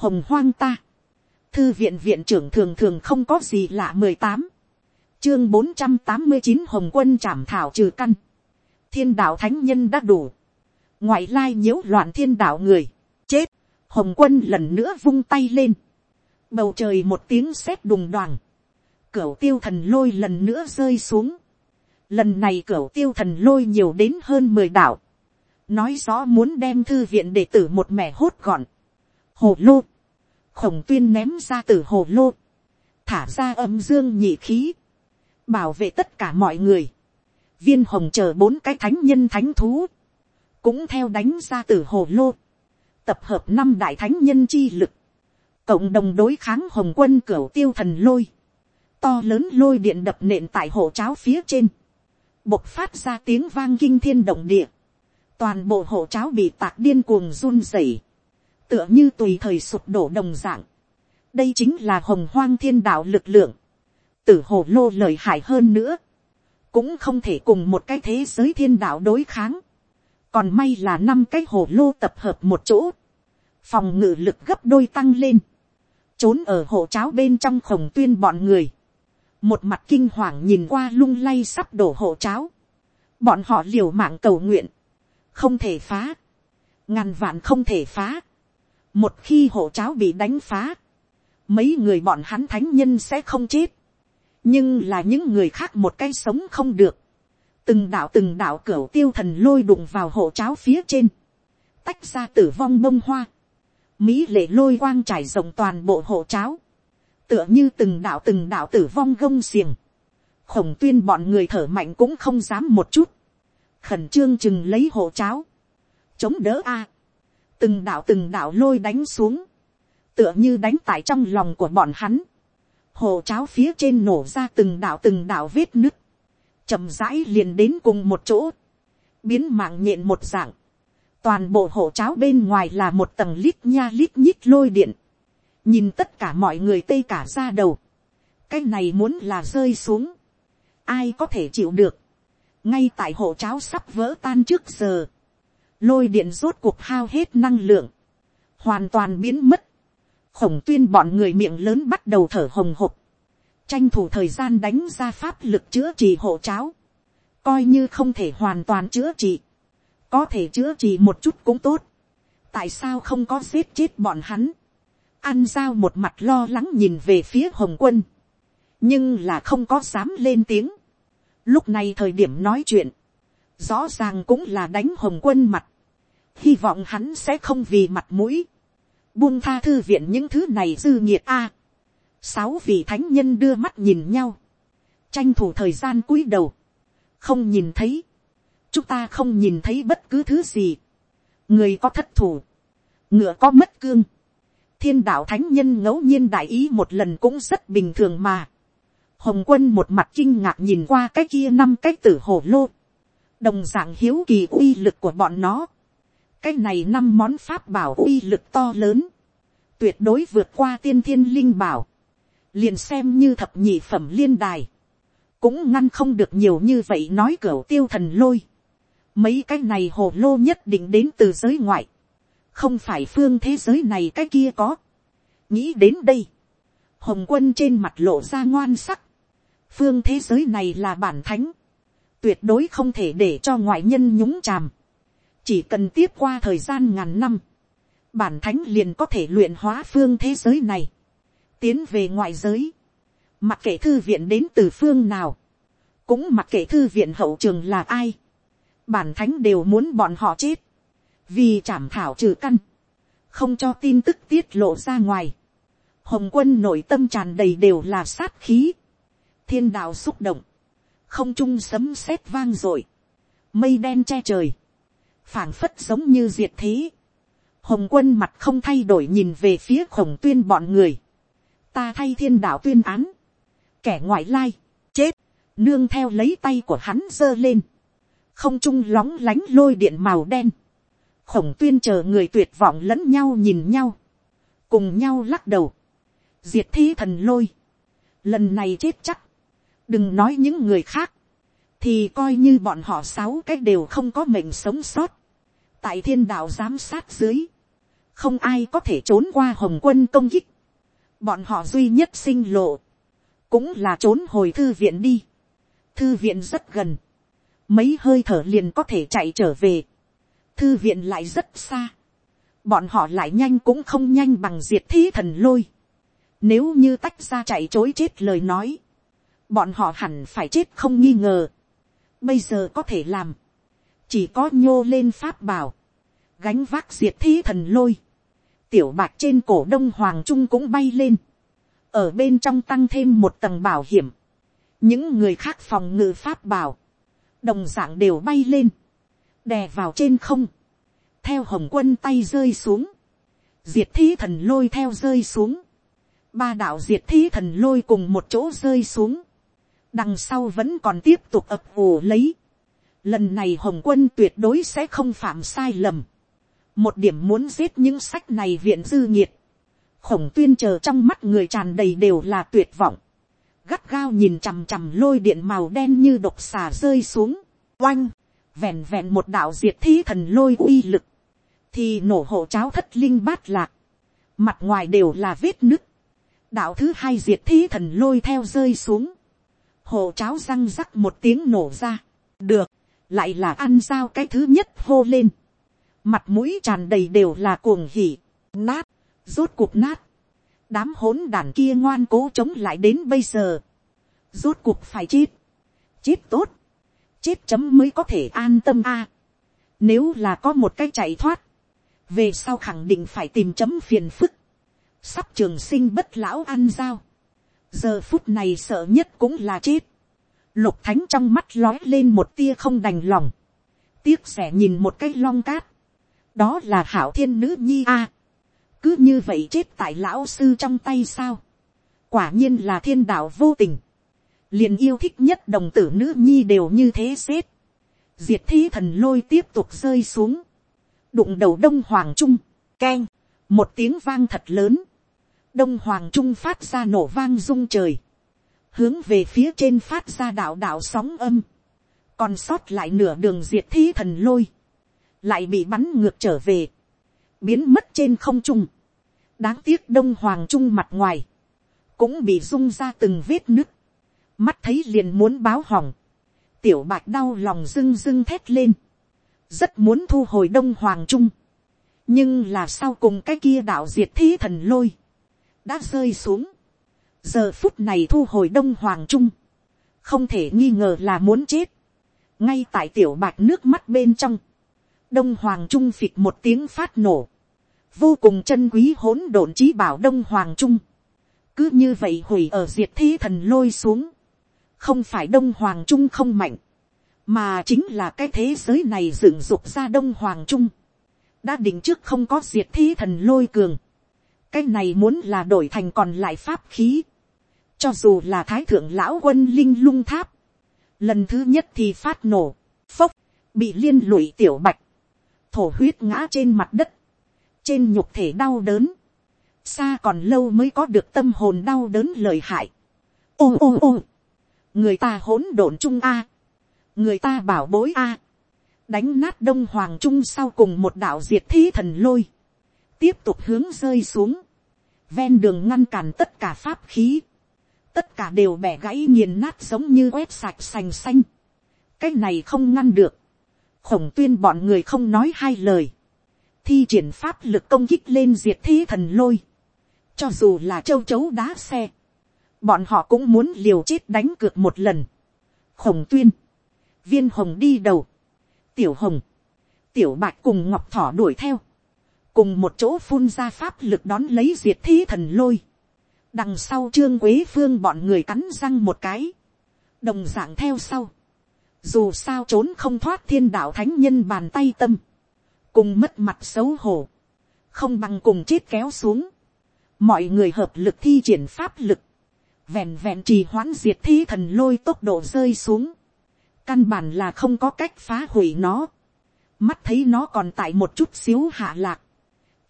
hồng hoang ta, thư viện viện trưởng thường thường không có gì lạ mười tám, chương bốn trăm tám mươi chín hồng quân trảm thảo trừ căn, thiên đạo thánh nhân đã đủ, ngoại lai nhiễu loạn thiên đạo người, chết, hồng quân lần nữa vung tay lên, bầu trời một tiếng sét đùng đoàng, cửu tiêu thần lôi lần nữa rơi xuống, lần này cửu tiêu thần lôi nhiều đến hơn mười đạo, nói rõ muốn đem thư viện đệ tử một mẻ hốt gọn, hồ lô, khổng tuyên ném ra từ hồ lô, thả ra âm dương nhị khí, bảo vệ tất cả mọi người, viên hồng chờ bốn cái thánh nhân thánh thú, cũng theo đánh ra từ hồ lô, tập hợp năm đại thánh nhân chi lực, cộng đồng đối kháng hồng quân cửa tiêu thần lôi, to lớn lôi điện đập nện tại hộ cháo phía trên, bộc phát ra tiếng vang kinh thiên động địa, toàn bộ hộ cháo bị tạc điên cuồng run rẩy, tựa như tùy thời sụp đổ đồng dạng. đây chính là hồng hoang thiên đạo lực lượng, tử hồ lô lời hại hơn nữa, cũng không thể cùng một cái thế giới thiên đạo đối kháng, còn may là năm cái hồ lô tập hợp một chỗ, phòng ngự lực gấp đôi tăng lên, trốn ở hộ cháo bên trong khổng tuyên bọn người, một mặt kinh hoàng nhìn qua lung lay sắp đổ hộ cháo, bọn họ liều mạng cầu nguyện, không thể phá, ngàn vạn không thể phá, một khi hộ cháo bị đánh phá, mấy người bọn hắn thánh nhân sẽ không chết, nhưng là những người khác một cái sống không được, từng đạo từng đạo cửa tiêu thần lôi đụng vào hộ cháo phía trên, tách ra tử vong bông hoa, mỹ lệ lôi quang trải rộng toàn bộ hộ cháo, tựa như từng đạo từng đạo tử vong gông xiềng, khổng tuyên bọn người thở mạnh cũng không dám một chút, khẩn trương chừng lấy hộ cháo, chống đỡ a, từng đạo từng đạo lôi đánh xuống, tựa như đánh tại trong lòng của bọn hắn, hồ cháo phía trên nổ ra từng đạo từng đạo vết nứt, chậm rãi liền đến cùng một chỗ, biến mạng nhện một dạng, toàn bộ hộ cháo bên ngoài là một tầng lít nha lít nhít lôi điện, nhìn tất cả mọi người tây cả ra đầu, cái này muốn là rơi xuống, ai có thể chịu được, ngay tại hộ cháo sắp vỡ tan trước giờ, lôi điện rốt cuộc hao hết năng lượng, hoàn toàn biến mất, khổng tuyên bọn người miệng lớn bắt đầu thở hồng hộc, tranh thủ thời gian đánh ra pháp lực chữa trị hộ cháo, coi như không thể hoàn toàn chữa trị, có thể chữa trị một chút cũng tốt, tại sao không có giết chết bọn hắn, ăn dao một mặt lo lắng nhìn về phía hồng quân, nhưng là không có dám lên tiếng, lúc này thời điểm nói chuyện, rõ ràng cũng là đánh hồng quân mặt, hy vọng hắn sẽ không vì mặt mũi, buông tha thư viện những thứ này dư nhiệt a. sáu vị thánh nhân đưa mắt nhìn nhau, tranh thủ thời gian cúi đầu, không nhìn thấy, chúng ta không nhìn thấy bất cứ thứ gì, người có thất thủ, ngựa có mất cương, thiên đạo thánh nhân ngẫu nhiên đại ý một lần cũng rất bình thường mà. Hồng quân một mặt kinh ngạc nhìn qua cái kia năm cái tử hồ lô. Đồng dạng hiếu kỳ uy lực của bọn nó. Cái này năm món pháp bảo uy lực to lớn. Tuyệt đối vượt qua tiên thiên linh bảo. Liền xem như thập nhị phẩm liên đài. Cũng ngăn không được nhiều như vậy nói cửa tiêu thần lôi. Mấy cái này hồ lô nhất định đến từ giới ngoại không phải phương thế giới này cái kia có. nghĩ đến đây, hồng quân trên mặt lộ ra ngoan sắc. phương thế giới này là bản thánh, tuyệt đối không thể để cho ngoại nhân nhúng chàm. chỉ cần tiếp qua thời gian ngàn năm, bản thánh liền có thể luyện hóa phương thế giới này, tiến về ngoại giới, mặc kệ thư viện đến từ phương nào, cũng mặc kệ thư viện hậu trường là ai, bản thánh đều muốn bọn họ chết. Vì chảm thảo trừ căn, không cho tin tức tiết lộ ra ngoài, hồng quân nội tâm tràn đầy đều là sát khí, thiên đạo xúc động, không trung sấm sét vang r ộ i mây đen che trời, phảng phất giống như diệt thế, hồng quân mặt không thay đổi nhìn về phía khổng tuyên bọn người, ta thay thiên đạo tuyên án, kẻ ngoại lai, chết, nương theo lấy tay của hắn giơ lên, không trung lóng lánh lôi điện màu đen, khổng tuyên chờ người tuyệt vọng lẫn nhau nhìn nhau, cùng nhau lắc đầu, diệt thi thần lôi, lần này chết chắc, đừng nói những người khác, thì coi như bọn họ sáu cái đều không có mệnh sống sót, tại thiên đạo giám sát dưới, không ai có thể trốn qua hồng quân công kích, bọn họ duy nhất sinh lộ, cũng là trốn hồi thư viện đi, thư viện rất gần, mấy hơi thở liền có thể chạy trở về, thư viện lại rất xa, bọn họ lại nhanh cũng không nhanh bằng diệt thí thần lôi, nếu như tách ra chạy chối chết lời nói, bọn họ hẳn phải chết không nghi ngờ, bây giờ có thể làm, chỉ có nhô lên pháp bảo, gánh vác diệt thí thần lôi, tiểu bạc trên cổ đông hoàng trung cũng bay lên, ở bên trong tăng thêm một tầng bảo hiểm, những người khác phòng ngự pháp bảo, đồng d ạ n g đều bay lên, đè vào trên không, theo hồng quân tay rơi xuống, diệt thí thần lôi theo rơi xuống, ba đạo diệt thí thần lôi cùng một chỗ rơi xuống, đằng sau vẫn còn tiếp tục ập ủ lấy, lần này hồng quân tuyệt đối sẽ không phạm sai lầm, một điểm muốn giết những sách này viện dư nhiệt, khổng tuyên chờ trong mắt người tràn đầy đều là tuyệt vọng, gắt gao nhìn chằm chằm lôi điện màu đen như độc xà rơi xuống, oanh, vẹn vẹn một đạo diệt thí thần lôi uy lực, thì nổ hộ cháo thất linh bát lạc, mặt ngoài đều là vết nứt, đạo thứ hai diệt thí thần lôi theo rơi xuống, hồ cháo răng rắc một tiếng nổ ra, được, lại là ăn dao cái thứ nhất hô lên, mặt mũi tràn đầy đều là cuồng hỉ, nát, rốt cuộc nát, đám hỗn đàn kia ngoan cố chống lại đến bây giờ, rốt cuộc phải chết, chết tốt, chết chấm mới có thể an tâm a, nếu là có một cái chạy thoát, về sau khẳng định phải tìm chấm phiền phức, sắp trường sinh bất lão ăn dao, giờ phút này sợ nhất cũng là chết, lục thánh trong mắt lói lên một tia không đành lòng, tiếc rẻ nhìn một cái long cát, đó là hảo thiên nữ nhi a, cứ như vậy chết tại lão sư trong tay sao, quả nhiên là thiên đạo vô tình, liền yêu thích nhất đồng tử nữ nhi đều như thế xếp, diệt thi thần lôi tiếp tục rơi xuống, đụng đầu đông hoàng trung, keng, một tiếng vang thật lớn, đông hoàng trung phát ra nổ vang rung trời, hướng về phía trên phát ra đạo đạo sóng âm, còn sót lại nửa đường diệt thi thần lôi, lại bị bắn ngược trở về, biến mất trên không trung. đáng tiếc đông hoàng trung mặt ngoài, cũng bị rung ra từng vết nứt, mắt thấy liền muốn báo hỏng, tiểu bạch đau lòng rưng rưng thét lên, rất muốn thu hồi đông hoàng trung, nhưng là sau cùng cái kia đạo diệt thí thần lôi, đã rơi xuống, giờ phút này thu hồi đông hoàng trung, không thể nghi ngờ là muốn chết, ngay tại tiểu bạch nước mắt bên trong, đông hoàng trung phịch một tiếng phát nổ, vô cùng chân quý hỗn độn trí bảo đông hoàng trung, cứ như vậy hủy ở diệt thi thần lôi xuống, không phải đông hoàng trung không mạnh, mà chính là cái thế giới này dựng dục ra đông hoàng trung, đã định trước không có diệt thi thần lôi cường, cái này muốn là đổi thành còn lại pháp khí, cho dù là thái thượng lão quân linh lung tháp, lần thứ nhất thì phát nổ, phốc, bị liên lụy tiểu bạch, thổ huyết ngã trên mặt đất, trên nhục thể đau đớn, xa còn lâu mới có được tâm hồn đau đớn lời hại. ôm ôm ôm, người ta hỗn độn trung a, người ta bảo bối a, đánh nát đông hoàng trung sau cùng một đạo diệt thí thần lôi, tiếp tục hướng rơi xuống, ven đường ngăn cản tất cả pháp khí, tất cả đều bẻ gãy nghiền nát giống như quét sạch sành xanh, cái này không ngăn được, khổng tuyên bọn người không nói hai lời, thi triển pháp lực công kích lên diệt thế thần lôi, cho dù là châu chấu đá xe, bọn họ cũng muốn liều chết đánh cược một lần. khổng tuyên, viên hồng đi đầu, tiểu hồng, tiểu bạch cùng ngọc thỏ đuổi theo, cùng một chỗ phun ra pháp lực đón lấy diệt thi thần lôi, đằng sau trương quế phương bọn người cắn răng một cái, đồng d ạ n g theo sau, dù sao trốn không thoát thiên đạo thánh nhân bàn tay tâm, cùng mất mặt xấu hổ, không bằng cùng chết kéo xuống, mọi người hợp lực thi triển pháp lực, vẹn vẹn trì hoãn diệt thi thần lôi tốc độ rơi xuống, căn bản là không có cách phá hủy nó, mắt thấy nó còn tại một chút xíu hạ lạc,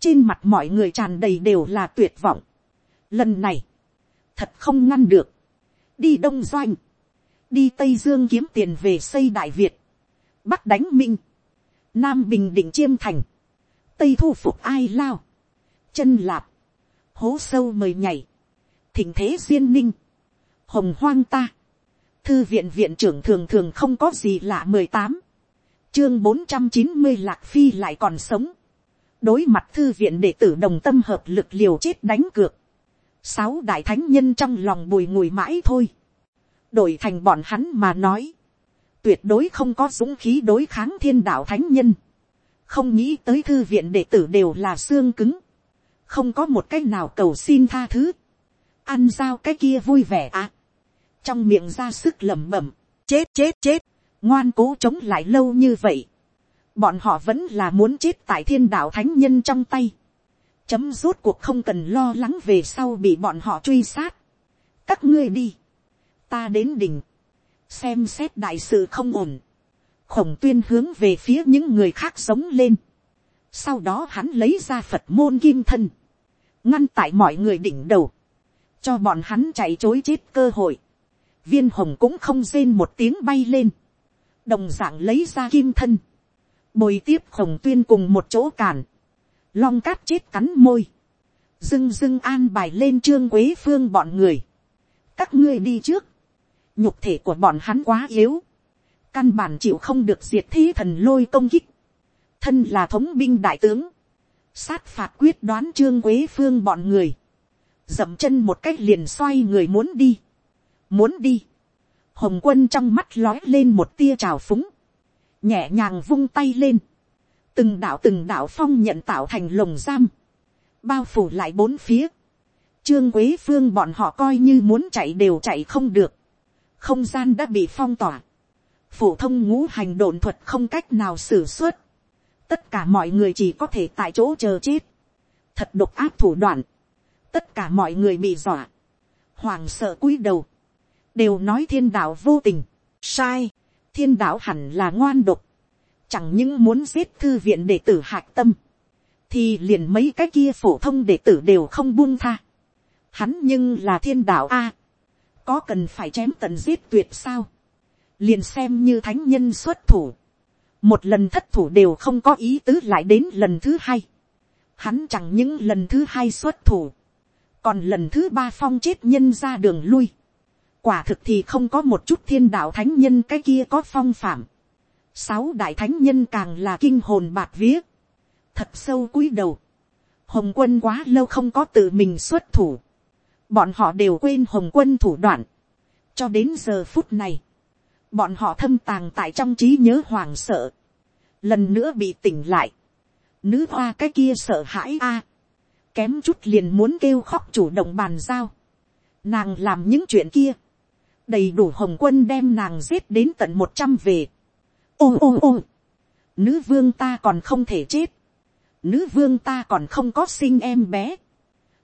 trên mặt mọi người tràn đầy đều là tuyệt vọng. Lần này, thật không ngăn được, đi đông doanh, đi tây dương kiếm tiền về xây đại việt, bắc đánh minh, nam bình định chiêm thành, tây thu phục ai lao, chân lạp, hố sâu mời nhảy, thỉnh thế duyên ninh, hồng hoang ta, thư viện viện trưởng thường thường không có gì lạ mười tám, chương bốn trăm chín mươi lạc phi lại còn sống, đối mặt thư viện đệ tử đồng tâm hợp lực liều chết đánh cược, sáu đại thánh nhân trong lòng bùi ngùi mãi thôi, đổi thành bọn hắn mà nói, tuyệt đối không có dũng khí đối kháng thiên đạo thánh nhân, không nghĩ tới thư viện đệ tử đều là xương cứng, không có một cách nào cầu xin tha thứ, ăn giao cái kia vui vẻ à, trong miệng ra sức lẩm bẩm, chết chết chết, ngoan cố chống lại lâu như vậy, bọn họ vẫn là muốn chết tại thiên đạo thánh nhân trong tay, chấm rốt cuộc không cần lo lắng về sau bị bọn họ truy sát, các ngươi đi, ta đến đỉnh, xem xét đại sự không ổn, khổng tuyên hướng về phía những người khác sống lên, sau đó hắn lấy ra phật môn kim thân, ngăn tại mọi người đỉnh đầu, cho bọn hắn chạy chối chết cơ hội, viên hồng cũng không rên một tiếng bay lên, đồng d ạ n g lấy ra kim thân, bồi tiếp khổng tuyên cùng một chỗ cản, long cát chết cắn môi, dưng dưng an bài lên trương quế phương bọn người, các ngươi đi trước, nhục thể của bọn hắn quá yếu, căn bản chịu không được diệt thi thần lôi công kích, thân là thống binh đại tướng, sát phạt quyết đoán trương quế phương bọn người, dậm chân một cách liền xoay người muốn đi, muốn đi. hồng quân trong mắt lói lên một tia trào phúng, nhẹ nhàng vung tay lên, từng đạo từng đạo phong nhận tạo thành lồng giam, bao phủ lại bốn phía, trương quế phương bọn họ coi như muốn chạy đều chạy không được, không gian đã bị phong tỏa, phổ thông ngũ hành đồn thuật không cách nào xử suất, tất cả mọi người chỉ có thể tại chỗ chờ chết, thật độc áp thủ đoạn, tất cả mọi người bị dọa, hoàng sợ cúi đầu, đều nói thiên đạo vô tình, sai, thiên đạo hẳn là ngoan độc, chẳng những muốn giết thư viện đệ tử hạc tâm, thì liền mấy cái kia phổ thông đệ tử đều không buông tha. Hắn nhưng là thiên đạo a, có cần phải chém tận giết tuyệt sao, liền xem như thánh nhân xuất thủ, một lần thất thủ đều không có ý tứ lại đến lần thứ hai, hắn chẳng những lần thứ hai xuất thủ, còn lần thứ ba phong chết nhân ra đường lui, quả thực thì không có một chút thiên đạo thánh nhân cái kia có phong phạm. sáu đại thánh nhân càng là kinh hồn bạc vía. thật sâu cúi đầu. hồng quân quá lâu không có tự mình xuất thủ. bọn họ đều quên hồng quân thủ đoạn. cho đến giờ phút này, bọn họ thâm tàng tại trong trí nhớ hoàng sợ. lần nữa bị tỉnh lại. nữ hoa cái kia sợ hãi a. kém chút liền muốn kêu khóc chủ động bàn giao. nàng làm những chuyện kia đầy đủ hồng quân đem nàng giết đến tận một trăm về. ôm ôm ôm, nữ vương ta còn không thể chết, nữ vương ta còn không có sinh em bé,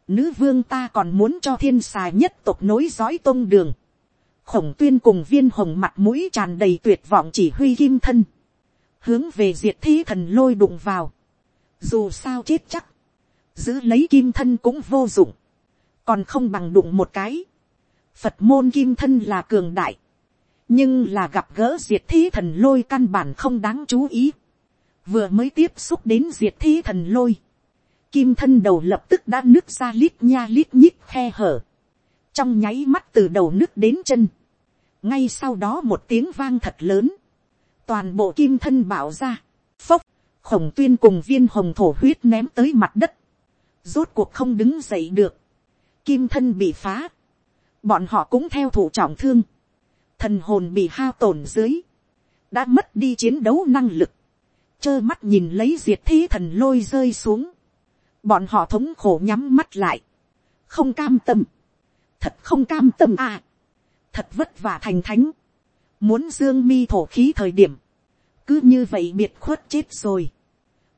nữ vương ta còn muốn cho thiên xà nhất tộc nối dõi tôn đường, khổng tuyên cùng viên hồng mặt mũi tràn đầy tuyệt vọng chỉ huy kim thân, hướng về diệt thi thần lôi đụng vào, dù sao chết chắc, giữ lấy kim thân cũng vô dụng, còn không bằng đụng một cái, Phật môn kim thân là cường đại. Nhưng là gặp gỡ diệt thế thần lôi căn bản không đáng chú ý. Vừa mới tiếp xúc đến diệt thế thần lôi. Kim thân đầu lập tức đã nứt ra lít nha lít nhít khe hở. Trong nháy mắt từ đầu nứt đến chân. Ngay sau đó một tiếng vang thật lớn. Toàn bộ kim thân bảo ra. Phốc, khổng tuyên cùng viên hồng thổ huyết ném tới mặt đất. Rốt cuộc không đứng dậy được. Kim thân bị phá bọn họ cũng theo thủ trọng thương, thần hồn bị hao tổn dưới, đã mất đi chiến đấu năng lực, trơ mắt nhìn lấy diệt thế thần lôi rơi xuống, bọn họ thống khổ nhắm mắt lại, không cam tâm, thật không cam tâm à, thật vất vả thành thánh, muốn dương mi thổ khí thời điểm, cứ như vậy biệt khuất chết rồi,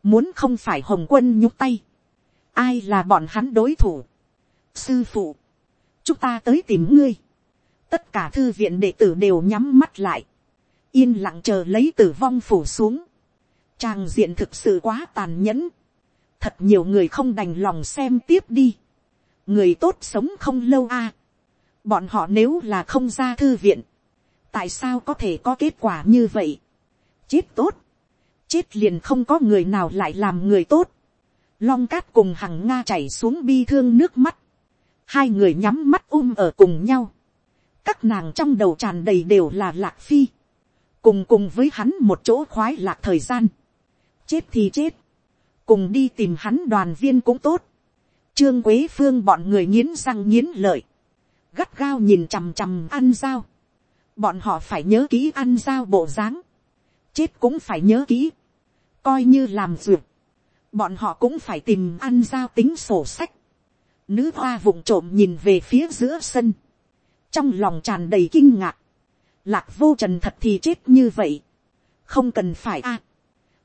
muốn không phải hồng quân nhúc tay, ai là bọn hắn đối thủ, sư phụ, chúng ta tới tìm ngươi. tất cả thư viện đệ tử đều nhắm mắt lại, yên lặng chờ lấy tử vong phủ xuống. trang diện thực sự quá tàn nhẫn, thật nhiều người không đành lòng xem tiếp đi. người tốt sống không lâu a. bọn họ nếu là không ra thư viện, tại sao có thể có kết quả như vậy. chết tốt, chết liền không có người nào lại làm người tốt. long cát cùng hằng nga chảy xuống bi thương nước mắt, hai người nhắm mắt um ở cùng nhau, các nàng trong đầu tràn đầy đều là lạc phi, cùng cùng với hắn một chỗ khoái lạc thời gian, chết thì chết, cùng đi tìm hắn đoàn viên cũng tốt, trương quế phương bọn người nghiến răng nghiến lợi, gắt gao nhìn chằm chằm ăn dao, bọn họ phải nhớ kỹ ăn dao bộ dáng, chết cũng phải nhớ kỹ, coi như làm duyệt, bọn họ cũng phải tìm ăn dao tính sổ sách, nữ hoa vụng trộm nhìn về phía giữa sân, trong lòng tràn đầy kinh ngạc, lạc vô trần thật thì chết như vậy, không cần phải a,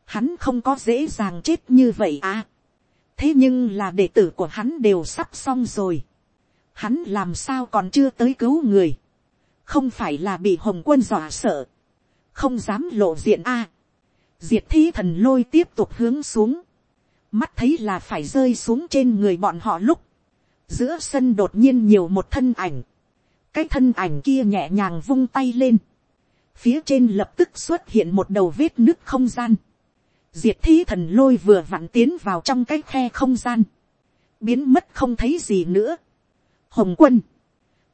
hắn không có dễ dàng chết như vậy à, thế nhưng là đệ tử của hắn đều sắp xong rồi, hắn làm sao còn chưa tới cứu người, không phải là bị hồng quân dọa sợ, không dám lộ diện a, diệt thi thần lôi tiếp tục hướng xuống, mắt thấy là phải rơi xuống trên người bọn họ lúc, giữa sân đột nhiên nhiều một thân ảnh, cái thân ảnh kia nhẹ nhàng vung tay lên, phía trên lập tức xuất hiện một đầu vết nứt không gian, diệt thi thần lôi vừa vặn tiến vào trong cái khe không gian, biến mất không thấy gì nữa. hồng quân,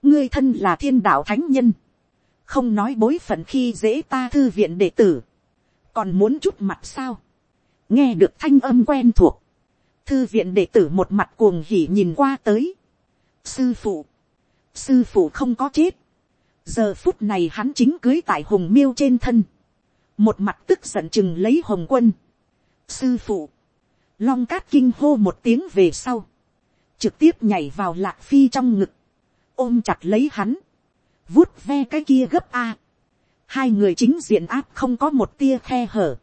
ngươi thân là thiên đạo thánh nhân, không nói bối phận khi dễ ta thư viện đệ tử, còn muốn chút mặt sao, nghe được thanh âm quen thuộc, thư viện đệ tử một mặt cuồng hỉ nhìn qua tới, sư phụ, sư phụ không có chết, giờ phút này hắn chính cưới tại hùng miêu trên thân, một mặt tức giận chừng lấy hồng quân, sư phụ, long cát kinh hô một tiếng về sau, trực tiếp nhảy vào lạc phi trong ngực, ôm chặt lấy hắn, vuốt ve cái kia gấp a, hai người chính diện áp không có một tia khe hở,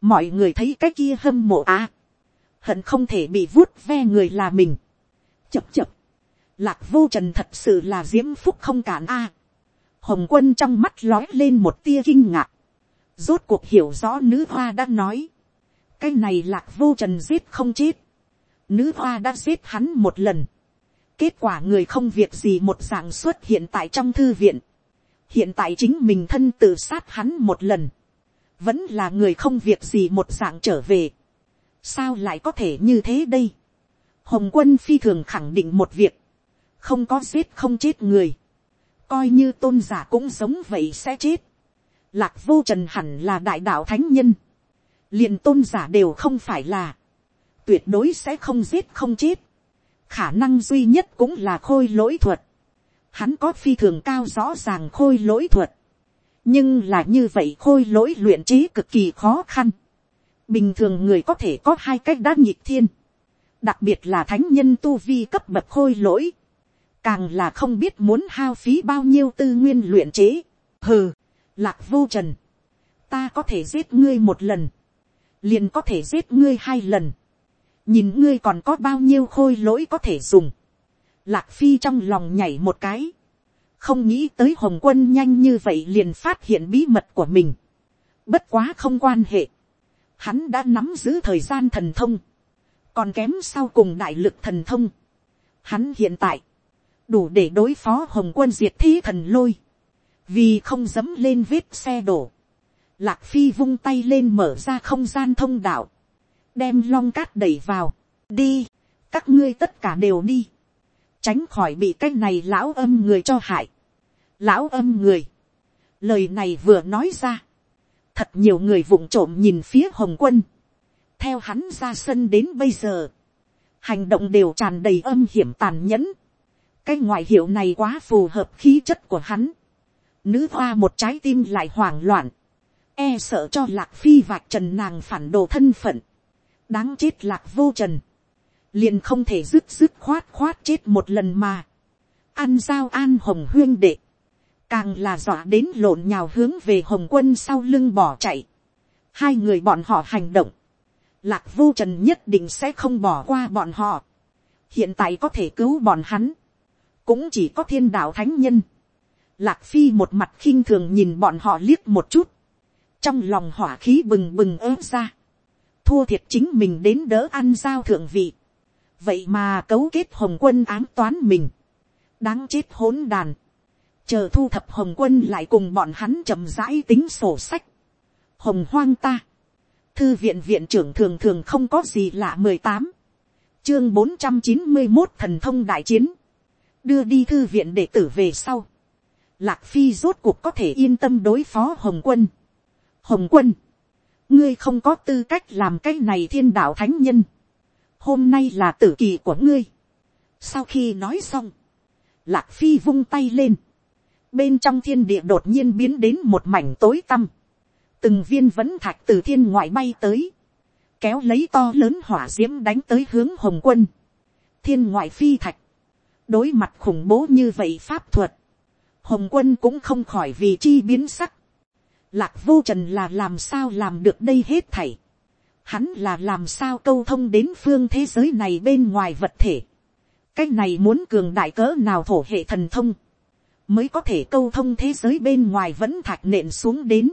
mọi người thấy cái kia hâm mộ a, hận không thể bị vuốt ve người là mình, chập chập, lạc vô trần thật sự là diễm phúc không cản a, hồng quân trong mắt lói lên một tia kinh ngạc, rốt cuộc hiểu rõ nữ hoa đã nói, cái này lạc vô trần giết không chết, nữ hoa đã giết hắn một lần, kết quả người không việc gì một dạng xuất hiện tại trong thư viện, hiện tại chính mình thân tự sát hắn một lần, vẫn là người không việc gì một dạng trở về, sao lại có thể như thế đây, hồng quân phi thường khẳng định một việc, không có giết không chết người, coi như tôn giả cũng sống vậy sẽ chết, lạc vô trần hẳn là đại đạo thánh nhân, liền tôn giả đều không phải là, tuyệt đối sẽ không giết không chết, khả năng duy nhất cũng là khôi lỗi thuật, hắn có phi thường cao rõ ràng khôi lỗi thuật, nhưng là như vậy khôi lỗi luyện trí cực kỳ khó khăn, bình thường người có thể có hai cách đã nhịp thiên, đặc biệt là thánh nhân tu vi cấp bậc khôi lỗi, càng là không biết muốn hao phí bao nhiêu tư nguyên luyện chế, hừ, lạc vô trần, ta có thể giết ngươi một lần, liền có thể giết ngươi hai lần, nhìn ngươi còn có bao nhiêu khôi lỗi có thể dùng, lạc phi trong lòng nhảy một cái, không nghĩ tới hồng quân nhanh như vậy liền phát hiện bí mật của mình, bất quá không quan hệ, hắn đã nắm giữ thời gian thần thông, còn kém sau cùng đại lực thần thông, hắn hiện tại, đủ để đối phó hồng quân diệt thi thần lôi, vì không dấm lên vết xe đổ, Lạc Phi vung tay lên mở ra không gian thông đạo. Đem long cát đẩy vào. Đi. Các ngươi tất cả đều đi. Tránh khỏi bị cái này lão âm người cho hại. Lão âm người. Lời này vừa nói ra. Thật nhiều người vụng trộm nhìn phía Hồng Quân. Theo hắn ra sân đến bây giờ. Hành động đều tràn đầy âm hiểm tàn nhẫn. Cái ngoại hiệu này quá phù hợp khí chất của hắn. Nữ hoa một trái tim lại hoảng loạn e sợ cho lạc phi vạch trần nàng phản đồ thân phận, đáng chết lạc vô trần, liền không thể dứt dứt khoát khoát chết một lần mà, ăn giao an hồng huyên đệ, càng là dọa đến lộn nhào hướng về hồng quân sau lưng bỏ chạy, hai người bọn họ hành động, lạc vô trần nhất định sẽ không bỏ qua bọn họ, hiện tại có thể cứu bọn hắn, cũng chỉ có thiên đạo thánh nhân, lạc phi một mặt khinh thường nhìn bọn họ liếc một chút, trong lòng hỏa khí bừng bừng ớt ra, thua thiệt chính mình đến đỡ ăn giao thượng vị, vậy mà cấu kết hồng quân ám toán mình, đáng chết hỗn đàn, chờ thu thập hồng quân lại cùng bọn hắn chậm rãi tính sổ sách, hồng hoang ta, thư viện viện trưởng thường thường không có gì lạ mười tám, chương bốn trăm chín mươi một thần thông đại chiến, đưa đi thư viện đệ tử về sau, lạc phi rốt cuộc có thể yên tâm đối phó hồng quân. hồng quân, ngươi không có tư cách làm cái này thiên đạo thánh nhân, hôm nay là tử kỳ của ngươi. sau khi nói xong, lạc phi vung tay lên, bên trong thiên địa đột nhiên biến đến một mảnh tối tăm, từng viên vẫn thạch từ thiên ngoại bay tới, kéo lấy to lớn hỏa diễm đánh tới hướng hồng quân, thiên ngoại phi thạch, đối mặt khủng bố như vậy pháp thuật, hồng quân cũng không khỏi vì chi biến sắc, lạc vô trần là làm sao làm được đây hết thảy, hắn là làm sao câu thông đến phương thế giới này bên ngoài vật thể, cách này muốn cường đại cỡ nào thổ hệ thần thông, mới có thể câu thông thế giới bên ngoài vẫn thạch nện xuống đến,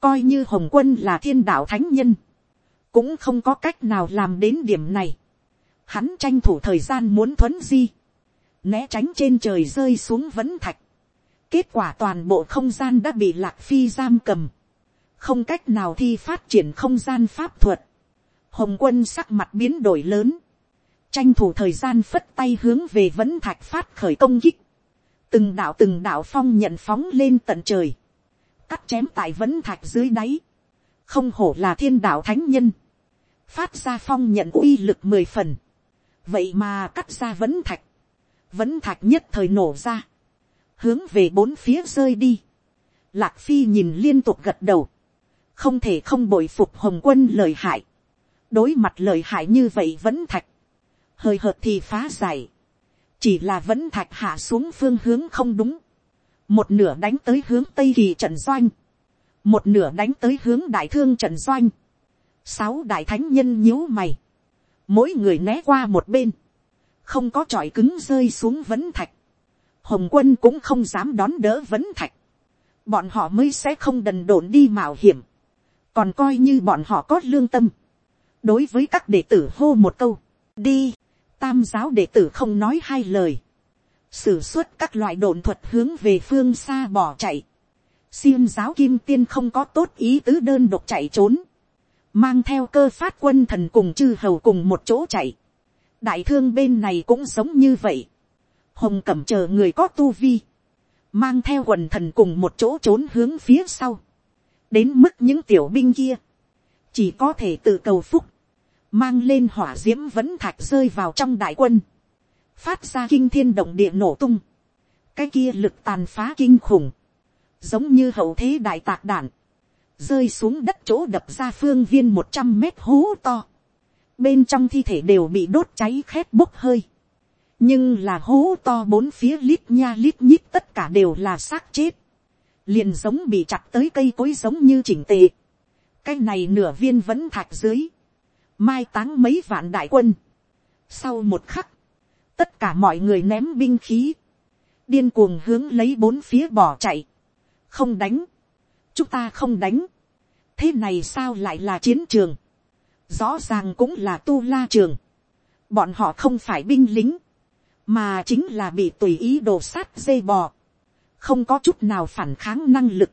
coi như hồng quân là thiên đạo thánh nhân, cũng không có cách nào làm đến điểm này. Hắn tranh thủ thời gian muốn thuấn di, né tránh trên trời rơi xuống vẫn thạch. Kết quả toàn bộ không gian đã bị lạc phi giam cầm, không cách nào thi phát triển không gian pháp thuật. Hồng quân sắc mặt biến đổi lớn, tranh thủ thời gian phất tay hướng về vẫn thạch phát khởi công kích. Từng đạo từng đạo phong nhận phóng lên tận trời, cắt chém tại vẫn thạch dưới đáy. Không hổ là thiên đạo thánh nhân. Phát ra phong nhận uy lực mười phần, vậy mà cắt ra vẫn thạch, vẫn thạch nhất thời nổ ra, hướng về bốn phía rơi đi. Lạc phi nhìn liên tục gật đầu, không thể không bội phục hồng quân lời hại, đối mặt lời hại như vậy vẫn thạch, hơi hợt thì phá giải, chỉ là vẫn thạch hạ xuống phương hướng không đúng, một nửa đánh tới hướng tây kỳ trận doanh, một nửa đánh tới hướng đại thương trận doanh, sáu đại thánh nhân nhíu mày, mỗi người né qua một bên, không có trọi cứng rơi xuống vấn thạch, hồng quân cũng không dám đón đỡ vấn thạch, bọn họ mới sẽ không đần độn đi mạo hiểm, còn coi như bọn họ có lương tâm, đối với các đệ tử hô một câu, đi, tam giáo đệ tử không nói hai lời, sử xuất các loại đồn thuật hướng về phương xa bỏ chạy, xiêm giáo kim tiên không có tốt ý tứ đơn độc chạy trốn, mang theo cơ phát quân thần cùng chư hầu cùng một chỗ chạy. đại thương bên này cũng giống như vậy. hồng cẩm chờ người có tu vi, mang theo quần thần cùng một chỗ trốn hướng phía sau. đến mức những tiểu binh kia, chỉ có thể tự cầu phúc, mang lên hỏa d i ễ m vẫn thạch rơi vào trong đại quân, phát ra kinh thiên động địa nổ tung, cái kia lực tàn phá kinh khủng, giống như hậu thế đại tạc đạn, rơi xuống đất chỗ đập ra phương viên một trăm mét hố to, bên trong thi thể đều bị đốt cháy khét bốc hơi, nhưng là hố to bốn phía lít nha lít nhít tất cả đều là xác chết, liền giống bị chặt tới cây cối giống như chỉnh tề, cái này nửa viên vẫn thạch dưới, mai táng mấy vạn đại quân. Sau một khắc, tất cả mọi người ném binh khí, điên cuồng hướng lấy bốn phía bỏ chạy, không đánh, chúng ta không đánh, thế này sao lại là chiến trường, rõ ràng cũng là tu la trường, bọn họ không phải binh lính, mà chính là bị tùy ý đổ sát dây bò, không có chút nào phản kháng năng lực,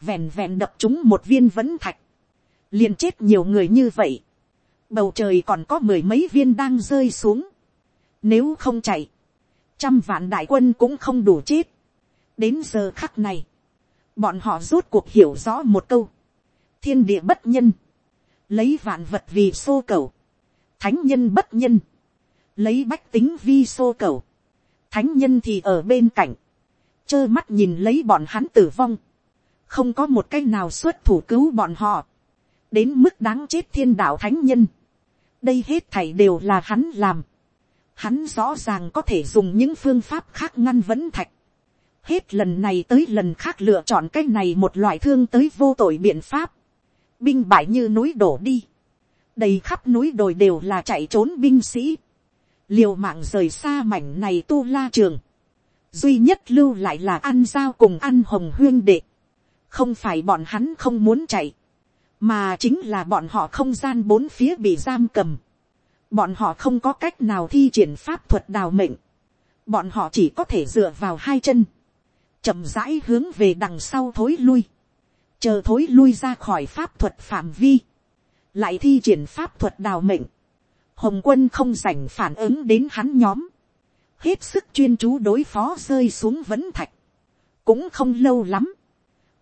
vẹn vẹn đập chúng một viên vẫn thạch, liền chết nhiều người như vậy, bầu trời còn có mười mấy viên đang rơi xuống, nếu không chạy, trăm vạn đại quân cũng không đủ chết, đến giờ khắc này, bọn họ rốt cuộc hiểu rõ một câu, thiên địa bất nhân, lấy vạn vật vì xô cầu, thánh nhân bất nhân, lấy bách tính vi xô cầu, thánh nhân thì ở bên cạnh, trơ mắt nhìn lấy bọn hắn tử vong, không có một cái nào xuất thủ cứu bọn họ, đến mức đáng chết thiên đạo thánh nhân, đây hết thảy đều là hắn làm, hắn rõ ràng có thể dùng những phương pháp khác ngăn vấn thạch, hết lần này tới lần khác lựa chọn cái này một loại thương tới vô tội biện pháp, binh bại như núi đổ đi, đầy khắp núi đồi đều là chạy trốn binh sĩ, liều mạng rời xa mảnh này tu la trường, duy nhất lưu lại là ăn giao cùng ăn hồng huyên đệ, không phải bọn hắn không muốn chạy, mà chính là bọn họ không gian bốn phía bị giam cầm, bọn họ không có cách nào thi triển pháp thuật đào mệnh, bọn họ chỉ có thể dựa vào hai chân, chậm rãi hướng về đằng sau thối lui, chờ thối lui ra khỏi pháp thuật phạm vi, lại thi triển pháp thuật đào mệnh, hồng quân không dành phản ứng đến hắn nhóm, hết sức chuyên chú đối phó rơi xuống vấn thạch, cũng không lâu lắm,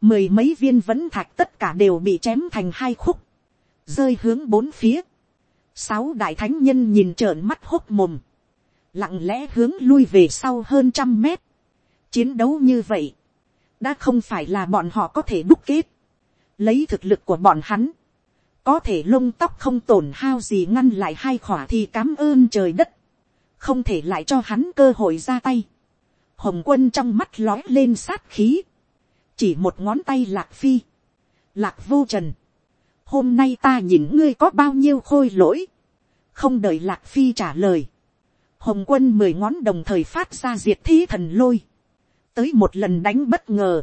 mười mấy viên vẫn thạch tất cả đều bị chém thành hai khúc, rơi hướng bốn phía, sáu đại thánh nhân nhìn trợn mắt h ố mồm, lặng lẽ hướng lui về sau hơn trăm mét, chiến đấu như vậy, đã không phải là bọn họ có thể đúc kết, lấy thực lực của bọn hắn, có thể lông tóc không tổn hao gì ngăn lại hai khỏa thì cám ơn trời đất, không thể lại cho hắn cơ hội ra tay. Hồng quân trong mắt lói lên sát khí, chỉ một ngón tay lạc phi, lạc vô trần, hôm nay ta nhìn ngươi có bao nhiêu khôi lỗi, không đợi lạc phi trả lời, hồng quân mười ngón đồng thời phát ra diệt thi thần lôi, tới một lần đánh bất ngờ,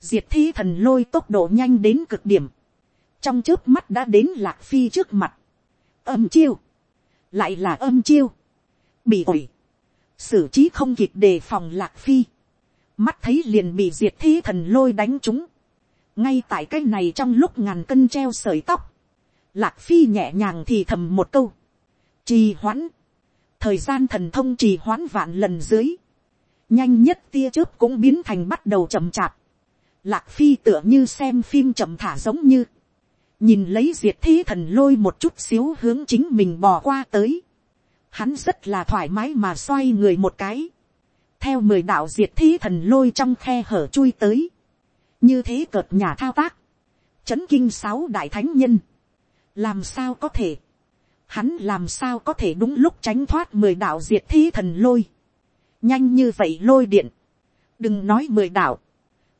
diệt thi thần lôi tốc độ nhanh đến cực điểm, trong trước mắt đã đến lạc phi trước mặt, âm chiêu, lại là âm chiêu, bị ổi, xử trí không kịp đề phòng lạc phi, mắt thấy liền bị diệt thi thần lôi đánh chúng. Ngay tại cái này trong lúc ngàn cân treo sợi tóc, lạc phi nhẹ nhàng thì thầm một câu, trì hoãn, thời gian thần thông trì hoãn vạn lần dưới, nhanh nhất tia chớp cũng biến thành bắt đầu chậm chạp, lạc phi tựa như xem phim chậm thả giống như, nhìn lấy diệt thế thần lôi một chút xíu hướng chính mình bò qua tới, hắn rất là thoải mái mà xoay người một cái, theo mười đạo diệt thế thần lôi trong khe hở chui tới, như thế cợt nhà thao tác, chấn kinh sáu đại thánh nhân, làm sao có thể, hắn làm sao có thể đúng lúc tránh thoát mười đạo diệt thế thần lôi, nhanh như vậy lôi điện, đừng nói mười đạo,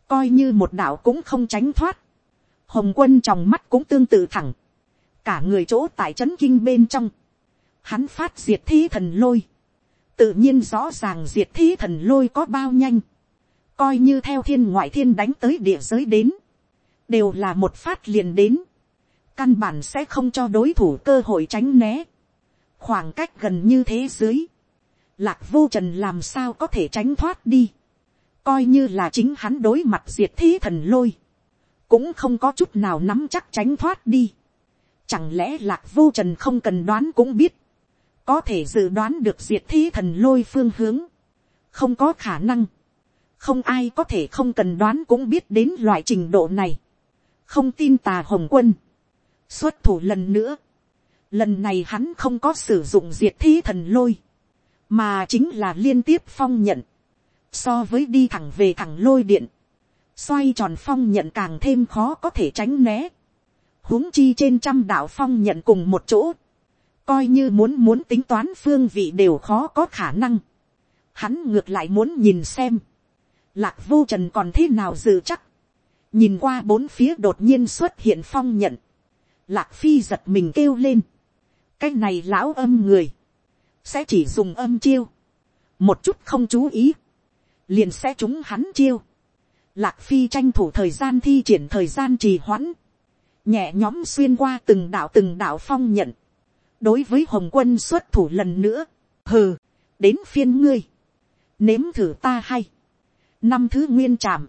coi như một đạo cũng không tránh thoát, hồng quân trong mắt cũng tương tự thẳng, cả người chỗ tại chấn kinh bên trong, hắn phát diệt thế thần lôi, tự nhiên rõ ràng diệt thi thần lôi có bao nhanh, coi như theo thiên ngoại thiên đánh tới địa giới đến, đều là một phát liền đến, căn bản sẽ không cho đối thủ cơ hội tránh né, khoảng cách gần như thế dưới, lạc vô trần làm sao có thể tránh thoát đi, coi như là chính hắn đối mặt diệt thế thần lôi, cũng không có chút nào nắm chắc tránh thoát đi, chẳng lẽ lạc vô trần không cần đoán cũng biết, có thể dự đoán được diệt thi thần lôi phương hướng, không có khả năng, không ai có thể không cần đoán cũng biết đến loại trình độ này. không tin tà hồng quân. xuất thủ lần nữa. lần này hắn không có sử dụng diệt thi thần lôi, mà chính là liên tiếp phong nhận. so với đi thẳng về thẳng lôi điện, xoay tròn phong nhận càng thêm khó có thể tránh né. huống chi trên trăm đạo phong nhận cùng một chỗ, coi như muốn muốn tính toán phương vị đều khó có khả năng. Hắn ngược lại muốn nhìn xem, lạc vô trần còn thế nào dự chắc, nhìn qua bốn phía đột nhiên xuất hiện phong nhận, lạc phi giật mình kêu lên, cái này lão âm người, sẽ chỉ dùng âm chiêu, một chút không chú ý, liền sẽ trúng hắn chiêu, lạc phi tranh thủ thời gian thi triển thời gian trì hoãn, nhẹ nhóm xuyên qua từng đạo từng đạo phong nhận, đối với hồng quân xuất thủ lần nữa, hừ, đến phiên ngươi, nếm thử ta hay, năm thứ nguyên trạm,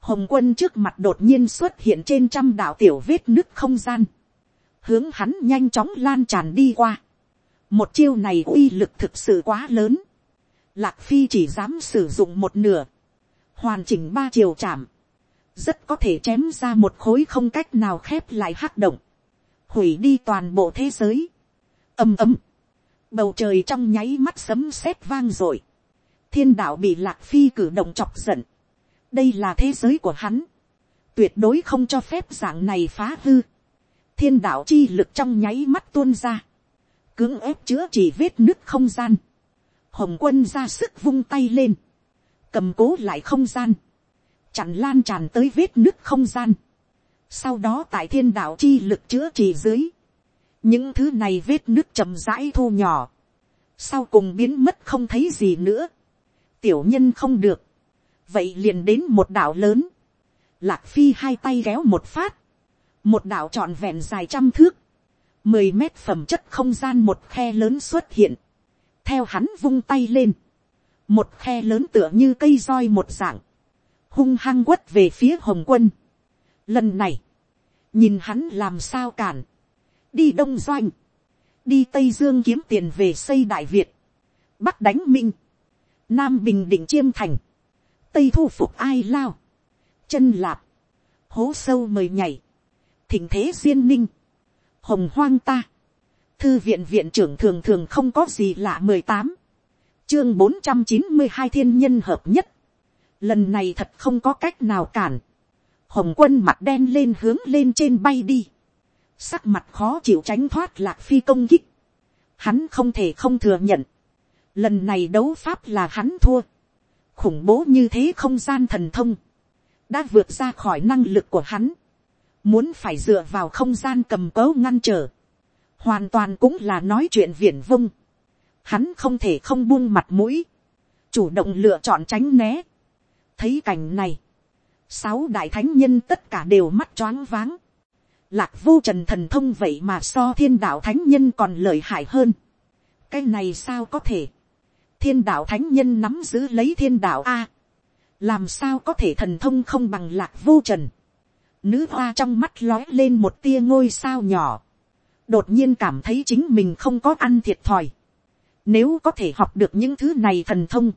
hồng quân trước mặt đột nhiên xuất hiện trên trăm đạo tiểu vết nứt không gian, hướng hắn nhanh chóng lan tràn đi qua. một chiêu này uy lực thực sự quá lớn, lạc phi chỉ dám sử dụng một nửa, hoàn chỉnh ba chiều chạm, rất có thể chém ra một khối không cách nào khép lại hắc động, hủy đi toàn bộ thế giới ầm ầm, bầu trời trong nháy mắt sấm sét vang r ộ i thiên đạo bị lạc phi cử động chọc giận. đây là thế giới của hắn. tuyệt đối không cho phép dạng này phá hư. thiên đạo chi lực trong nháy mắt tuôn ra. cưỡng ép chữa chỉ vết nứt không gian. hồng quân ra sức vung tay lên. cầm cố lại không gian. chặn lan tràn tới vết nứt không gian. sau đó tại thiên đạo chi lực chữa chỉ dưới những thứ này vết nước chậm rãi thu nhỏ. Sau cùng biến mất không thấy gì nữa. Tiểu nhân không được, vậy liền đến một đảo lớn, lạc phi hai tay kéo một phát, một đảo trọn vẹn dài trăm thước, mười mét phẩm chất không gian một khe lớn xuất hiện, theo hắn vung tay lên, một khe lớn tựa như cây roi một dạng, hung hăng quất về phía hồng quân. Lần này, nhìn hắn làm sao cản, đi đông doanh, đi tây dương kiếm tiền về xây đại việt, bắc đánh minh, nam bình định chiêm thành, tây thu phục ai lao, chân lạp, hố sâu mời nhảy, thỉnh thế duyên ninh, hồng hoang ta, thư viện viện trưởng thường thường không có gì lạ mười tám, chương bốn trăm chín mươi hai thiên nhân hợp nhất, lần này thật không có cách nào cản, hồng quân mặt đen lên hướng lên trên bay đi, sắc mặt khó chịu tránh thoát lạc phi công kích, hắn không thể không thừa nhận, lần này đấu pháp là hắn thua, khủng bố như thế không gian thần thông, đã vượt ra khỏi năng lực của hắn, muốn phải dựa vào không gian cầm cấu ngăn trở, hoàn toàn cũng là nói chuyện viển vông, hắn không thể không buông mặt mũi, chủ động lựa chọn tránh né. thấy cảnh này, sáu đại thánh nhân tất cả đều mắt choáng váng, lạc vô trần thần thông vậy mà so thiên đạo thánh nhân còn lợi hại hơn. cái này sao có thể, thiên đạo thánh nhân nắm giữ lấy thiên đạo a, làm sao có thể thần thông không bằng lạc vô trần. Nữ hoa trong mắt lói lên một tia ngôi sao nhỏ, đột nhiên cảm thấy chính mình không có ăn thiệt thòi. Nếu có thể học được những thứ này thần thông,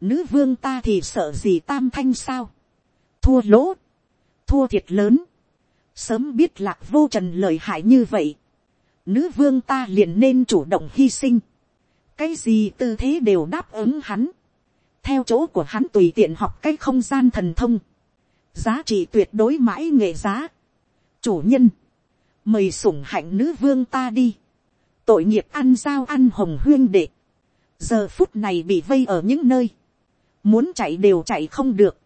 nữ vương ta thì sợ gì tam thanh sao. Thua lỗ, thua thiệt lớn. Sớm biết lạc vô trần lời hại như vậy. Nữ vương ta liền nên chủ động hy sinh. Cái gì tư thế đều đáp ứng hắn. Theo chỗ của hắn tùy tiện học cái không gian thần thông. Giá trị tuyệt đối mãi nghệ giá. Chủ nhân. Mời sủng hạnh nữ vương ta đi tội nghiệp ăn giao ăn hồng huyên đệ, giờ phút này bị vây ở những nơi, muốn chạy đều chạy không được,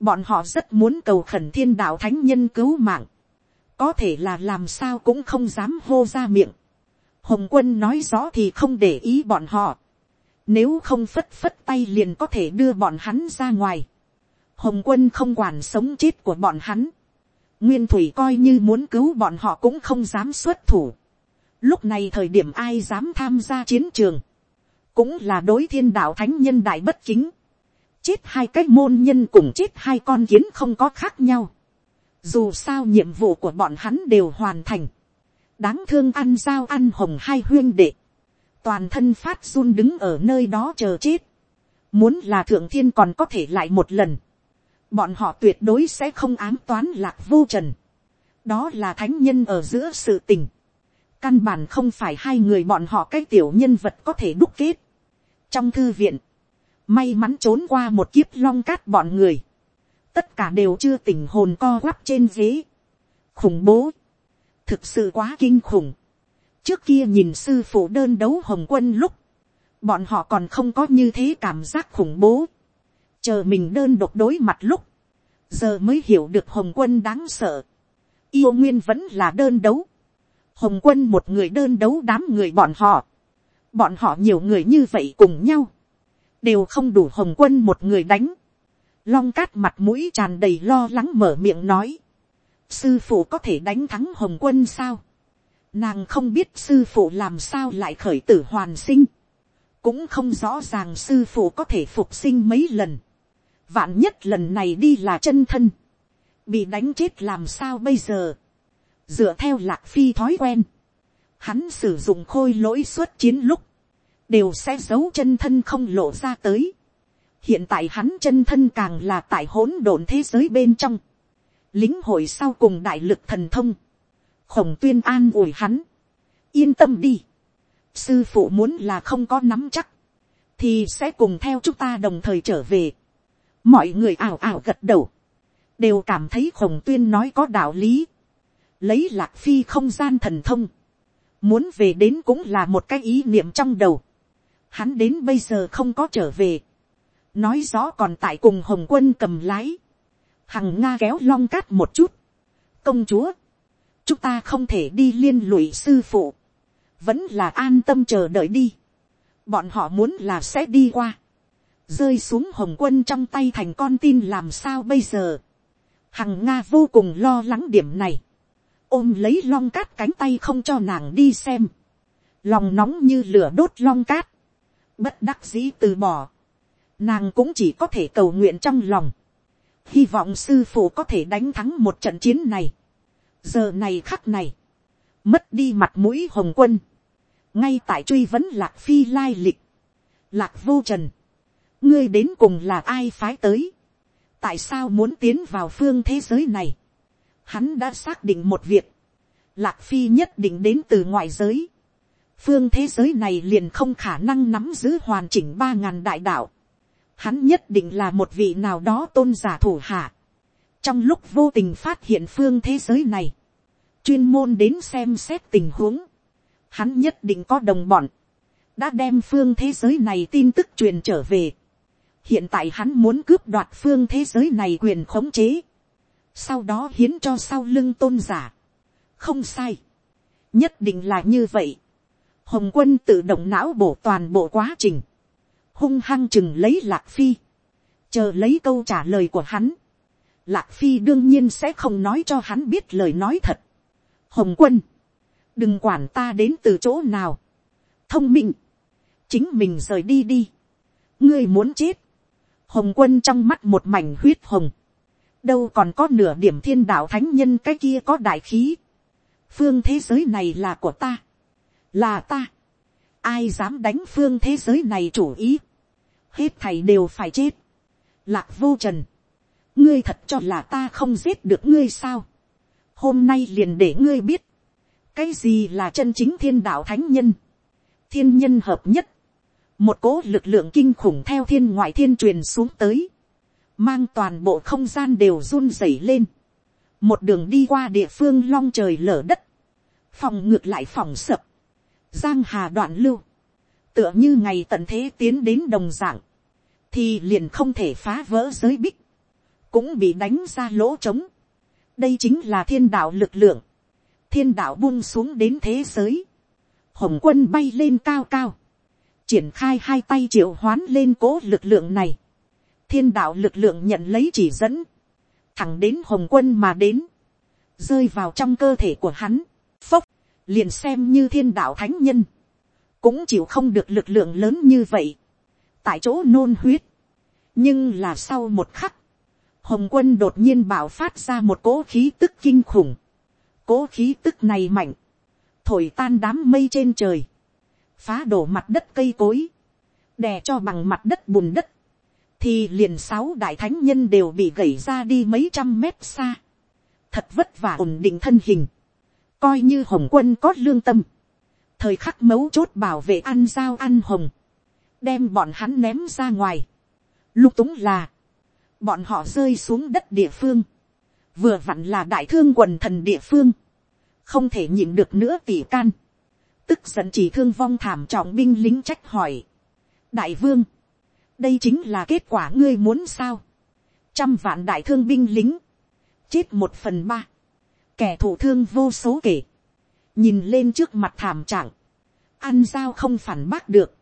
bọn họ rất muốn cầu khẩn thiên đạo thánh nhân cứu mạng, có thể là làm sao cũng không dám hô ra miệng, hồng quân nói rõ thì không để ý bọn họ, nếu không phất phất tay liền có thể đưa bọn hắn ra ngoài, hồng quân không quản sống chết của bọn hắn, nguyên thủy coi như muốn cứu bọn họ cũng không dám xuất thủ, Lúc này thời điểm ai dám tham gia chiến trường. Cũng là đối thiên đạo thánh nhân đại bất kính. Chết hai cái môn nhân cùng chết hai con kiến không có khác nhau. Dù sao nhiệm vụ của bọn hắn đều hoàn thành. Đáng thương ăn dao ăn hồng hai huyên đệ. Toàn thân phát run đứng ở nơi đó chờ chết. Muốn là thượng thiên còn có thể lại một lần. Bọn họ tuyệt đối sẽ không ám toán lạc vô trần. Đó là thánh nhân ở giữa sự tình Căn bản không phải hai người bọn họ cái tiểu nhân vật có thể đúc kết. Trong thư viện, may mắn trốn qua một kiếp long cát bọn người. Tất cả đều chưa tỉnh hồn co quắp trên ghế. Khủng bố. Thực sự quá kinh khủng. Trước kia nhìn sư phụ đơn đấu hồng quân lúc. Bọn họ còn không có như thế cảm giác khủng bố. Chờ mình đơn độc đối mặt lúc. Giờ mới hiểu được hồng quân đáng sợ. Yêu nguyên vẫn là đơn đấu hồng quân một người đơn đấu đám người bọn họ, bọn họ nhiều người như vậy cùng nhau, đều không đủ hồng quân một người đánh, long cát mặt mũi tràn đầy lo lắng mở miệng nói, sư phụ có thể đánh thắng hồng quân sao, nàng không biết sư phụ làm sao lại khởi tử hoàn sinh, cũng không rõ ràng sư phụ có thể phục sinh mấy lần, vạn nhất lần này đi là chân thân, bị đánh chết làm sao bây giờ, dựa theo lạc phi thói quen, hắn sử dụng khôi lỗi suốt chiến lúc, đều sẽ giấu chân thân không lộ ra tới hiện tại hắn chân thân càng là tại hỗn độn thế giới bên trong, lính hội sau cùng đại lực thần thông, khổng tuyên an ủi hắn, yên tâm đi, sư phụ muốn là không có nắm chắc, thì sẽ cùng theo chúng ta đồng thời trở về. mọi người ảo ảo gật đầu, đều cảm thấy khổng tuyên nói có đạo lý. Lấy lạc phi không gian thần thông, muốn về đến cũng là một cái ý niệm trong đầu, hắn đến bây giờ không có trở về, nói rõ còn tại cùng hồng quân cầm lái, hằng nga kéo long cát một chút, công chúa, chúng ta không thể đi liên lụy sư phụ, vẫn là an tâm chờ đợi đi, bọn họ muốn là sẽ đi qua, rơi xuống hồng quân trong tay thành con tin làm sao bây giờ, hằng nga vô cùng lo lắng điểm này, ôm lấy long cát cánh tay không cho nàng đi xem, lòng nóng như lửa đốt long cát, bất đắc dĩ từ bỏ, nàng cũng chỉ có thể cầu nguyện trong lòng, hy vọng sư phụ có thể đánh thắng một trận chiến này, giờ này khắc này, mất đi mặt mũi hồng quân, ngay tại truy vấn lạc phi lai lịch, lạc vô trần, ngươi đến cùng là ai phái tới, tại sao muốn tiến vào phương thế giới này, hắn đã xác định một việc, lạc phi nhất định đến từ ngoại giới, phương thế giới này liền không khả năng nắm giữ hoàn chỉnh ba ngàn đại đạo, hắn nhất định là một vị nào đó tôn giả thủ hạ, trong lúc vô tình phát hiện phương thế giới này, chuyên môn đến xem xét tình huống, hắn nhất định có đồng bọn, đã đem phương thế giới này tin tức truyền trở về. hiện tại hắn muốn cướp đoạt phương thế giới này quyền khống chế, sau đó hiến cho sau lưng tôn giả. không sai, nhất định là như vậy. hồng quân tự động não bổ toàn bộ quá trình, hung hăng chừng lấy lạc phi, chờ lấy câu trả lời của hắn. Lạc phi đương nhiên sẽ không nói cho hắn biết lời nói thật. hồng quân, đừng quản ta đến từ chỗ nào. thông minh, chính mình rời đi đi. ngươi muốn chết. hồng quân trong mắt một mảnh huyết hồng. đâu còn có nửa điểm thiên đạo thánh nhân cái kia có đại khí. phương thế giới này là của ta. là ta. ai dám đánh phương thế giới này chủ ý hết thầy đều phải chết. lạc vô trần. ngươi thật cho là ta không giết được ngươi sao. hôm nay liền để ngươi biết. Cái gì là chân chính thiên đạo thánh nhân, thiên nhân hợp nhất, một cỗ lực lượng kinh khủng theo thiên ngoại thiên truyền xuống tới, mang toàn bộ không gian đều run rẩy lên, một đường đi qua địa phương long trời lở đất, phòng ngược lại phòng sập, giang hà đoạn lưu, tựa như ngày tận thế tiến đến đồng dạng, thì liền không thể phá vỡ giới bích, cũng bị đánh ra lỗ trống. đây chính là thiên đạo lực lượng, thiên đạo buông xuống đến thế giới, hồng quân bay lên cao cao, triển khai hai tay triệu hoán lên cố lực lượng này, thiên đạo lực lượng nhận lấy chỉ dẫn, thẳng đến hồng quân mà đến, rơi vào trong cơ thể của hắn, phốc, liền xem như thiên đạo thánh nhân, cũng chịu không được lực lượng lớn như vậy, tại chỗ nôn huyết, nhưng là sau một khắc, hồng quân đột nhiên bảo phát ra một cỗ khí tức kinh khủng, cố khí tức này mạnh, thổi tan đám mây trên trời, phá đổ mặt đất cây cối, đè cho bằng mặt đất bùn đất, thì liền sáu đại thánh nhân đều bị gẩy ra đi mấy trăm mét xa, thật vất vả ổn định thân hình, coi như hồng quân có lương tâm, thời khắc mấu chốt bảo vệ ăn dao ăn hồng, đem bọn hắn ném ra ngoài, lục túng là, bọn họ rơi xuống đất địa phương, vừa vặn là đại thương quần thần địa phương, không thể nhịn được nữa tỷ can, tức giận chỉ thương vong thảm trọng binh lính trách hỏi. đại vương, đây chính là kết quả ngươi muốn sao, trăm vạn đại thương binh lính, chết một phần ba, kẻ thủ thương vô số kể, nhìn lên trước mặt thảm trạng, ăn dao không phản bác được,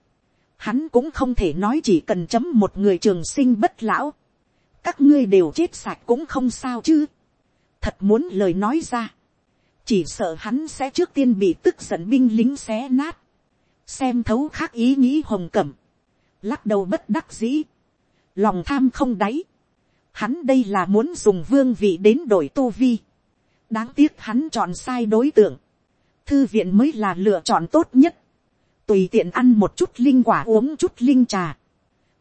hắn cũng không thể nói chỉ cần chấm một người trường sinh bất lão, các ngươi đều chết sạch cũng không sao chứ, thật muốn lời nói ra, chỉ sợ hắn sẽ trước tiên bị tức giận binh lính xé nát, xem thấu khác ý nghĩ hồng cẩm, lắc đầu bất đắc dĩ, lòng tham không đáy, hắn đây là muốn dùng vương vị đến đổi tu vi, đáng tiếc hắn chọn sai đối tượng, thư viện mới là lựa chọn tốt nhất, tùy tiện ăn một chút linh quả uống chút linh trà,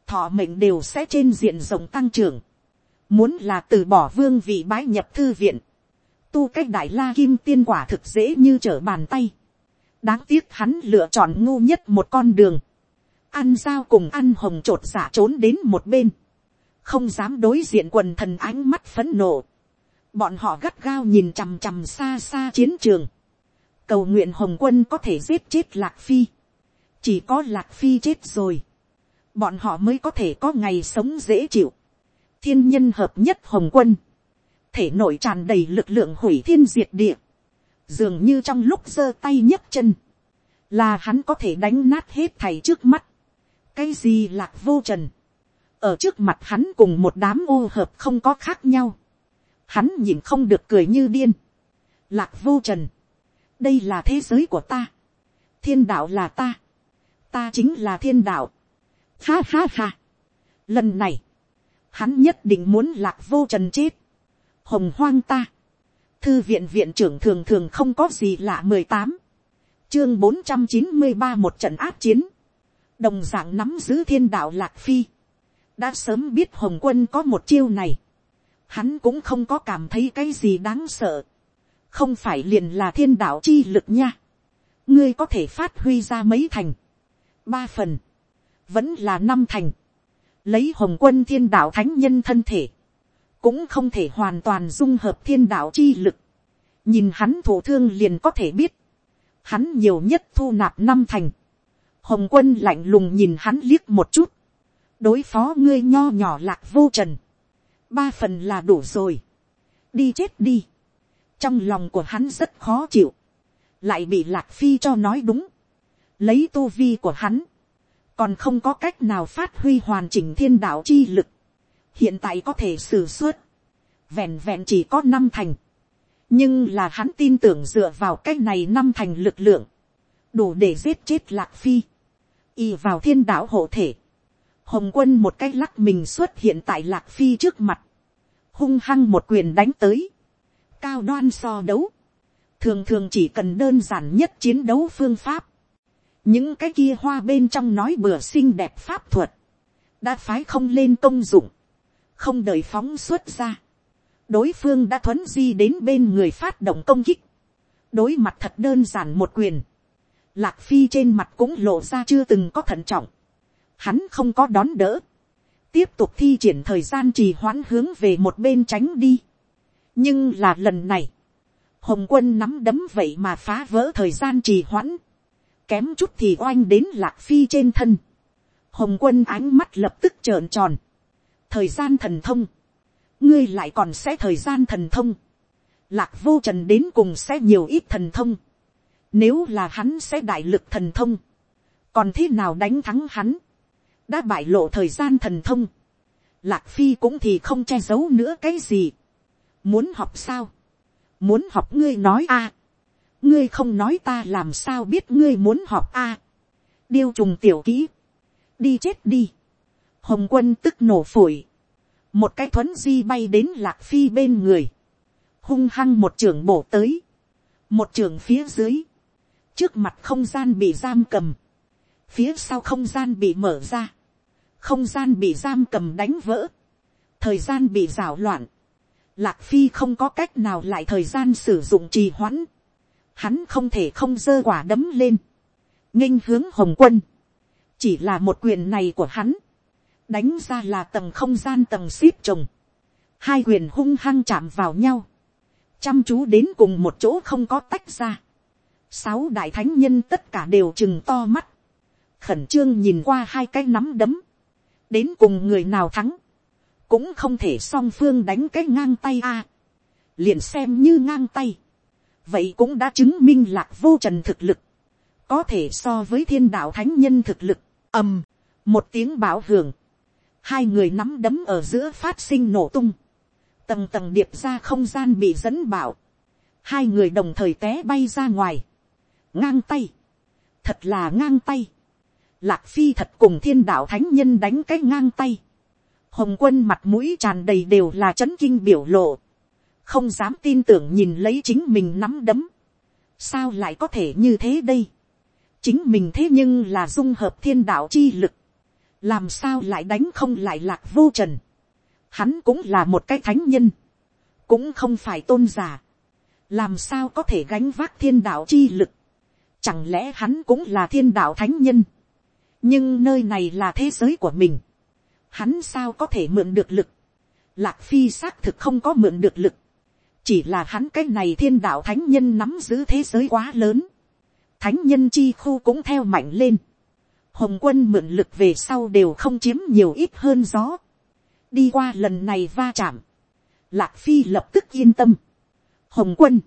thọ mệnh đều sẽ trên diện rộng tăng trưởng, muốn là từ bỏ vương vị bái nhập thư viện, tu cách đại la kim tiên quả thực dễ như trở bàn tay. đáng tiếc hắn lựa chọn ngu nhất một con đường. ăn dao cùng ăn hồng trột giả trốn đến một bên. không dám đối diện quần thần ánh mắt phấn nộ. bọn họ gắt gao nhìn chằm chằm xa xa chiến trường cầu nguyện hồng quân có thể giết chết lạc phi. chỉ có lạc phi chết rồi. bọn họ mới có thể có ngày sống dễ chịu. thiên nhân hợp nhất hồng quân. Thể nội tràn đầy lực lượng hủy thiên diệt địa, dường như trong lúc giơ tay nhấc chân, là hắn có thể đánh nát hết thầy trước mắt, cái gì lạc vô trần, ở trước mặt hắn cùng một đám ô hợp không có khác nhau, hắn nhìn không được cười như điên, lạc vô trần, đây là thế giới của ta, thiên đạo là ta, ta chính là thiên đạo, ha ha ha, lần này, hắn nhất định muốn lạc vô trần chết, hồng hoang ta, thư viện viện trưởng thường thường không có gì lạ mười tám, chương bốn trăm chín mươi ba một trận áp chiến, đồng d ạ n g nắm giữ thiên đạo lạc phi, đã sớm biết hồng quân có một chiêu này, hắn cũng không có cảm thấy cái gì đáng sợ, không phải liền là thiên đạo chi lực nha, ngươi có thể phát huy ra mấy thành, ba phần, vẫn là năm thành, lấy hồng quân thiên đạo thánh nhân thân thể, cũng không thể hoàn toàn dung hợp thiên đạo chi lực, nhìn hắn thủ thương liền có thể biết, hắn nhiều nhất thu nạp năm thành. Hồng quân lạnh lùng nhìn hắn liếc một chút. Đối phó ngươi nho nhỏ lạc vô trần. Ba phần là đủ rồi. Đi chết đi. Trong lòng của hắn rất khó chịu. Lại bị lạc phi cho nói đúng. Lấy tu vi của hắn. Còn không có cách nào phát huy hoàn chỉnh thiên đạo chi lực. Hiện tại có thể xử suất. Vẹn vẹn chỉ có năm thành nhưng là hắn tin tưởng dựa vào cái này năm thành lực lượng, đủ để giết chết lạc phi, y vào thiên đạo hộ thể, hồng quân một cái lắc mình xuất hiện tại lạc phi trước mặt, hung hăng một quyền đánh tới, cao đoan so đấu, thường thường chỉ cần đơn giản nhất chiến đấu phương pháp, những cái kia hoa bên trong nói bừa xinh đẹp pháp thuật, đã phái không lên công dụng, không đợi phóng xuất ra, đối phương đã thuấn di đến bên người phát động công kích, đối mặt thật đơn giản một quyền, lạc phi trên mặt cũng lộ ra chưa từng có thận trọng, hắn không có đón đỡ, tiếp tục thi triển thời gian trì hoãn hướng về một bên tránh đi, nhưng là lần này, hồng quân nắm đấm vậy mà phá vỡ thời gian trì hoãn, kém chút thì oanh đến lạc phi trên thân, hồng quân ánh mắt lập tức trợn tròn, thời gian thần thông, ngươi lại còn sẽ thời gian thần thông, lạc vô trần đến cùng sẽ nhiều ít thần thông, nếu là hắn sẽ đại lực thần thông, còn thế nào đánh thắng hắn, đã bại lộ thời gian thần thông, lạc phi cũng thì không che giấu nữa cái gì, muốn học sao, muốn học ngươi nói a, ngươi không nói ta làm sao biết ngươi muốn học a, điêu trùng tiểu kỹ, đi chết đi, hồng quân tức nổ phổi, một cái thuấn di bay đến lạc phi bên người, hung hăng một trường bổ tới, một trường phía dưới, trước mặt không gian bị giam cầm, phía sau không gian bị mở ra, không gian bị giam cầm đánh vỡ, thời gian bị rảo loạn, lạc phi không có cách nào lại thời gian sử dụng trì hoãn, hắn không thể không dơ quả đấm lên, nghênh hướng hồng quân, chỉ là một quyền này của hắn, đánh ra là tầng không gian tầng xíp trồng, hai quyền hung hăng chạm vào nhau, chăm chú đến cùng một chỗ không có tách ra, sáu đại thánh nhân tất cả đều chừng to mắt, khẩn trương nhìn qua hai cái nắm đấm, đến cùng người nào thắng, cũng không thể song phương đánh cái ngang tay a, liền xem như ngang tay, vậy cũng đã chứng minh lạc vô trần thực lực, có thể so với thiên đạo thánh nhân thực lực, ầm, một tiếng bảo hưởng, hai người nắm đấm ở giữa phát sinh nổ tung, tầng tầng điệp ra không gian bị dẫn bảo, hai người đồng thời té bay ra ngoài, ngang tay, thật là ngang tay, lạc phi thật cùng thiên đạo thánh nhân đánh cái ngang tay, hồng quân mặt mũi tràn đầy đều là c h ấ n kinh biểu lộ, không dám tin tưởng nhìn lấy chính mình nắm đấm, sao lại có thể như thế đây, chính mình thế nhưng là dung hợp thiên đạo chi lực, làm sao lại đánh không lại lạc vô trần. Hắn cũng là một cái thánh nhân, cũng không phải tôn giả. làm sao có thể gánh vác thiên đạo chi lực. chẳng lẽ hắn cũng là thiên đạo thánh nhân. nhưng nơi này là thế giới của mình hắn sao có thể mượn được lực. lạc phi xác thực không có mượn được lực. chỉ là hắn cái này thiên đạo thánh nhân nắm giữ thế giới quá lớn. thánh nhân chi khu cũng theo mạnh lên hồng quân mượn lực về sau đều không chiếm nhiều ít hơn gió. đi qua lần này va chạm, lạc phi lập tức yên tâm. hồng quân,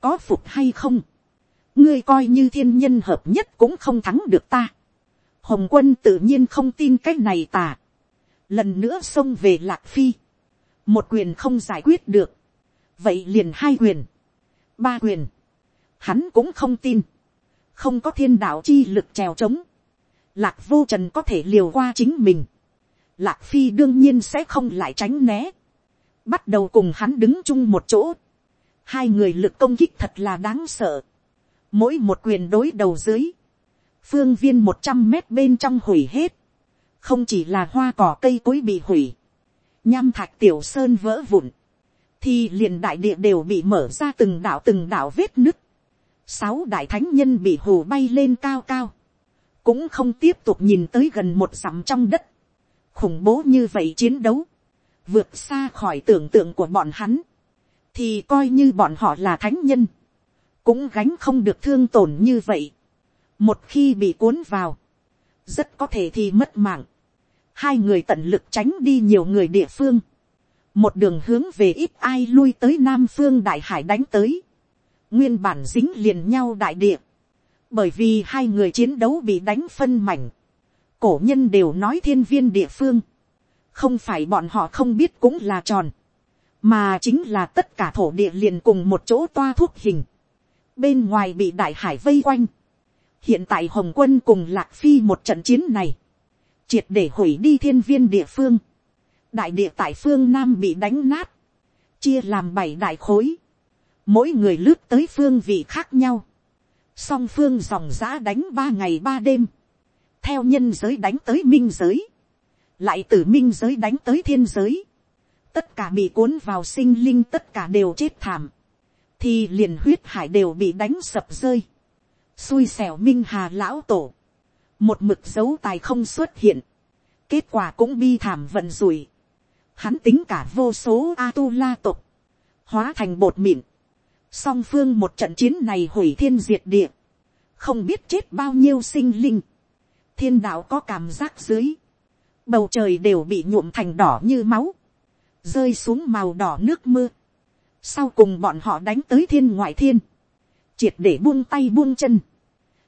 có phục hay không, ngươi coi như thiên nhân hợp nhất cũng không thắng được ta. hồng quân tự nhiên không tin cái này tà lần nữa xông về lạc phi, một quyền không giải quyết được, vậy liền hai quyền, ba quyền, hắn cũng không tin, không có thiên đạo chi lực trèo trống, lạc vô trần có thể liều qua chính mình, lạc phi đương nhiên sẽ không lại tránh né, bắt đầu cùng hắn đứng chung một chỗ, hai người lực công kích thật là đáng sợ, mỗi một quyền đối đầu dưới, phương viên một trăm mét bên trong hủy hết, không chỉ là hoa cỏ cây cối bị hủy, nham thạch tiểu sơn vỡ vụn, thì liền đại địa đều bị mở ra từng đảo từng đảo vết nứt, sáu đại thánh nhân bị hù bay lên cao cao, cũng không tiếp tục nhìn tới gần một dặm trong đất, khủng bố như vậy chiến đấu, vượt xa khỏi tưởng tượng của bọn hắn, thì coi như bọn họ là thánh nhân, cũng gánh không được thương tổn như vậy. một khi bị cuốn vào, rất có thể thì mất mạng hai người tận lực tránh đi nhiều người địa phương, một đường hướng về ít ai lui tới nam phương đại hải đánh tới, nguyên bản dính liền nhau đại địa, bởi vì hai người chiến đấu bị đánh phân mảnh, cổ nhân đều nói thiên viên địa phương, không phải bọn họ không biết cũng là tròn, mà chính là tất cả thổ địa liền cùng một chỗ toa thuốc hình, bên ngoài bị đại hải vây quanh, hiện tại hồng quân cùng lạc phi một trận chiến này, triệt để hủy đi thiên viên địa phương, đại địa tại phương nam bị đánh nát, chia làm bảy đại khối, mỗi người lướt tới phương vị khác nhau, song phương dòng giã đánh ba ngày ba đêm, theo nhân giới đánh tới minh giới, lại từ minh giới đánh tới thiên giới, tất cả bị cuốn vào sinh linh tất cả đều chết thảm, thì liền huyết hải đều bị đánh sập rơi, xui xẻo minh hà lão tổ, một mực dấu tài không xuất hiện, kết quả cũng bi thảm vận rủi, hắn tính cả vô số a tu la tục, hóa thành bột mịn, song phương một trận chiến này hủy thiên diệt địa, không biết chết bao nhiêu sinh linh, thiên đạo có cảm giác dưới, bầu trời đều bị nhuộm thành đỏ như máu, rơi xuống màu đỏ nước mưa, sau cùng bọn họ đánh tới thiên ngoại thiên, triệt để buông tay buông chân,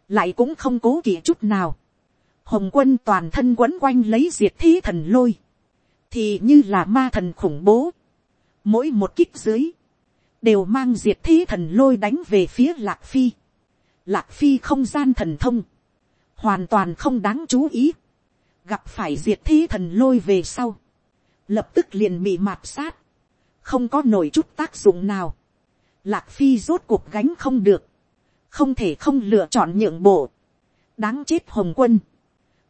lại cũng không cố kỵ chút nào, hồng quân toàn thân quấn quanh lấy diệt thí thần lôi, thì như là ma thần khủng bố, mỗi một kích dưới, đều mang diệt thí thần lôi đánh về phía lạc phi, lạc phi không gian thần thông, hoàn toàn không đáng chú ý, gặp phải diệt thí thần lôi về sau, lập tức liền bị mạt sát, không có nổi chút tác dụng nào, lạc phi rốt cuộc gánh không được, không thể không lựa chọn nhượng bộ, đáng chết hồng quân,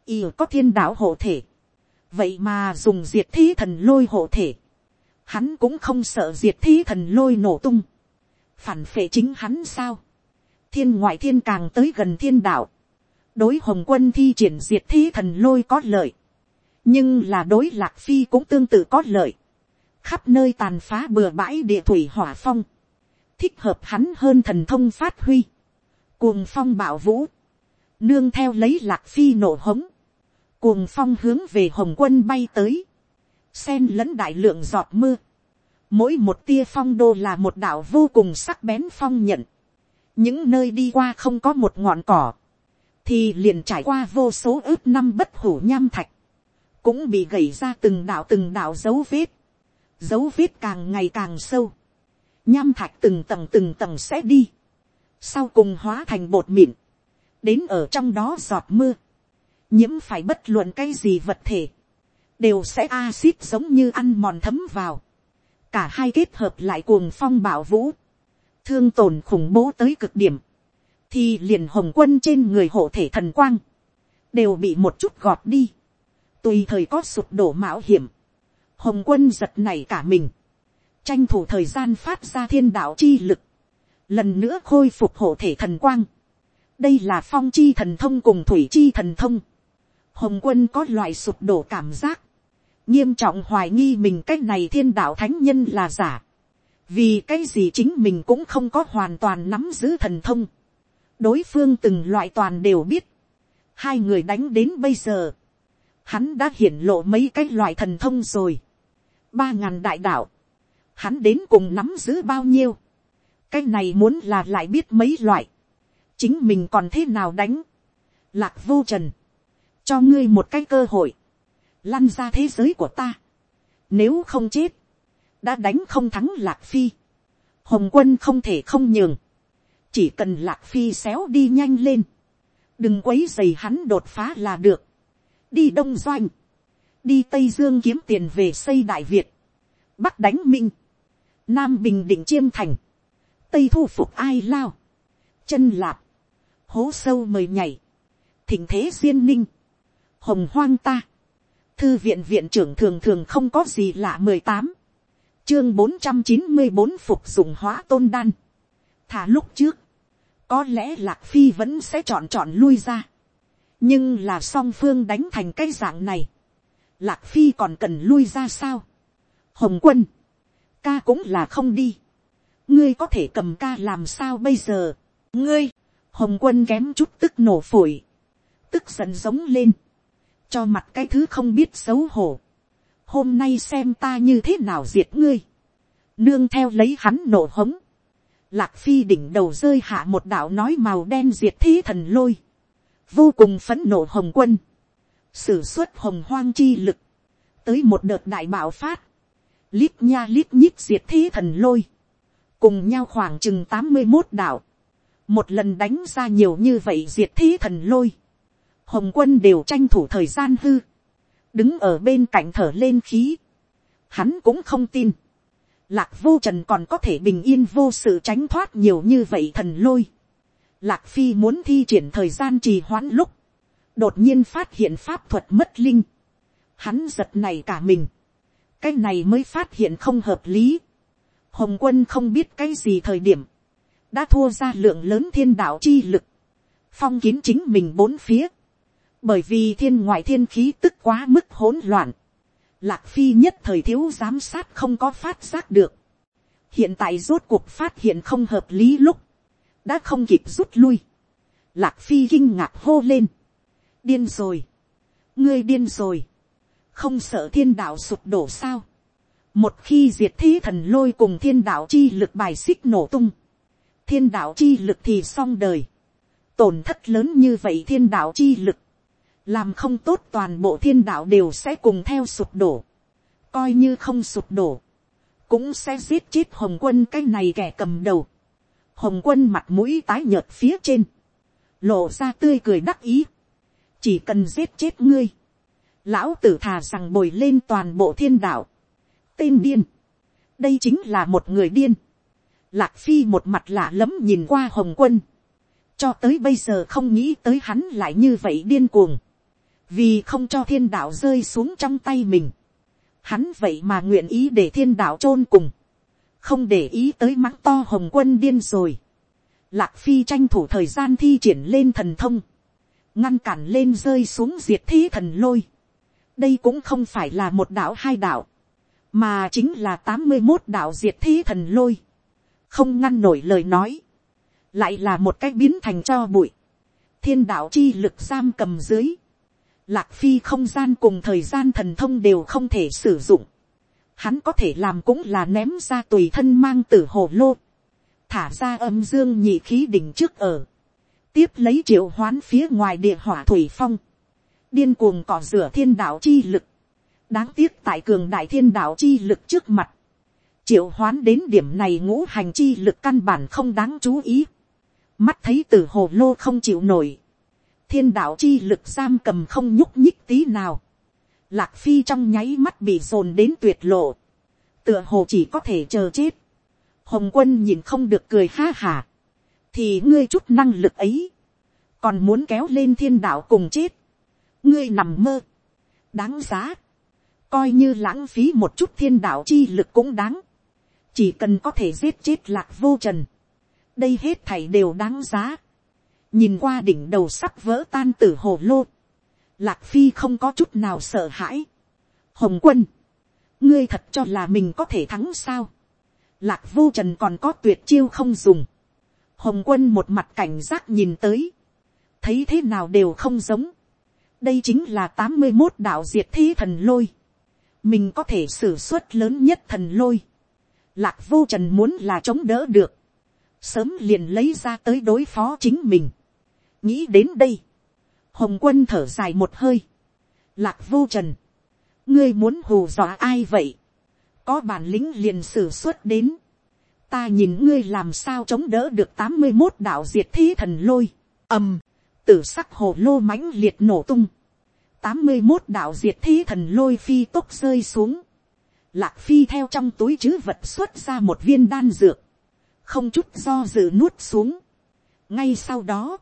y có thiên đạo hộ thể, vậy mà dùng diệt thí thần lôi hộ thể, hắn cũng không sợ diệt thí thần lôi nổ tung, phản phệ chính hắn sao, thiên ngoại thiên càng tới gần thiên đạo, đối hồng quân thi triển diệt thí thần lôi có lợi, nhưng là đối lạc phi cũng tương tự có lợi, khắp nơi tàn phá bừa bãi địa thủy hỏa phong, thích hợp hắn hơn thần thông phát huy, cuồng phong bảo vũ, nương theo lấy lạc phi nổ hống, cuồng phong hướng về hồng quân bay tới, sen lẫn đại lượng giọt mưa, mỗi một tia phong đô là một đạo vô cùng sắc bén phong nhận, những nơi đi qua không có một ngọn cỏ, thì liền trải qua vô số ước năm bất hủ nham thạch, cũng bị gầy ra từng đạo từng đạo dấu vết, dấu vết càng ngày càng sâu, nham thạch từng tầng từng tầng sẽ đi, sau cùng hóa thành bột mịn, đến ở trong đó giọt mưa, nhiễm phải bất luận cái gì vật thể, đều sẽ axit giống như ăn mòn thấm vào, cả hai kết hợp lại cuồng phong bảo vũ, thương tổn khủng bố tới cực điểm, thì liền hồng quân trên người hộ thể thần quang, đều bị một chút gọt đi, tùy thời có sụp đổ mạo hiểm, hồng quân giật này cả mình, tranh thủ thời gian phát ra thiên đạo chi lực, lần nữa khôi phục hộ thể thần quang, đây là phong chi thần thông cùng thủy chi thần thông, hồng quân có loại sụp đổ cảm giác, nghiêm trọng hoài nghi mình cái này thiên đạo thánh nhân là giả, vì cái gì chính mình cũng không có hoàn toàn nắm giữ thần thông, đối phương từng loại toàn đều biết, hai người đánh đến bây giờ, hắn đã hiển lộ mấy cái loại thần thông rồi, ba ngàn đại đạo, hắn đến cùng nắm giữ bao nhiêu, cái này muốn là lại biết mấy loại, chính mình còn thế nào đánh, lạc vô trần, cho ngươi một cái cơ hội, lăn ra thế giới của ta, nếu không chết, đã đánh không thắng lạc phi, hồng quân không thể không nhường, chỉ cần lạc phi xéo đi nhanh lên, đừng quấy dày hắn đột phá là được, đi đông doanh, đi tây dương kiếm tiền về xây đại việt, bắc đánh minh, nam bình định chiêm thành, tây thu phục ai lao, chân lạp, hố sâu mời nhảy, thỉnh thế duyên ninh, hồng hoang ta, thư viện viện trưởng thường thường không có gì lạ mười tám, chương bốn trăm chín mươi bốn phục dụng hóa tôn đan, thả lúc trước, có lẽ lạc phi vẫn sẽ chọn chọn lui ra, nhưng là song phương đánh thành cái dạng này, lạc phi còn cần lui ra sao, hồng quân, ca cũng là không đi, ngươi có thể cầm ca làm sao bây giờ, ngươi, hồng quân kém chút tức nổ phổi, tức giận giống lên, cho mặt cái thứ không biết xấu hổ, hôm nay xem ta như thế nào diệt ngươi, nương theo lấy hắn nổ hống, lạc phi đỉnh đầu rơi hạ một đạo nói màu đen diệt thế thần lôi, vô cùng phấn nộ hồng quân, sử xuất hồng hoang chi lực, tới một đợt đại bạo phát, lít nha lít nhít diệt thế thần lôi, cùng nhau khoảng chừng tám mươi một đạo, một lần đánh ra nhiều như vậy diệt thế thần lôi, hồng quân đều tranh thủ thời gian hư, đứng ở bên cạnh thở lên khí, hắn cũng không tin, lạc vô trần còn có thể bình yên vô sự tránh thoát nhiều như vậy thần lôi, lạc phi muốn thi triển thời gian trì hoãn lúc, đột nhiên phát hiện pháp thuật mất linh, hắn giật này cả mình, cái này mới phát hiện không hợp lý, hồng quân không biết cái gì thời điểm, đã thua ra lượng lớn thiên đạo chi lực, phong kiến chính mình bốn phía, bởi vì thiên ngoại thiên khí tức quá mức hỗn loạn, lạc phi nhất thời thiếu giám sát không có phát giác được, hiện tại rốt cuộc phát hiện không hợp lý lúc, đã không kịp rút lui, lạc phi kinh ngạc hô lên, điên rồi, ngươi điên rồi, không sợ thiên đạo sụp đổ sao, một khi diệt thế thần lôi cùng thiên đạo chi lực bài xích nổ tung, thiên đạo chi lực thì xong đời, tổn thất lớn như vậy thiên đạo chi lực, làm không tốt toàn bộ thiên đạo đều sẽ cùng theo sụp đổ, coi như không sụp đổ, cũng sẽ giết chết hồng quân cái này kẻ cầm đầu, hồng quân mặt mũi tái nhợt phía trên, lộ ra tươi cười đắc ý, chỉ cần giết chết ngươi, lão tử thà rằng bồi lên toàn bộ thiên đạo, tên điên, đây chính là một người điên, lạc phi một mặt lạ lẫm nhìn qua hồng quân, cho tới bây giờ không nghĩ tới hắn lại như vậy điên cuồng, vì không cho thiên đạo rơi xuống trong tay mình, hắn vậy mà nguyện ý để thiên đạo chôn cùng, không để ý tới mắng to hồng quân điên rồi. Lạc phi tranh thủ thời gian thi triển lên thần thông, ngăn cản lên rơi xuống diệt thế thần lôi. đây cũng không phải là một đạo hai đạo, mà chính là tám mươi một đạo diệt thế thần lôi, không ngăn nổi lời nói, lại là một cái biến thành cho bụi, thiên đạo chi lực giam cầm dưới, lạc phi không gian cùng thời gian thần thông đều không thể sử dụng, hắn có thể làm cũng là ném ra tùy thân mang t hồ lô, thả ra âm dương nhị khí đỉnh trước ở, tiếp lấy triệu hoán phía ngoài địa hỏa thủy phong, điên cuồng cỏ rửa thiên đạo chi lực, đáng tiếc tại cường đại thiên đạo chi lực trước mặt, triệu hoán đến điểm này ngũ hành chi lực căn bản không đáng chú ý, mắt thấy tử hồ lô không chịu nổi, thiên đạo chi lực giam cầm không nhúc nhích tí nào, lạc phi trong nháy mắt bị dồn đến tuyệt lộ, tựa hồ chỉ có thể chờ chết, hồng quân nhìn không được cười ha hà, thì ngươi chút năng lực ấy, còn muốn kéo lên thiên đạo cùng chết, ngươi nằm mơ, đáng giá, coi như lãng phí một chút thiên đạo chi lực cũng đáng, chỉ cần có thể giết chết lạc vô trần, đây hết thảy đều đáng giá, nhìn qua đỉnh đầu sắp vỡ tan tử hồ lô, lạc phi không có chút nào sợ hãi. hồng quân, ngươi thật cho là mình có thể thắng sao. lạc vô trần còn có tuyệt chiêu không dùng. hồng quân một mặt cảnh giác nhìn tới, thấy thế nào đều không giống. đây chính là tám mươi một đạo diệt thế thần lôi. mình có thể xử suất lớn nhất thần lôi. lạc vô trần muốn là chống đỡ được. sớm liền lấy ra tới đối phó chính mình nghĩ đến đây, hồng quân thở dài một hơi, lạc vô trần, ngươi muốn hù dọa ai vậy, có bản lĩnh liền xử xuất đến, ta nhìn ngươi làm sao chống đỡ được tám mươi một đạo diệt thế thần lôi, ầm, tử sắc hồ lô mãnh liệt nổ tung, tám mươi một đạo diệt thế thần lôi phi tốc rơi xuống, lạc phi theo trong túi chứ vật xuất ra một viên đan dược, không chút do dự nuốt xuống. ngay sau đó,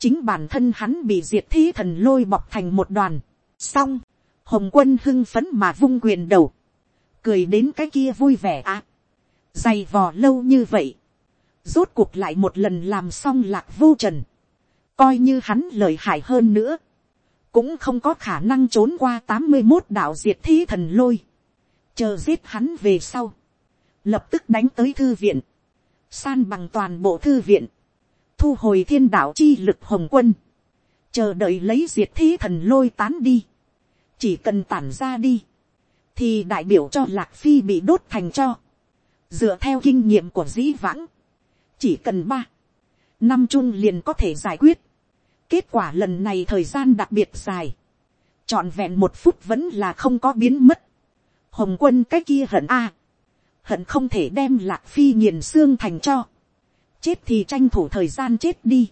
chính bản thân hắn bị diệt thi thần lôi bọc thành một đoàn, xong, hồng quân hưng phấn mà vung quyền đầu, cười đến cái kia vui vẻ ạ, à. dày vò lâu như vậy, rốt cuộc lại một lần làm xong lạc vô trần, coi như hắn lời hại hơn nữa, cũng không có khả năng trốn qua tám mươi một đạo diệt thi thần lôi, chờ giết hắn về sau, lập tức đánh tới thư viện, san bằng toàn bộ thư viện, thu hồi thiên đạo chi lực hồng quân, chờ đợi lấy diệt thế thần lôi tán đi, chỉ cần tản ra đi, thì đại biểu cho lạc phi bị đốt thành cho, dựa theo kinh nghiệm của dĩ vãng, chỉ cần ba, năm chung liền có thể giải quyết, kết quả lần này thời gian đặc biệt dài, trọn vẹn một phút vẫn là không có biến mất, hồng quân cái kia hận a, hận không thể đem lạc phi nghiền xương thành cho, chết thì tranh thủ thời gian chết đi,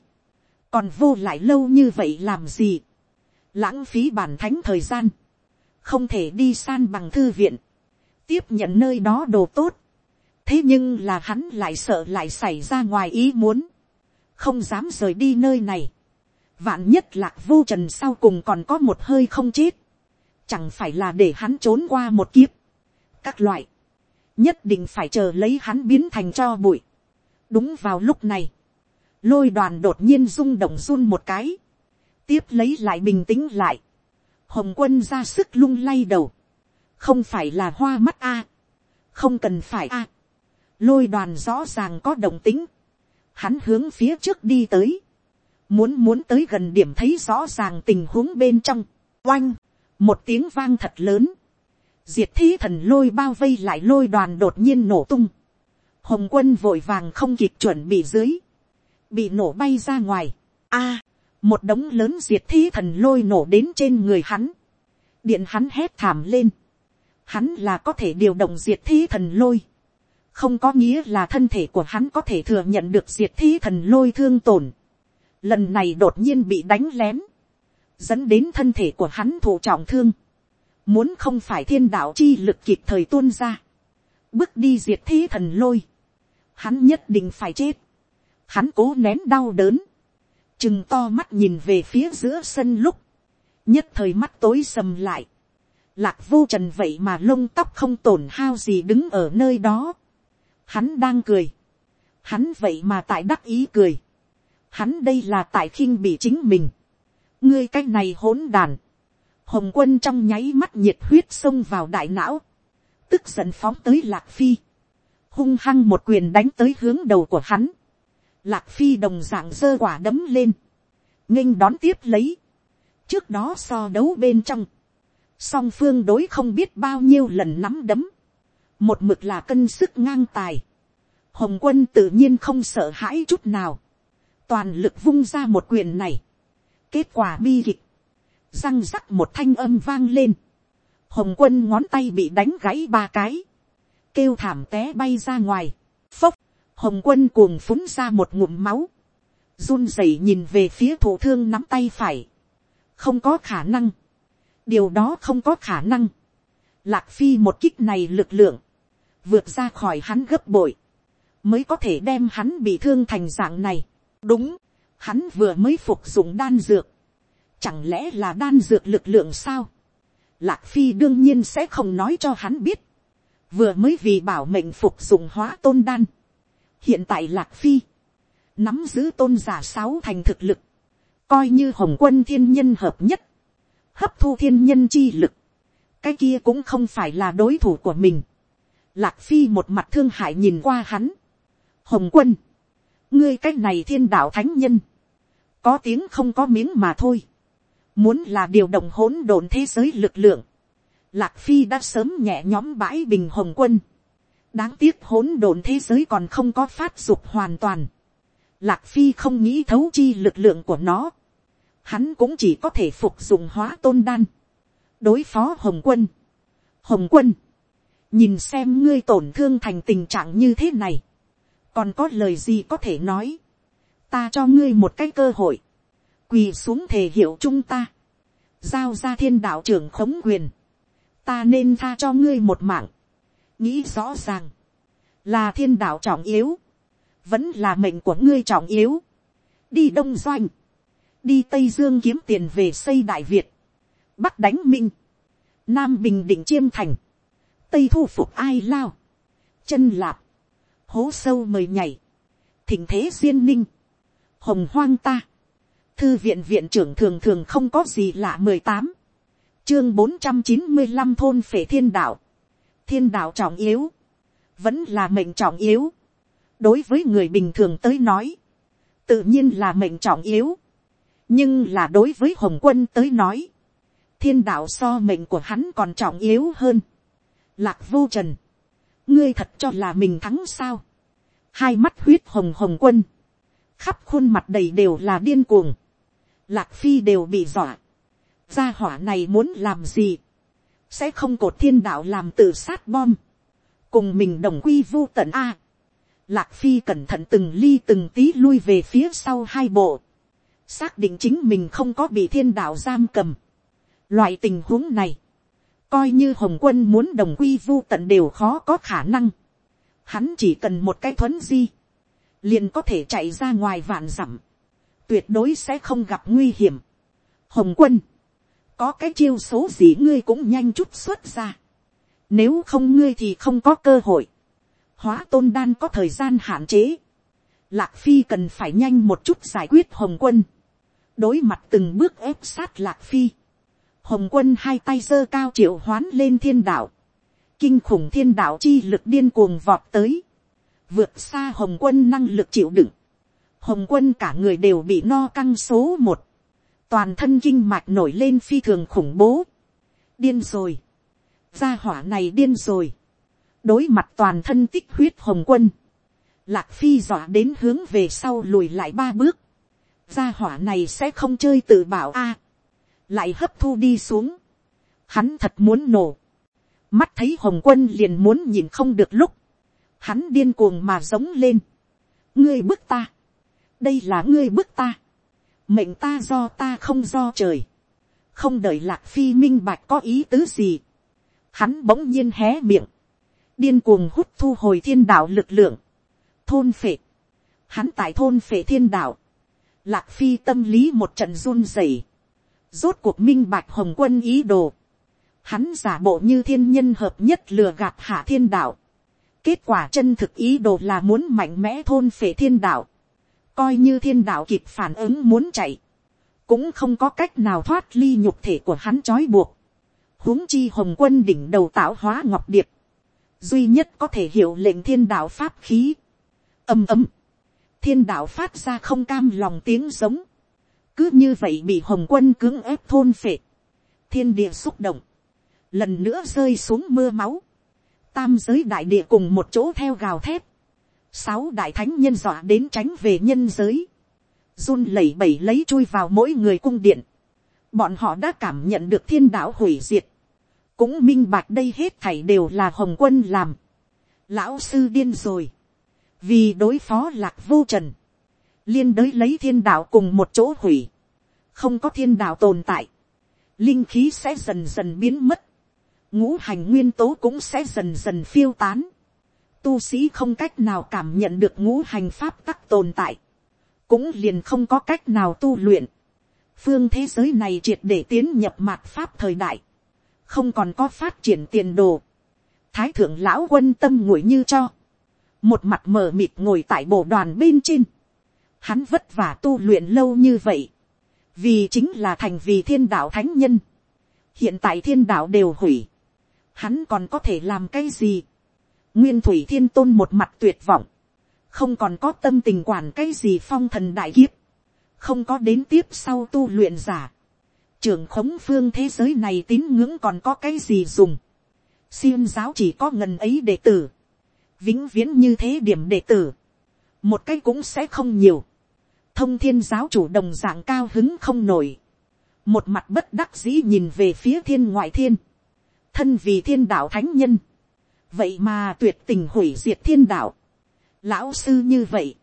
còn vô lại lâu như vậy làm gì, lãng phí bản thánh thời gian, không thể đi san bằng thư viện, tiếp nhận nơi đó đồ tốt, thế nhưng là hắn lại sợ lại xảy ra ngoài ý muốn, không dám rời đi nơi này, vạn nhất lạc vô trần sau cùng còn có một hơi không chết, chẳng phải là để hắn trốn qua một kiếp, các loại, nhất định phải chờ lấy hắn biến thành cho bụi đúng vào lúc này, lôi đoàn đột nhiên rung động run một cái, tiếp lấy lại bình tĩnh lại, hồng quân ra sức lung lay đầu, không phải là hoa mắt a, không cần phải a, lôi đoàn rõ ràng có động tính, hắn hướng phía trước đi tới, muốn muốn tới gần điểm thấy rõ ràng tình huống bên trong, oanh, một tiếng vang thật lớn, diệt thi thần lôi bao vây lại lôi đoàn đột nhiên nổ tung, hồng quân vội vàng không kịp chuẩn bị dưới, bị nổ bay ra ngoài, a, một đống lớn diệt thi thần lôi nổ đến trên người hắn, điện hắn hét thảm lên, hắn là có thể điều động diệt thi thần lôi, không có nghĩa là thân thể của hắn có thể thừa nhận được diệt thi thần lôi thương tổn, lần này đột nhiên bị đánh lén, dẫn đến thân thể của hắn thụ trọng thương, muốn không phải thiên đạo chi lực kịp thời tuôn ra, bước đi diệt thi thần lôi, hắn nhất định phải chết, hắn cố nén đau đớn, chừng to mắt nhìn về phía giữa sân lúc, nhất thời mắt tối sầm lại, lạc vô trần vậy mà lông tóc không tổn hao gì đứng ở nơi đó, hắn đang cười, hắn vậy mà tại đắc ý cười, hắn đây là tại khinh bị chính mình, ngươi cái này hỗn đàn, hồng quân trong nháy mắt nhiệt huyết xông vào đại não, tức giận phóng tới lạc phi, hung hăng một quyền đánh tới hướng đầu của hắn, lạc phi đồng dạng giơ quả đấm lên, nghênh đón tiếp lấy, trước đó so đấu bên trong, song phương đối không biết bao nhiêu lần nắm đấm, một mực là cân sức ngang tài, hồng quân tự nhiên không sợ hãi chút nào, toàn lực vung ra một quyền này, kết quả bi kịch, răng rắc một thanh âm vang lên, hồng quân ngón tay bị đánh gãy ba cái, kêu thảm té bay ra ngoài, phốc, hồng quân cuồng phúng ra một ngụm máu, run rẩy nhìn về phía thủ thương nắm tay phải, không có khả năng, điều đó không có khả năng, lạc phi một kích này lực lượng, vượt ra khỏi hắn gấp bội, mới có thể đem hắn bị thương thành dạng này. đúng, hắn vừa mới phục dụng đan dược, chẳng lẽ là đan dược lực lượng sao. lạc phi đương nhiên sẽ không nói cho hắn biết, vừa mới vì bảo mệnh phục dụng hóa tôn đan. hiện tại lạc phi, nắm giữ tôn giả sáu thành thực lực, coi như hồng quân thiên nhân hợp nhất, hấp thu thiên nhân chi lực, cái kia cũng không phải là đối thủ của mình. Lạc phi một mặt thương hại nhìn qua hắn. hồng quân, ngươi cái này thiên đạo thánh nhân, có tiếng không có miếng mà thôi. muốn là điều động hỗn độn thế giới lực lượng, lạc phi đã sớm nhẹ nhóm bãi bình hồng quân. đáng tiếc hỗn độn thế giới còn không có phát dục hoàn toàn. lạc phi không nghĩ thấu chi lực lượng của nó. Hắn cũng chỉ có thể phục dụng hóa tôn đan, đối phó hồng quân. hồng quân, nhìn xem ngươi tổn thương thành tình trạng như thế này, còn có lời gì có thể nói, ta cho ngươi một cái cơ hội, quỳ xuống thể hiểu chúng ta, giao ra thiên đạo trưởng khống quyền, ta nên tha cho ngươi một mạng, nghĩ rõ ràng, là thiên đạo trọng yếu, vẫn là mệnh của ngươi trọng yếu, đi đông doanh, đi tây dương kiếm tiền về xây đại việt, bắc đánh minh, nam bình định chiêm thành, tây thu phục ai lao, chân lạp, hố sâu mời nhảy, thỉnh thế duyên ninh, hồng hoang ta, thư viện viện trưởng thường thường không có gì lạ mười tám, chương bốn trăm chín mươi năm thôn phể thiên đạo, thiên đạo trọng yếu, vẫn là mệnh trọng yếu, đối với người bình thường tới nói, tự nhiên là mệnh trọng yếu, nhưng là đối với hồng quân tới nói, thiên đạo so mệnh của hắn còn trọng yếu hơn. Lạc vô trần, ngươi thật cho là mình thắng sao. hai mắt huyết hồng hồng quân, khắp khuôn mặt đầy đều là điên cuồng. Lạc phi đều bị dọa gia hỏa này muốn làm gì, sẽ không cột thiên đạo làm tự sát bom, cùng mình đồng quy vô tận a. Lạc phi cẩn thận từng ly từng tí lui về phía sau hai bộ, xác định chính mình không có bị thiên đạo giam cầm. Loại tình huống này, coi như hồng quân muốn đồng quy vu tận đều khó có khả năng. Hắn chỉ cần một cái thuấn di, liền có thể chạy ra ngoài vạn dặm, tuyệt đối sẽ không gặp nguy hiểm. Hồng quân, có cái chiêu số gì ngươi cũng nhanh chút xuất ra. Nếu không ngươi thì không có cơ hội. Hóa tôn đan có thời gian hạn chế. Lạc phi cần phải nhanh một chút giải quyết hồng quân. Đối mặt từng bước ép sát lạc phi hồng quân hai tay giơ cao triệu hoán lên thiên đạo, kinh khủng thiên đạo chi lực điên cuồng vọt tới, vượt xa hồng quân năng lực chịu đựng, hồng quân cả người đều bị no căng số một, toàn thân kinh mạch nổi lên phi thường khủng bố, điên rồi, gia hỏa này điên rồi, đối mặt toàn thân tích huyết hồng quân, lạc phi dọa đến hướng về sau lùi lại ba bước, gia hỏa này sẽ không chơi tự bảo a, lại hấp thu đi xuống, hắn thật muốn nổ, mắt thấy hồng quân liền muốn nhìn không được lúc, hắn điên cuồng mà giống lên, ngươi bức ta, đây là ngươi bức ta, mệnh ta do ta không do trời, không đợi lạc phi minh bạch có ý tứ gì, hắn bỗng nhiên hé miệng, điên cuồng hút thu hồi thiên đạo lực lượng, thôn phệ, hắn tại thôn phệ thiên đạo, lạc phi tâm lý một trận run rẩy, Rốt cuộc minh bạch hồng quân ý đồ. Hắn giả bộ như thiên nhân hợp nhất lừa gạt hạ thiên đạo. Kết quả chân thực ý đồ là muốn mạnh mẽ thôn phệ thiên đạo. Coi như thiên đạo kịp phản ứng muốn chạy. Cũng không có cách nào thoát ly nhục thể của hắn trói buộc. huống chi hồng quân đỉnh đầu tạo hóa ngọc điệp. Duy nhất có thể hiểu lệnh thiên đạo pháp khí. ầm ầm. Thiên đạo phát ra không cam lòng tiếng giống cứ như vậy bị hồng quân cưỡng ép thôn phệ, thiên địa xúc động, lần nữa rơi xuống mưa máu, tam giới đại địa cùng một chỗ theo gào thép, sáu đại thánh nhân dọa đến tránh về nhân giới, run lẩy bẩy lấy chui vào mỗi người cung điện, bọn họ đã cảm nhận được thiên đạo hủy diệt, cũng minh bạch đây hết thảy đều là hồng quân làm, lão sư điên rồi, vì đối phó lạc vô trần, liên đới lấy thiên đạo cùng một chỗ hủy, không có thiên đạo tồn tại, linh khí sẽ dần dần biến mất, ngũ hành nguyên tố cũng sẽ dần dần phiêu tán, tu sĩ không cách nào cảm nhận được ngũ hành pháp tắc tồn tại, cũng liền không có cách nào tu luyện, phương thế giới này triệt để tiến nhập mạt pháp thời đại, không còn có phát triển tiền đồ, thái thượng lão quân tâm ngồi như cho, một mặt mờ mịt ngồi tại bộ đoàn bên trên, Hắn vất vả tu luyện lâu như vậy. Vì chính là thành vì thiên đạo thánh nhân. Hiện tại thiên đạo đều hủy. Hắn còn có thể làm cái gì? Nguyên thủy thiên tôn một mặt tuyệt vọng. Không còn có tâm tình quản cái gì phong thần đại kiếp. Không có đến tiếp sau tu luyện giả. Trưởng khống phương thế giới này tín ngưỡng còn có cái gì dùng. Siêng giáo chỉ có ngần ấy đệ tử. Vĩnh viễn như thế điểm đệ tử. Một cái cũng sẽ không nhiều thông thiên giáo chủ đồng dạng cao hứng không nổi. Một mặt bất đắc dĩ nhìn về phía thiên ngoại thiên. Thân vì thiên đạo thánh nhân. Vậy mà tuyệt tình hủy diệt thiên đạo. Lão sư như vậy.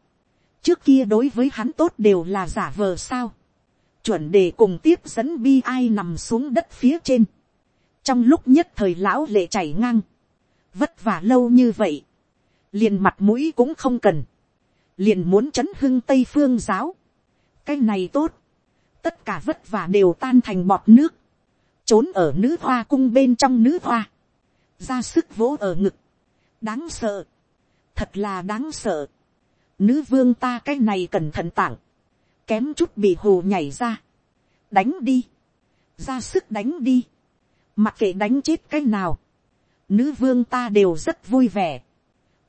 Trước kia đối với hắn tốt đều là giả vờ sao. Chuẩn đề cùng tiếp dẫn bi ai nằm xuống đất phía trên. Trong lúc nhất thời lão lệ chảy ngang. Vất vả lâu như vậy. Liền mặt mũi cũng không cần liền muốn chấn hưng tây phương giáo. cái này tốt, tất cả vất vả đều tan thành bọt nước, trốn ở nữ hoa cung bên trong nữ hoa, ra sức vỗ ở ngực, đáng sợ, thật là đáng sợ, nữ vương ta cái này cẩn thận tảng, kém chút bị hồ nhảy ra, đánh đi, ra sức đánh đi, mặc kệ đánh chết cái nào, nữ vương ta đều rất vui vẻ,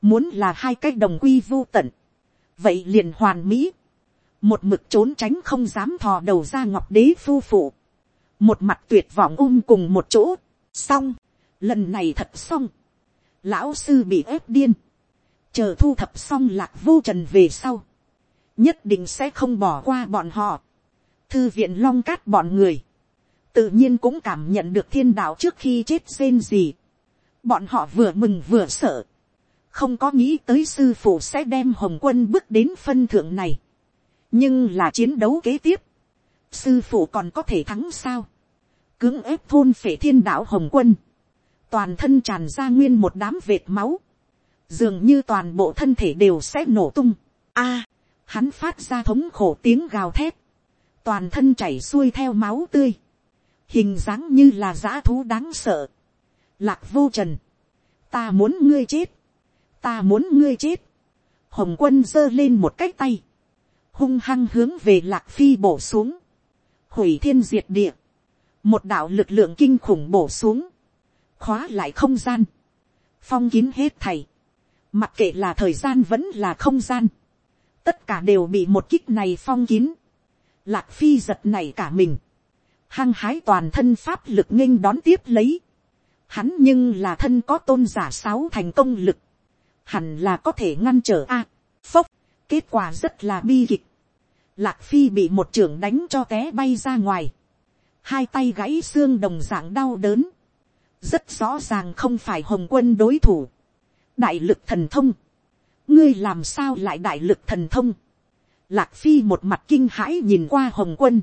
muốn là hai cái đồng quy vô tận, vậy liền hoàn mỹ, một mực trốn tránh không dám thò đầu ra ngọc đế phu phụ, một mặt tuyệt vọng um cùng một chỗ, xong, lần này thật xong, lão sư bị ép điên, chờ thu thập xong lạc vô trần về sau, nhất định sẽ không bỏ qua bọn họ, thư viện long cát bọn người, tự nhiên cũng cảm nhận được thiên đạo trước khi chết rên gì, bọn họ vừa mừng vừa sợ, không có nghĩ tới sư phụ sẽ đem hồng quân bước đến phân thượng này, nhưng là chiến đấu kế tiếp, sư phụ còn có thể thắng sao, cưỡng ép thôn phể thiên đạo hồng quân, toàn thân tràn ra nguyên một đám vệt máu, dường như toàn bộ thân thể đều sẽ nổ tung. A, hắn phát ra thống khổ tiếng gào thét, toàn thân chảy xuôi theo máu tươi, hình dáng như là dã thú đáng sợ. Lạc vô trần, ta muốn ngươi chết, ta muốn ngươi chết. Hồng quân giơ lên một cái tay, hung hăng hướng về lạc phi bổ xuống, hủy thiên diệt địa, một đạo lực lượng kinh khủng bổ xuống, khóa lại không gian, phong kín hết thầy, mặc kệ là thời gian vẫn là không gian, tất cả đều bị một kích này phong kín, lạc phi giật này cả mình, hăng hái toàn thân pháp lực nghinh đón tiếp lấy, hắn nhưng là thân có tôn giả sáu thành công lực, hẳn là có thể ngăn trở a, phốc, kết quả rất là bi kịch, lạc phi bị một trưởng đánh cho té bay ra ngoài, hai tay gãy xương đồng dạng đau đớn, rất rõ ràng không phải hồng quân đối thủ, đại lực thần thông, ngươi làm sao lại đại lực thần thông, lạc phi một mặt kinh hãi nhìn qua hồng quân,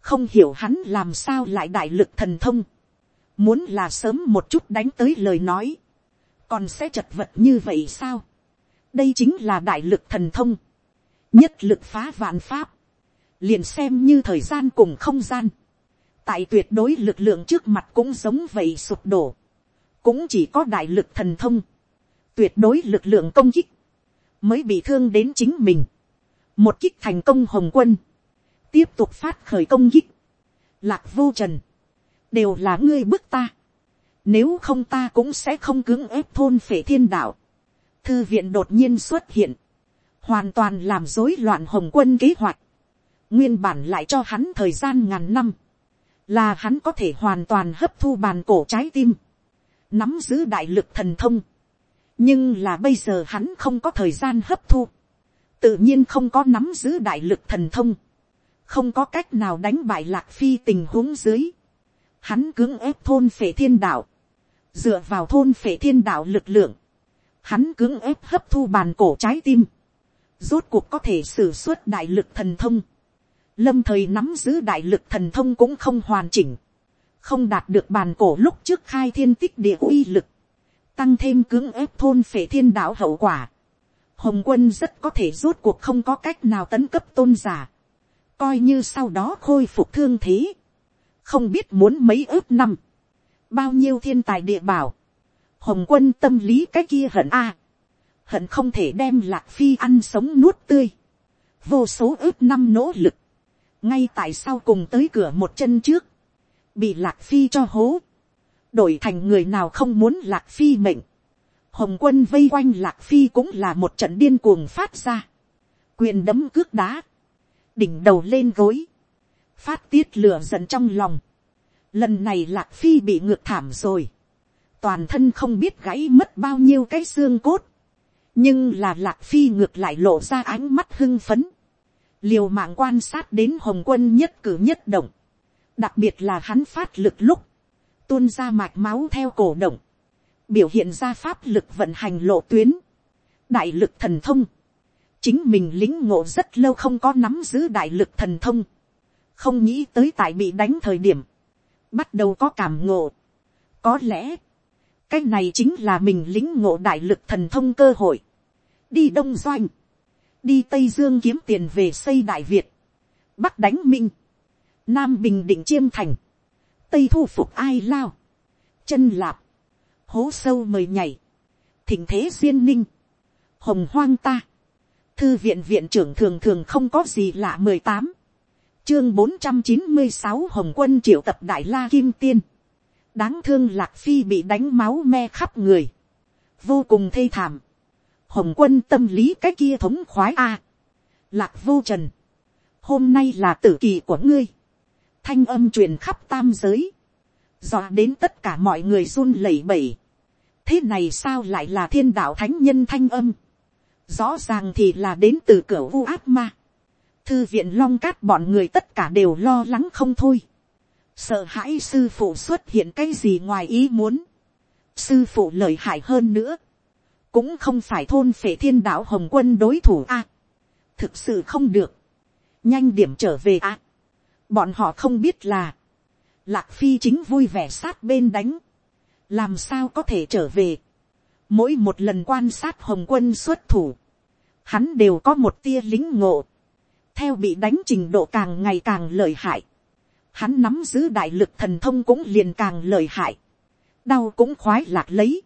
không hiểu hắn làm sao lại đại lực thần thông, muốn là sớm một chút đánh tới lời nói, còn sẽ chật vật như vậy sao, đây chính là đại lực thần thông, nhất lực phá vạn pháp, liền xem như thời gian cùng không gian, tại tuyệt đối lực lượng trước mặt cũng giống vậy sụp đổ, cũng chỉ có đại lực thần thông, tuyệt đối lực lượng công kích, mới bị thương đến chính mình, một kích thành công hồng quân, tiếp tục phát khởi công kích, lạc vô trần, đều là ngươi bức ta, nếu không ta cũng sẽ không cứng ép thôn phể thiên đạo, thư viện đột nhiên xuất hiện, hoàn toàn làm rối loạn hồng quân kế hoạch, nguyên bản lại cho hắn thời gian ngàn năm, là hắn có thể hoàn toàn hấp thu bàn cổ trái tim, nắm giữ đại lực thần thông, nhưng là bây giờ hắn không có thời gian hấp thu, tự nhiên không có nắm giữ đại lực thần thông, không có cách nào đánh bại lạc phi tình huống dưới, hắn cưỡng ép thôn phệ thiên đạo, dựa vào thôn phệ thiên đạo lực lượng, hắn cưỡng ép hấp thu bàn cổ trái tim, rốt cuộc có thể xử suất đại lực thần thông, lâm thời nắm giữ đại lực thần thông cũng không hoàn chỉnh, không đạt được bàn cổ lúc trước khai thiên tích địa uy lực, tăng thêm cưỡng ép thôn phệ thiên đạo hậu quả, hồng quân rất có thể rốt cuộc không có cách nào tấn cấp tôn giả, coi như sau đó khôi phục thương thế, không biết muốn mấy ước năm, bao nhiêu thiên tài địa bảo, hồng quân tâm lý cái kia hận a, hận không thể đem lạc phi ăn sống nuốt tươi, vô số ước năm nỗ lực, ngay tại sau cùng tới cửa một chân trước, bị lạc phi cho hố, đổi thành người nào không muốn lạc phi mệnh, hồng quân vây quanh lạc phi cũng là một trận điên cuồng phát ra, quyền đấm cước đá, đỉnh đầu lên gối, phát tiết lửa giận trong lòng, lần này lạc phi bị ngược thảm rồi, toàn thân không biết gãy mất bao nhiêu cái xương cốt, nhưng là lạc phi ngược lại lộ ra ánh mắt hưng phấn, liều mạng quan sát đến hồng quân nhất cử nhất động, đặc biệt là hắn phát lực lúc, tuôn ra mạch máu theo cổ động, biểu hiện ra pháp lực vận hành lộ tuyến, đại lực thần thông, chính mình lính ngộ rất lâu không có nắm giữ đại lực thần thông, không nghĩ tới tại bị đánh thời điểm, bắt đầu có cảm ngộ. có lẽ, cái này chính là mình lính ngộ đại lực thần thông cơ hội, đi đông doanh, đi tây dương kiếm tiền về xây đại việt, bắc đánh minh, nam bình định chiêm thành, tây thu phục ai lao, chân lạp, hố sâu mời nhảy, thỉnh thế duyên ninh, hồng hoang ta, thư viện viện trưởng thường thường không có gì lạ mười tám, chương bốn trăm chín mươi sáu hồng quân triệu tập đại la kim tiên, đáng thương lạc phi bị đánh máu me khắp người, vô cùng thê thảm, hồng quân tâm lý cái kia thống khoái a, lạc vô trần, hôm nay là tử kỳ của ngươi, thanh âm truyền khắp tam giới, dọa đến tất cả mọi người run lẩy bẩy, thế này sao lại là thiên đạo thánh nhân thanh âm, rõ ràng thì là đến từ cửa vu áp ma, thư viện long cát bọn người tất cả đều lo lắng không thôi, sợ hãi sư phụ xuất hiện cái gì ngoài ý muốn, sư phụ lợi hại hơn nữa, cũng không phải thôn phệ thiên đạo hồng quân đối thủ a, thực sự không được, nhanh điểm trở về a, bọn họ không biết là, lạc phi chính vui vẻ sát bên đánh, làm sao có thể trở về, mỗi một lần quan sát hồng quân xuất thủ, hắn đều có một tia lính ngộ, theo bị đánh trình độ càng ngày càng lợi hại, hắn nắm giữ đại lực thần thông cũng liền càng lợi hại, đau cũng khoái lạc lấy,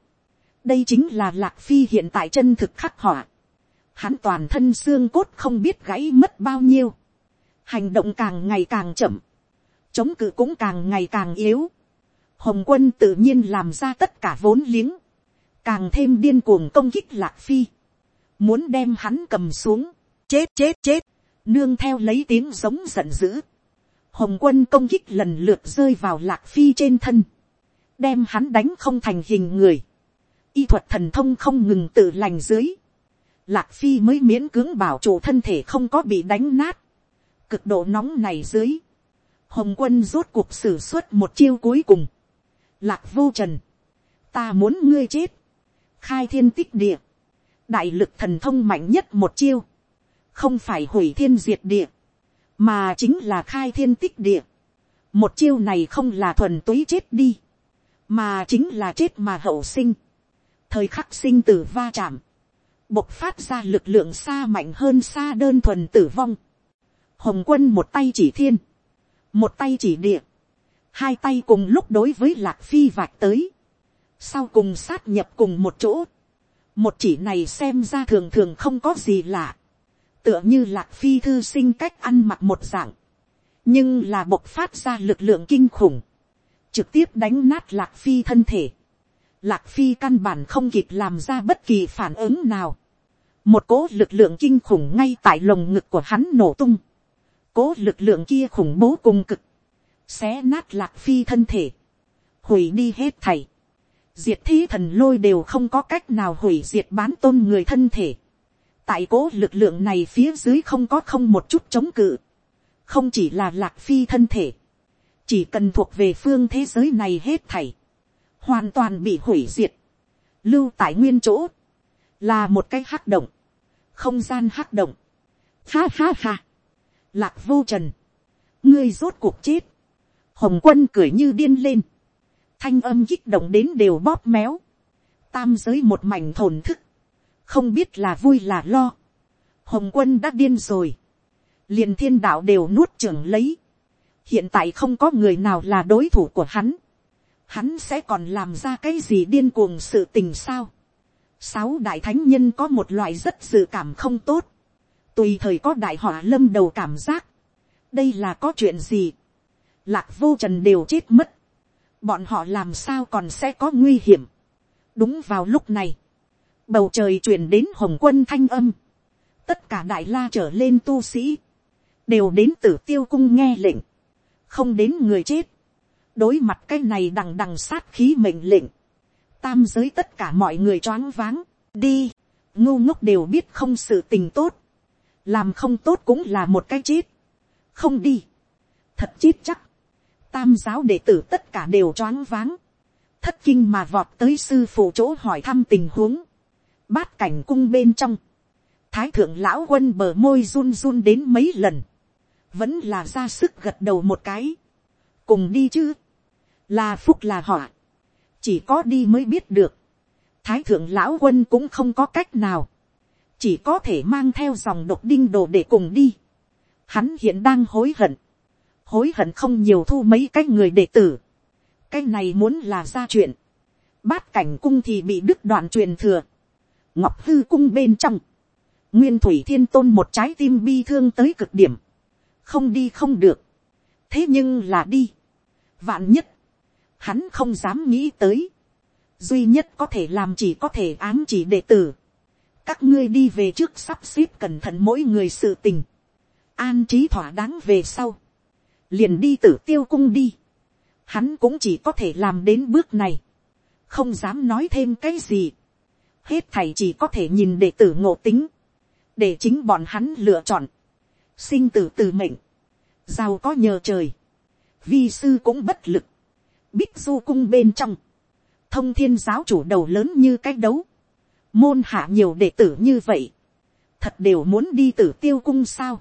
đây chính là lạc phi hiện tại chân thực khắc họa, hắn toàn thân xương cốt không biết gãy mất bao nhiêu, hành động càng ngày càng chậm, chống cự cũng càng ngày càng yếu, hồng quân tự nhiên làm ra tất cả vốn liếng, càng thêm điên cuồng công kích lạc phi, muốn đem hắn cầm xuống, chết chết chết, nương theo lấy tiếng giống giận dữ, hồng quân công kích lần lượt rơi vào lạc phi trên thân, đem hắn đánh không thành hình người, y thuật thần thông không ngừng tự lành dưới, lạc phi mới miễn cưỡng bảo chủ thân thể không có bị đánh nát, cực độ nóng này dưới, hồng quân rốt cuộc xử suất một chiêu cuối cùng, lạc vô trần, ta muốn ngươi chết, khai thiên tích địa, đại lực thần thông mạnh nhất một chiêu, không phải hủy thiên diệt địa, mà chính là khai thiên tích địa. một chiêu này không là thuần túy chết đi, mà chính là chết mà hậu sinh, thời khắc sinh tử va chạm, bộc phát ra lực lượng xa mạnh hơn xa đơn thuần tử vong. Hồng quân một tay chỉ thiên, một tay chỉ địa, hai tay cùng lúc đối với lạc phi vạch tới, sau cùng sát nhập cùng một chỗ, một chỉ này xem ra thường thường không có gì lạ, tựa như lạc phi thư sinh cách ăn mặc một dạng, nhưng là bộc phát ra lực lượng kinh khủng, trực tiếp đánh nát lạc phi thân thể, lạc phi căn bản không kịp làm ra bất kỳ phản ứng nào, một cố lực lượng kinh khủng ngay tại lồng ngực của hắn nổ tung, cố lực lượng kia khủng bố cùng cực, xé nát lạc phi thân thể, hủy đi hết thầy, diệt thi thần lôi đều không có cách nào hủy diệt bán tôn người thân thể, tại cố lực lượng này phía dưới không có không một chút chống cự, không chỉ là lạc phi thân thể, chỉ cần thuộc về phương thế giới này hết thảy, hoàn toàn bị hủy diệt, lưu tại nguyên chỗ, là một cái hắc động, không gian hắc động, ha ha ha, lạc vô trần, ngươi rốt cuộc chết, hồng quân cười như điên lên, thanh âm kích động đến đều bóp méo, tam giới một mảnh thổn thức, không biết là vui là lo, hồng quân đã điên rồi, liền thiên đạo đều nuốt trưởng lấy, hiện tại không có người nào là đối thủ của hắn, hắn sẽ còn làm ra cái gì điên cuồng sự tình sao. Sáu đại thánh nhân có một loại rất dự cảm không tốt, tùy thời có đại họa lâm đầu cảm giác, đây là có chuyện gì, lạc vô trần đều chết mất, bọn họ làm sao còn sẽ có nguy hiểm. đúng vào lúc này, bầu trời truyền đến hồng quân thanh âm, tất cả đại la trở lên tu sĩ, đều đến tử tiêu cung nghe lệnh, không đến người chết, đối mặt cái này đằng đằng sát khí mệnh lệnh, tam giới tất cả mọi người choáng váng, đi, ngu ngốc đều biết không sự tình tốt, làm không tốt cũng là một cái chết, không đi, thật chết chắc, tam giáo đệ tử tất cả đều choáng váng, thất kinh mà vọt tới sư phụ chỗ hỏi thăm tình huống, bát cảnh cung bên trong, thái thượng lão quân bờ môi run run đến mấy lần, vẫn là ra sức gật đầu một cái, cùng đi chứ, là phúc là họa, chỉ có đi mới biết được, thái thượng lão quân cũng không có cách nào, chỉ có thể mang theo dòng độc đinh đồ để cùng đi, hắn hiện đang hối hận, hối hận không nhiều thu mấy cái người đệ tử, cái này muốn là ra chuyện, bát cảnh cung thì bị đứt đoạn truyền thừa, ngọc hư cung bên trong, nguyên thủy thiên tôn một trái tim bi thương tới cực điểm, không đi không được, thế nhưng là đi, vạn nhất, hắn không dám nghĩ tới, duy nhất có thể làm chỉ có thể ám chỉ đệ tử, các ngươi đi về trước sắp xếp cẩn thận mỗi người sự tình, an trí thỏa đáng về sau, liền đi tử tiêu cung đi, hắn cũng chỉ có thể làm đến bước này, không dám nói thêm cái gì, hết thầy chỉ có thể nhìn đệ tử ngộ tính, để chính bọn hắn lựa chọn, sinh tử từ mệnh, giàu có nhờ trời, vi sư cũng bất lực, bích du cung bên trong, thông thiên giáo chủ đầu lớn như cái đấu, môn hạ nhiều đệ tử như vậy, thật đều muốn đi tử tiêu cung sao,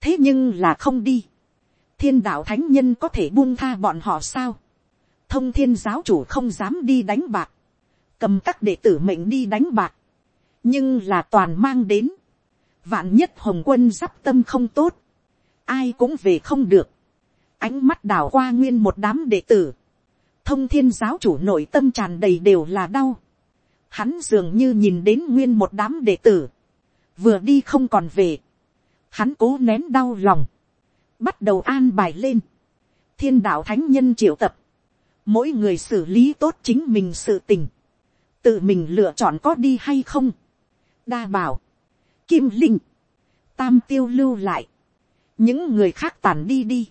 thế nhưng là không đi, thiên đạo thánh nhân có thể buông tha bọn họ sao, thông thiên giáo chủ không dám đi đánh bạc, cầm các đệ tử mệnh đi đánh bạc, nhưng là toàn mang đến, vạn nhất hồng quân giáp tâm không tốt, ai cũng về không được, ánh mắt đảo qua nguyên một đám đệ tử, thông thiên giáo chủ nội tâm tràn đầy đều là đau, hắn dường như nhìn đến nguyên một đám đệ tử, vừa đi không còn về, hắn cố nén đau lòng, bắt đầu an bài lên, thiên đạo thánh nhân triệu tập, mỗi người xử lý tốt chính mình sự tình, tự mình lựa chọn có đi hay không, đa bảo, kim linh, tam tiêu lưu lại, những người khác tàn đi đi,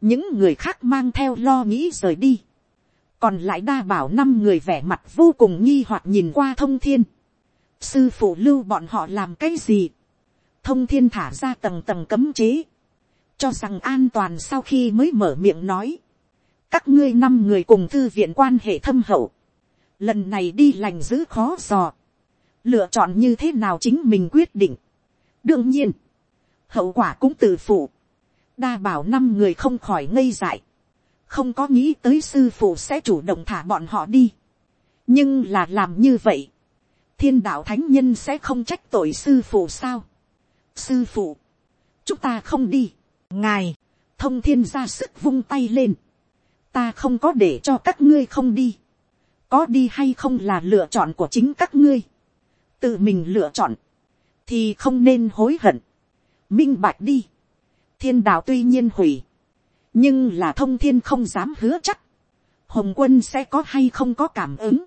những người khác mang theo lo nghĩ rời đi, còn lại đa bảo năm người vẻ mặt vô cùng nghi hoặc nhìn qua thông thiên, sư phụ lưu bọn họ làm cái gì, thông thiên thả ra tầng tầng cấm chế, cho rằng an toàn sau khi mới mở miệng nói, các ngươi năm người cùng thư viện quan hệ thâm hậu, lần này đi lành giữ khó dò, lựa chọn như thế nào chính mình quyết định. đương nhiên, hậu quả cũng tự phụ, đa bảo năm người không khỏi ngây dại, không có nghĩ tới sư phụ sẽ chủ động thả bọn họ đi. nhưng là làm như vậy, thiên đạo thánh nhân sẽ không trách tội sư phụ sao. sư phụ, chúng ta không đi, ngài, thông thiên ra sức vung tay lên, ta không có để cho các ngươi không đi, có đi hay không là lựa chọn của chính các ngươi, tự mình lựa chọn, thì không nên hối hận, minh bạch đi, thiên đạo tuy nhiên hủy, nhưng là thông thiên không dám hứa chắc, hồng quân sẽ có hay không có cảm ứng,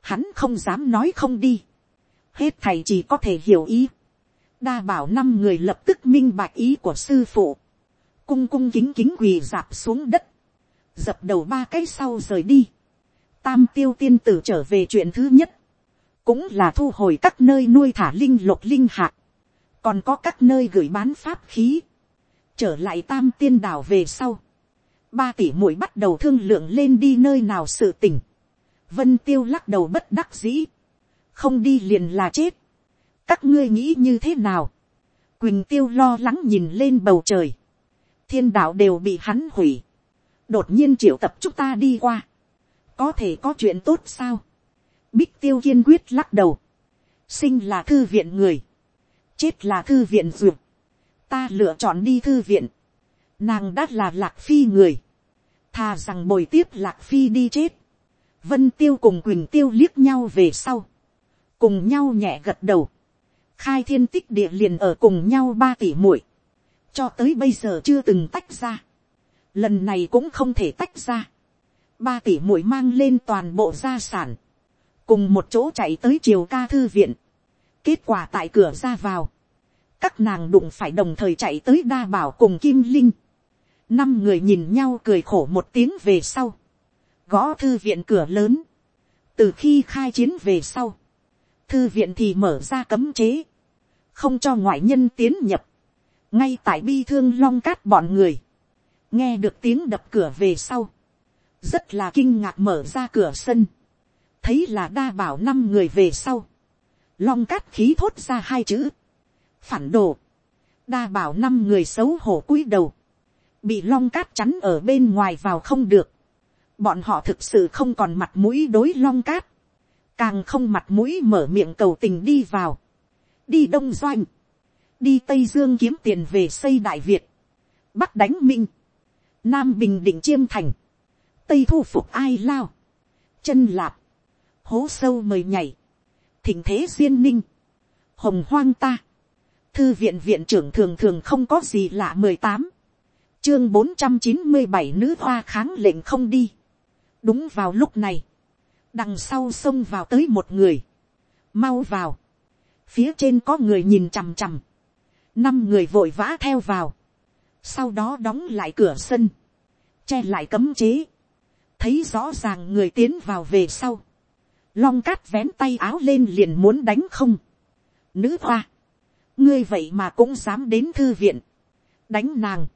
hắn không dám nói không đi, hết thầy chỉ có thể hiểu ý, đa bảo năm người lập tức minh bạch ý của sư phụ, cung cung kính kính quỳ dạp xuống đất, dập đầu ba cái sau rời đi, tam tiêu tiên tử trở về chuyện thứ nhất, cũng là thu hồi các nơi nuôi thả linh lục linh hạt, còn có các nơi gửi bán pháp khí, trở lại tam tiên đảo về sau, ba tỷ muội bắt đầu thương lượng lên đi nơi nào sự tỉnh, vân tiêu lắc đầu bất đắc dĩ, không đi liền là chết, các ngươi nghĩ như thế nào, quỳnh tiêu lo lắng nhìn lên bầu trời, thiên đạo đều bị hắn hủy, đột nhiên triệu tập chúng ta đi qua, có thể có chuyện tốt sao, bích tiêu kiên quyết lắc đầu, sinh là thư viện người, chết là thư viện ruột ta lựa chọn đi thư viện, nàng đã là lạc phi người, thà rằng bồi tiếp lạc phi đi chết, vân tiêu cùng quỳnh tiêu liếc nhau về sau, cùng nhau nhẹ gật đầu, khai thiên tích địa liền ở cùng nhau ba tỷ muội, cho tới bây giờ chưa từng tách ra, lần này cũng không thể tách ra, ba tỷ muội mang lên toàn bộ gia sản, cùng một chỗ chạy tới triều ca thư viện, kết quả tại cửa ra vào, các nàng đụng phải đồng thời chạy tới đa bảo cùng kim linh, năm người nhìn nhau cười khổ một tiếng về sau, gõ thư viện cửa lớn, từ khi khai chiến về sau, thư viện thì mở ra cấm chế, không cho ngoại nhân tiến nhập, ngay tại bi thương long cát bọn người, nghe được tiếng đập cửa về sau, rất là kinh ngạc mở ra cửa sân, thấy là đa bảo năm người về sau, long cát khí thốt ra hai chữ, phản đồ, đa bảo năm người xấu hổ cúi đầu, bị long cát chắn ở bên ngoài vào không được, bọn họ thực sự không còn mặt mũi đối long cát, càng không mặt mũi mở miệng cầu tình đi vào, đi đông doanh, đi tây dương kiếm tiền về xây đại việt, bắc đánh minh, nam bình định chiêm thành, tây thu phục ai lao, chân lạp, hố sâu mời nhảy, thỉnh thế duyên ninh, hồng hoang ta, thư viện viện trưởng thường thường không có gì lạ mười tám, chương bốn trăm chín mươi bảy nữ hoa kháng lệnh không đi, đúng vào lúc này, đằng sau xông vào tới một người, mau vào, phía trên có người nhìn chằm chằm, năm người vội vã theo vào, sau đó đóng lại cửa sân, che lại cấm chế, thấy rõ ràng người tiến vào về sau, long cát vén tay áo lên liền muốn đánh không, nữ hoa, ngươi vậy mà cũng dám đến thư viện, đánh nàng,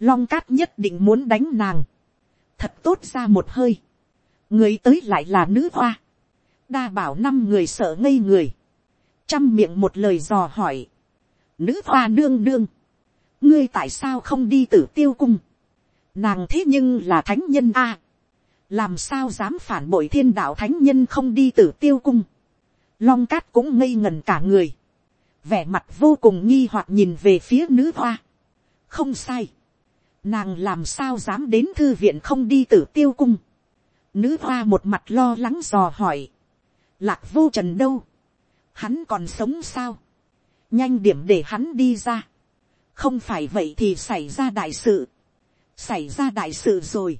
long cát nhất định muốn đánh nàng, thật tốt ra một hơi, người tới lại là nữ hoa, đa bảo năm người sợ ngây người, chăm miệng một lời dò hỏi, nữ hoa nương nương, ngươi tại sao không đi tử tiêu cung, nàng thế nhưng là thánh nhân a, làm sao dám phản bội thiên đạo thánh nhân không đi tử tiêu cung, long cát cũng ngây ngần cả người, vẻ mặt vô cùng nghi hoặc nhìn về phía nữ hoa, không sai, nàng làm sao dám đến thư viện không đi tử tiêu cung, nữ hoa một mặt lo lắng dò hỏi, lạc vô trần đâu, hắn còn sống sao, nhanh điểm để hắn đi ra, không phải vậy thì xảy ra đại sự, xảy ra đại sự rồi,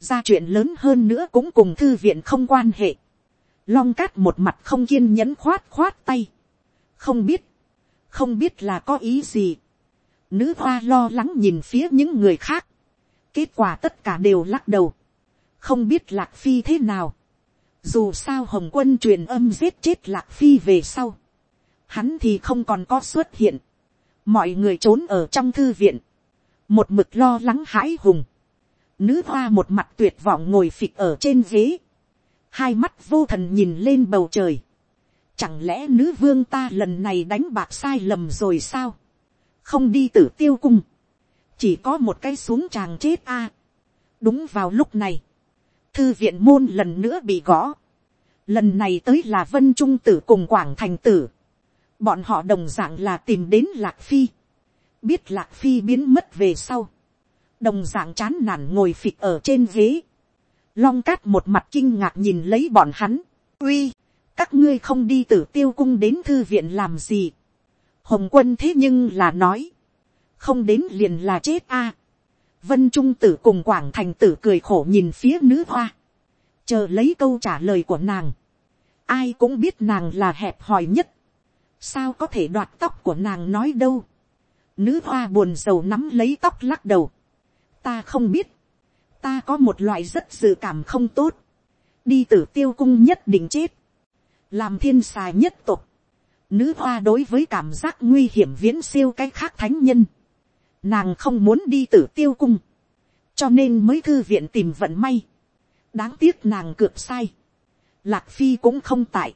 ra chuyện lớn hơn nữa cũng cùng thư viện không quan hệ, long cát một mặt không kiên nhẫn khoát khoát tay, không biết, không biết là có ý gì, nữ hoa lo lắng nhìn phía những người khác, kết quả tất cả đều lắc đầu, không biết lạc phi thế nào, dù sao hồng quân truyền âm giết chết lạc phi về sau, hắn thì không còn có xuất hiện, mọi người trốn ở trong thư viện, một mực lo lắng hãi hùng, nữ hoa một mặt tuyệt vọng ngồi phịch ở trên ghế, hai mắt vô thần nhìn lên bầu trời, chẳng lẽ nữ vương ta lần này đánh bạc sai lầm rồi sao, không đi tử tiêu cung, chỉ có một cái xuống chàng chết a. đúng vào lúc này, thư viện môn lần nữa bị gõ, lần này tới là vân trung tử cùng quảng thành tử, bọn họ đồng d ạ n g là tìm đến lạc phi, biết lạc phi biến mất về sau, đồng d ạ n g chán nản ngồi phịch ở trên ghế, long cát một mặt kinh ngạc nhìn lấy bọn hắn, uy, các ngươi không đi tử tiêu cung đến thư viện làm gì, hồng quân thế nhưng là nói, không đến liền là chết a, vân trung tử cùng quảng thành tử cười khổ nhìn phía nữ hoa, chờ lấy câu trả lời của nàng, ai cũng biết nàng là hẹp hòi nhất, sao có thể đoạt tóc của nàng nói đâu, nữ hoa buồn rầu nắm lấy tóc lắc đầu, ta không biết, ta có một loại rất dự cảm không tốt, đi tử tiêu cung nhất định chết, làm thiên xài nhất tục, nữ hoa đối với cảm giác nguy hiểm viễn siêu cái khác thánh nhân, nàng không muốn đi tử tiêu cung, cho nên mới thư viện tìm vận may, đáng tiếc nàng cược sai, lạc phi cũng không tại,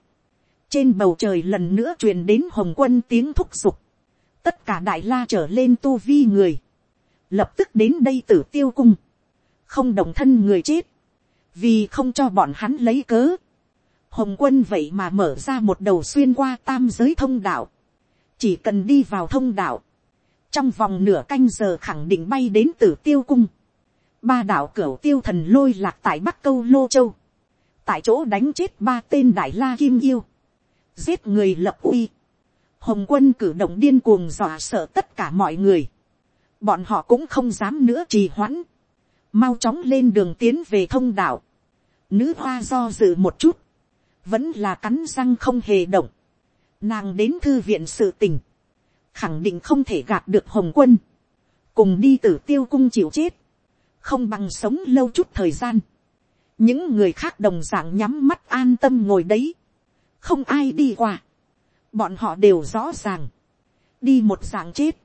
trên bầu trời lần nữa truyền đến hồng quân tiếng thúc giục, tất cả đại la trở lên tu vi người, lập tức đến đây tử tiêu cung, không đồng thân người chết, vì không cho bọn hắn lấy cớ. Hồng quân vậy mà mở ra một đầu xuyên qua tam giới thông đạo, chỉ cần đi vào thông đạo, trong vòng nửa canh giờ khẳng định bay đến tử tiêu cung, ba đạo cửu tiêu thần lôi lạc tại bắc câu lô châu, tại chỗ đánh chết ba tên đại la kim yêu, giết người lập uy. Hồng quân cử động điên cuồng dọa sợ tất cả mọi người. Bọn họ cũng không dám nữa trì hoãn. Mau chóng lên đường tiến về thông đạo. Nữ hoa do dự một chút. Vẫn là cắn răng không hề động. Nàng đến thư viện sự tình. Khẳng định không thể gạt được Hồng quân. Cùng đi tử tiêu cung chịu chết. Không bằng sống lâu chút thời gian. Những người khác đồng dạng nhắm mắt an tâm ngồi đấy không ai đi qua, bọn họ đều rõ ràng, đi một dạng chết,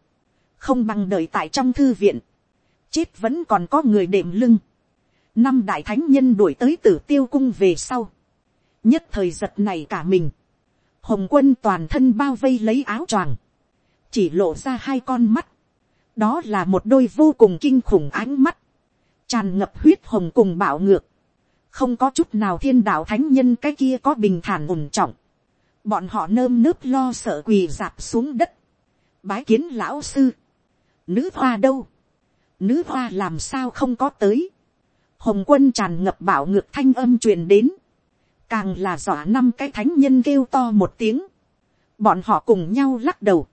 không bằng đợi tại trong thư viện, chết vẫn còn có người đệm lưng, năm đại thánh nhân đuổi tới tử tiêu cung về sau, nhất thời giật này cả mình, hồng quân toàn thân bao vây lấy áo choàng, chỉ lộ ra hai con mắt, đó là một đôi vô cùng kinh khủng ánh mắt, tràn ngập huyết hồng cùng bạo ngược, không có chút nào thiên đạo thánh nhân cái kia có bình thản ổn trọng, bọn họ nơm nớp lo sợ quỳ dạp xuống đất, bái kiến lão sư, nữ hoa đâu, nữ hoa làm sao không có tới, hồng quân tràn ngập bạo ngược thanh âm truyền đến, càng là dọa năm cái thánh nhân kêu to một tiếng, bọn họ cùng nhau lắc đầu,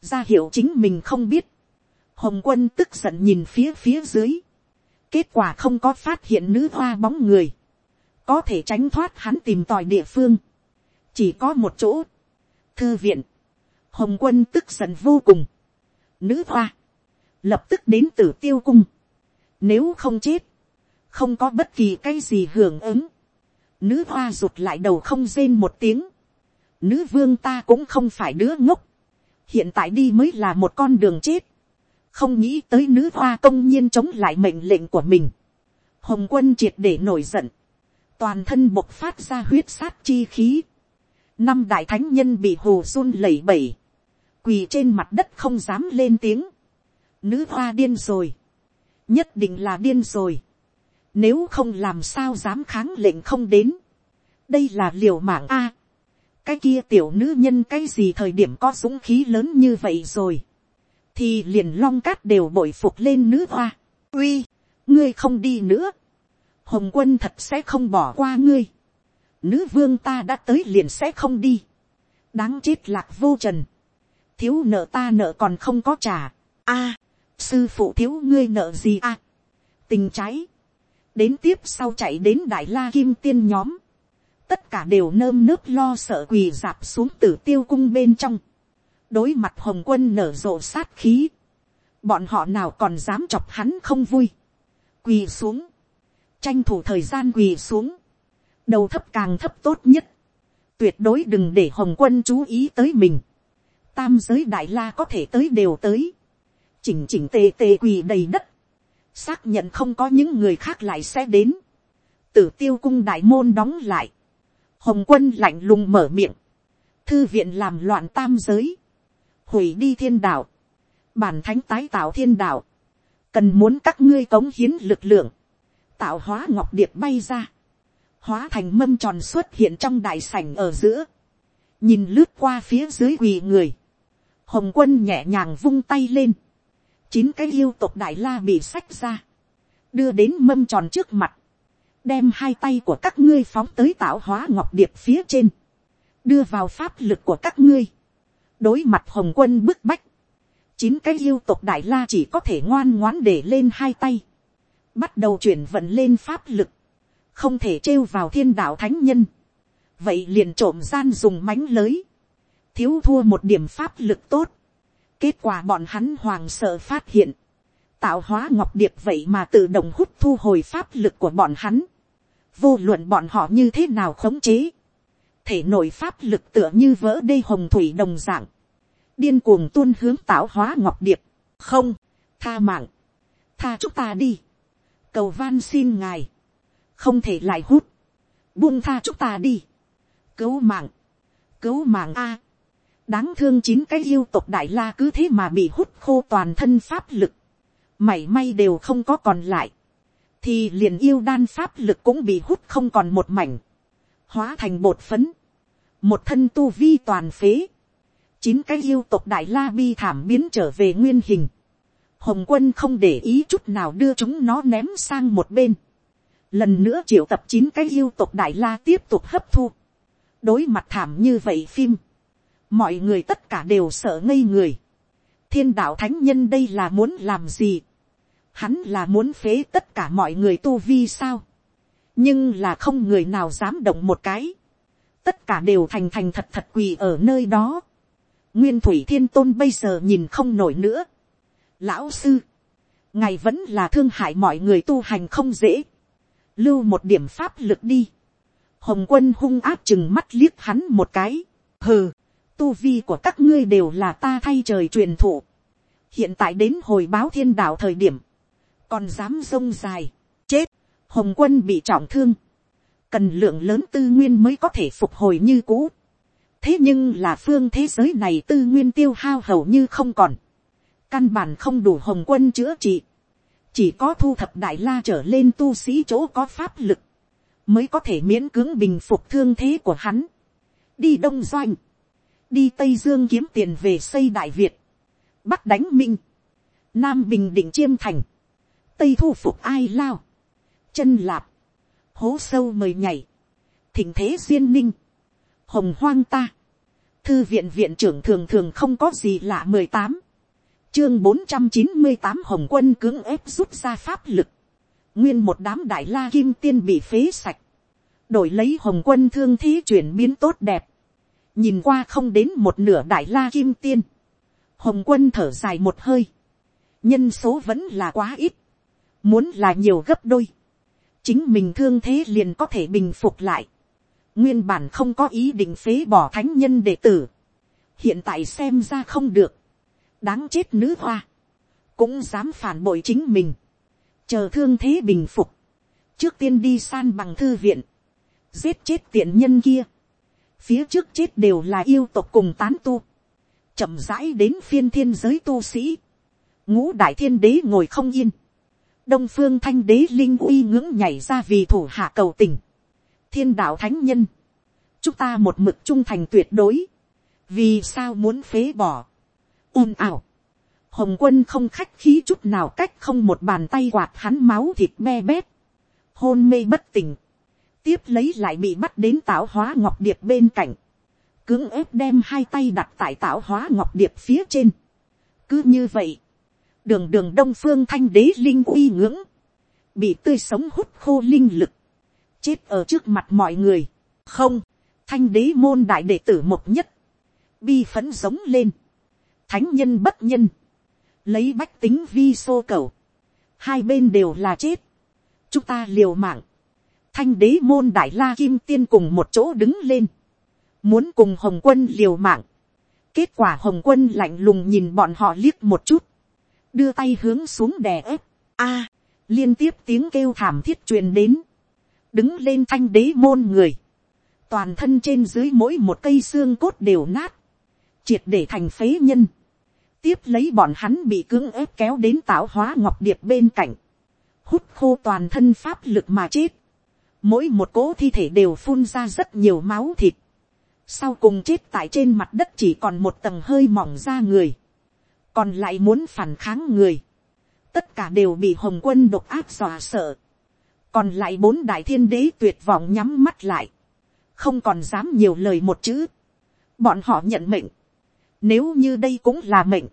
ra hiệu chính mình không biết, hồng quân tức giận nhìn phía phía dưới, kết quả không có phát hiện nữ hoa bóng người, có thể tránh thoát hắn tìm tòi địa phương, chỉ có một chỗ, thư viện, hồng quân tức giận vô cùng, nữ hoa, lập tức đến tử tiêu cung, nếu không chết, không có bất kỳ cái gì hưởng ứng, nữ hoa rụt lại đầu không rên một tiếng, nữ vương ta cũng không phải đứa ngốc, hiện tại đi mới là một con đường chết, không nghĩ tới nữ hoa công nhiên chống lại mệnh lệnh của mình, hồng quân triệt để nổi giận, toàn thân bộc phát ra huyết sát chi khí, năm đại thánh nhân bị hồ run lẩy bẩy, quỳ trên mặt đất không dám lên tiếng, nữ hoa điên rồi, nhất định là điên rồi, nếu không làm sao dám kháng lệnh không đến, đây là liều mạng a, cái kia tiểu nữ nhân cái gì thời điểm có dũng khí lớn như vậy rồi, thì liền long cát đều bội phục lên nữ hoa, uy, ngươi không đi nữa, hồng quân thật sẽ không bỏ qua ngươi, nữ vương ta đã tới liền sẽ không đi, đáng chết lạc vô trần, thiếu nợ ta nợ còn không có trả, a, sư phụ thiếu ngươi nợ gì a, tình trái, đến tiếp sau chạy đến đại la kim tiên nhóm, tất cả đều nơm nớp lo sợ quỳ dạp xuống tử tiêu cung bên trong, đối mặt hồng quân nở rộ sát khí, bọn họ nào còn dám chọc hắn không vui, quỳ xuống, tranh thủ thời gian quỳ xuống, đầu thấp càng thấp tốt nhất, tuyệt đối đừng để hồng quân chú ý tới mình, tam giới đại la có thể tới đều tới, chỉnh chỉnh tề tề quỳ đầy đất, xác nhận không có những người khác lại sẽ đến, tử tiêu cung đại môn đóng lại, hồng quân lạnh lùng mở miệng, thư viện làm loạn tam giới, hủy đi thiên đạo, bản thánh tái tạo thiên đạo, cần muốn các ngươi cống hiến lực lượng, tạo hóa ngọc điệp bay ra, hóa thành mâm tròn xuất hiện trong đại sảnh ở giữa, nhìn lướt qua phía dưới quỳ người, hồng quân nhẹ nhàng vung tay lên, chín cái yêu tộc đại la bị sách ra, đưa đến mâm tròn trước mặt, đem hai tay của các ngươi phóng tới tạo hóa ngọc điệp phía trên, đưa vào pháp lực của các ngươi, đối mặt hồng quân bức bách, chín cái yêu tộc đại la chỉ có thể ngoan ngoãn để lên hai tay, bắt đầu chuyển vận lên pháp lực, không thể trêu vào thiên đạo thánh nhân, vậy liền trộm gian dùng mánh lới, thiếu thua một điểm pháp lực tốt, kết quả bọn hắn hoàng sợ phát hiện, tạo hóa ngọc điệp vậy mà tự động hút thu hồi pháp lực của bọn hắn, vô luận bọn họ như thế nào khống chế, thể nội pháp lực tựa như vỡ đê hồng thủy đồng dạng, điên cuồng tuôn hướng tạo hóa ngọc điệp, không, tha mạng, tha chúng ta đi, cầu van xin ngài, không thể lại hút, buông tha chúng ta đi, cứu mạng, cứu mạng a, đáng thương chín cái yêu tộc đại la cứ thế mà bị hút khô toàn thân pháp lực, mảy may đều không có còn lại, thì liền yêu đan pháp lực cũng bị hút không còn một mảnh, hóa thành bột phấn, một thân tu vi toàn phế, chín cái yêu tộc đại la bi thảm biến trở về nguyên hình, hồng quân không để ý chút nào đưa chúng nó ném sang một bên, lần nữa triệu tập chín cái yêu tộc đại la tiếp tục hấp thu, đối mặt thảm như vậy phim, mọi người tất cả đều sợ ngây người, thiên đạo thánh nhân đây là muốn làm gì, hắn là muốn phế tất cả mọi người tu vi sao, nhưng là không người nào dám động một cái, tất cả đều thành thành thật thật quỳ ở nơi đó, nguyên thủy thiên tôn bây giờ nhìn không nổi nữa, lão sư, ngài vẫn là thương hại mọi người tu hành không dễ, lưu một điểm pháp lực đi, hồng quân hung áp chừng mắt liếc hắn một cái, hừ, tu vi của các ngươi đều là ta thay trời truyền thụ, hiện tại đến hồi báo thiên đạo thời điểm, còn dám sông dài, chết, hồng quân bị trọng thương, cần lượng lớn tư nguyên mới có thể phục hồi như cũ. thế nhưng là phương thế giới này tư nguyên tiêu hao hầu như không còn, căn bản không đủ hồng quân chữa trị, chỉ có thu thập đại la trở lên tu sĩ chỗ có pháp lực, mới có thể miễn cưỡng bình phục thương thế của hắn. đi đông doanh, đi tây dương kiếm tiền về xây đại việt, bắc đánh minh, nam bình định chiêm thành, tây thu phục ai lao, chân lạp, hố sâu mời nhảy, thỉnh thế duyên ninh, hồng hoang ta, thư viện viện trưởng thường thường không có gì lạ mười tám, chương bốn trăm chín mươi tám hồng quân cưỡng ép rút ra pháp lực, nguyên một đám đại la kim tiên bị phế sạch, đổi lấy hồng quân thương thế chuyển biến tốt đẹp, nhìn qua không đến một nửa đại la kim tiên, hồng quân thở dài một hơi, nhân số vẫn là quá ít, muốn là nhiều gấp đôi, chính mình thương thế liền có thể bình phục lại, nguyên bản không có ý định phế bỏ thánh nhân đệ tử, hiện tại xem ra không được, đáng chết nữ hoa, cũng dám phản bội chính mình, chờ thương thế bình phục, trước tiên đi san bằng thư viện, giết chết tiện nhân kia, phía trước chết đều là yêu tộc cùng tán tu, chậm rãi đến phiên thiên giới tu sĩ, ngũ đại thiên đế ngồi không yên, đông phương thanh đế linh uy ngưỡng nhảy ra vì thủ hạ cầu tình, thiên đạo thánh nhân, chúng ta một mực trung thành tuyệt đối, vì sao muốn phế bỏ, ồn ào, hồng quân không khách khí chút nào cách không một bàn tay quạt hắn máu thịt me bét, hôn mê bất tỉnh, tiếp lấy lại bị bắt đến tạo hóa ngọc điệp bên cạnh, cưỡng ép đem hai tay đặt tại tạo hóa ngọc điệp phía trên. cứ như vậy, đường đường đông phương thanh đế linh uy ngưỡng, bị tươi sống hút khô linh lực, chết ở trước mặt mọi người, không, thanh đế môn đại đệ tử một nhất, bi phấn giống lên, thánh nhân bất nhân, lấy bách tính vi xô cầu, hai bên đều là chết, chúng ta liều mạng, thanh đế môn đại la kim tiên cùng một chỗ đứng lên, muốn cùng hồng quân liều mạng, kết quả hồng quân lạnh lùng nhìn bọn họ liếc một chút, đưa tay hướng xuống đè ép, a, liên tiếp tiếng kêu thảm thiết truyền đến, đứng lên thanh đế môn người, toàn thân trên dưới mỗi một cây xương cốt đều nát, triệt để thành phế nhân, tiếp lấy bọn hắn bị cưỡng ép kéo đến tạo hóa ngọc điệp bên cạnh, hút khô toàn thân pháp lực mà chết, mỗi một cỗ thi thể đều phun ra rất nhiều máu thịt, sau cùng chết tại trên mặt đất chỉ còn một tầng hơi mỏng ra người, còn lại muốn phản kháng người, tất cả đều bị hồng quân độc áp dọa sợ, còn lại bốn đại thiên đế tuyệt vọng nhắm mắt lại, không còn dám nhiều lời một chữ, bọn họ nhận mệnh, nếu như đây cũng là mệnh,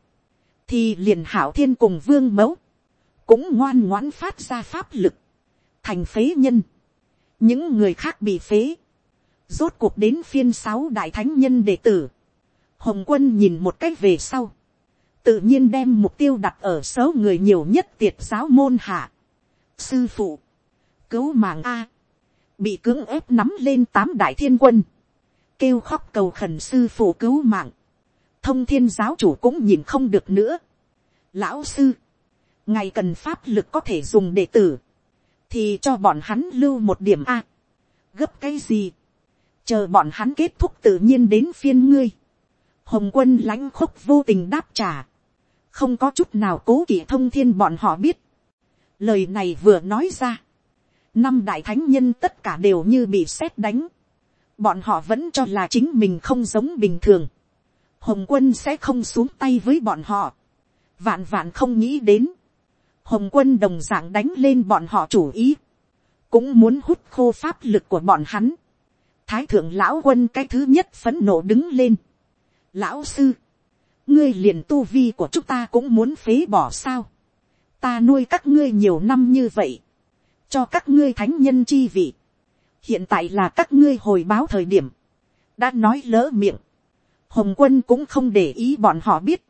thì liền hảo thiên cùng vương mẫu, cũng ngoan ngoãn phát ra pháp lực, thành phế nhân, những người khác bị phế, rốt cuộc đến phiên sáu đại thánh nhân đệ tử, hồng quân nhìn một cách về sau, tự nhiên đem mục tiêu đặt ở số người nhiều nhất tiệt giáo môn hạ. sư phụ, cứu mạng a, bị cưỡng ép nắm lên tám đại thiên quân, kêu khóc cầu khẩn sư phụ cứu mạng, thông thiên giáo chủ cũng nhìn không được nữa. lão sư, ngày cần pháp lực có thể dùng đệ tử, thì cho bọn hắn lưu một điểm a. gấp cái gì, chờ bọn hắn kết thúc tự nhiên đến phiên ngươi. hồng quân lãnh khúc vô tình đáp trả, không có chút nào cố kỵ thông thiên bọn họ biết. lời này vừa nói ra, năm đại thánh nhân tất cả đều như bị sét đánh, bọn họ vẫn cho là chính mình không giống bình thường, hồng quân sẽ không xuống tay với bọn họ, vạn vạn không nghĩ đến, hồng quân đồng dạng đánh lên bọn họ chủ ý, cũng muốn hút khô pháp lực của bọn hắn, thái thượng lão quân cái thứ nhất phấn nộ đứng lên, lão sư, ngươi liền tu vi của chúng ta cũng muốn phế bỏ sao, ta nuôi các ngươi nhiều năm như vậy, cho các ngươi thánh nhân chi vị, hiện tại là các ngươi hồi báo thời điểm, đã nói lỡ miệng, hồng quân cũng không để ý bọn họ biết,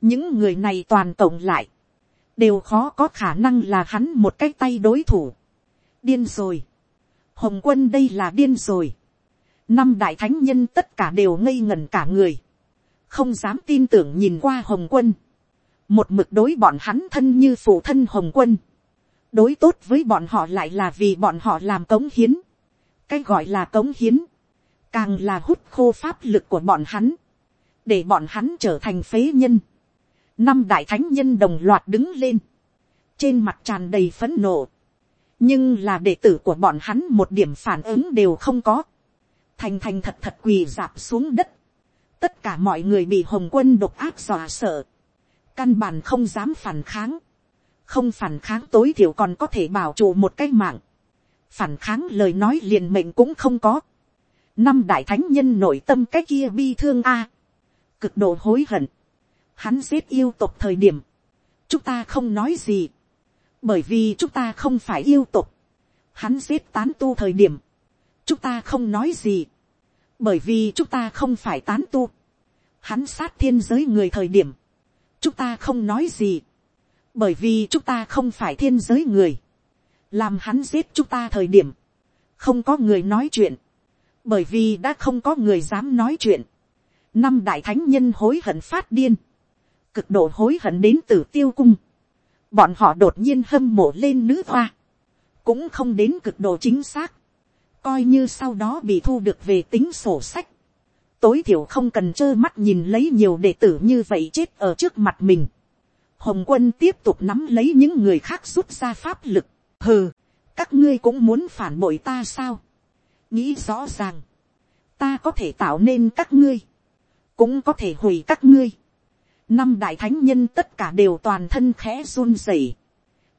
những người này toàn tổng lại, đều khó có khả năng là hắn một cái tay đối thủ. điên rồi. hồng quân đây là điên rồi. năm đại thánh nhân tất cả đều ngây ngẩn cả người. không dám tin tưởng nhìn qua hồng quân. một mực đối bọn hắn thân như phụ thân hồng quân. đối tốt với bọn họ lại là vì bọn họ làm cống hiến. cái gọi là cống hiến. càng là hút khô pháp lực của bọn hắn. để bọn hắn trở thành phế nhân năm đại thánh nhân đồng loạt đứng lên, trên mặt tràn đầy phấn nộ, nhưng là đệ tử của bọn hắn một điểm phản ứng đều không có, thành thành thật thật quỳ dạp xuống đất, tất cả mọi người bị hồng quân độc áp dọa sợ, căn bản không dám phản kháng, không phản kháng tối thiểu còn có thể bảo trụ một cái mạng, phản kháng lời nói liền mệnh cũng không có, năm đại thánh nhân nội tâm cái kia bi thương a, cực độ hối hận, hắn giết yêu tục thời điểm, chúng ta không nói gì, bởi vì chúng ta không phải yêu tục, hắn giết tán tu thời điểm, chúng ta không nói gì, bởi vì chúng ta không phải tán tu, hắn sát thiên giới người thời điểm, chúng ta không nói gì, bởi vì chúng ta không phải thiên giới người, làm hắn giết chúng ta thời điểm, không có người nói chuyện, bởi vì đã không có người dám nói chuyện, năm đại thánh nhân hối hận phát điên, cực độ hối hận đến từ tiêu cung, bọn họ đột nhiên hâm mộ lên nữ hoa, cũng không đến cực độ chính xác, coi như sau đó bị thu được về tính sổ sách, tối thiểu không cần trơ mắt nhìn lấy nhiều đệ tử như vậy chết ở trước mặt mình. Hồng quân tiếp tục nắm lấy những người khác rút ra pháp lực. Hừ, các ngươi cũng muốn phản bội ta sao? Nghĩ rõ ràng, ta có thể tạo nên các ngươi, cũng có thể hủy các ngươi. Năm đại thánh nhân tất cả đều toàn thân khẽ run rẩy,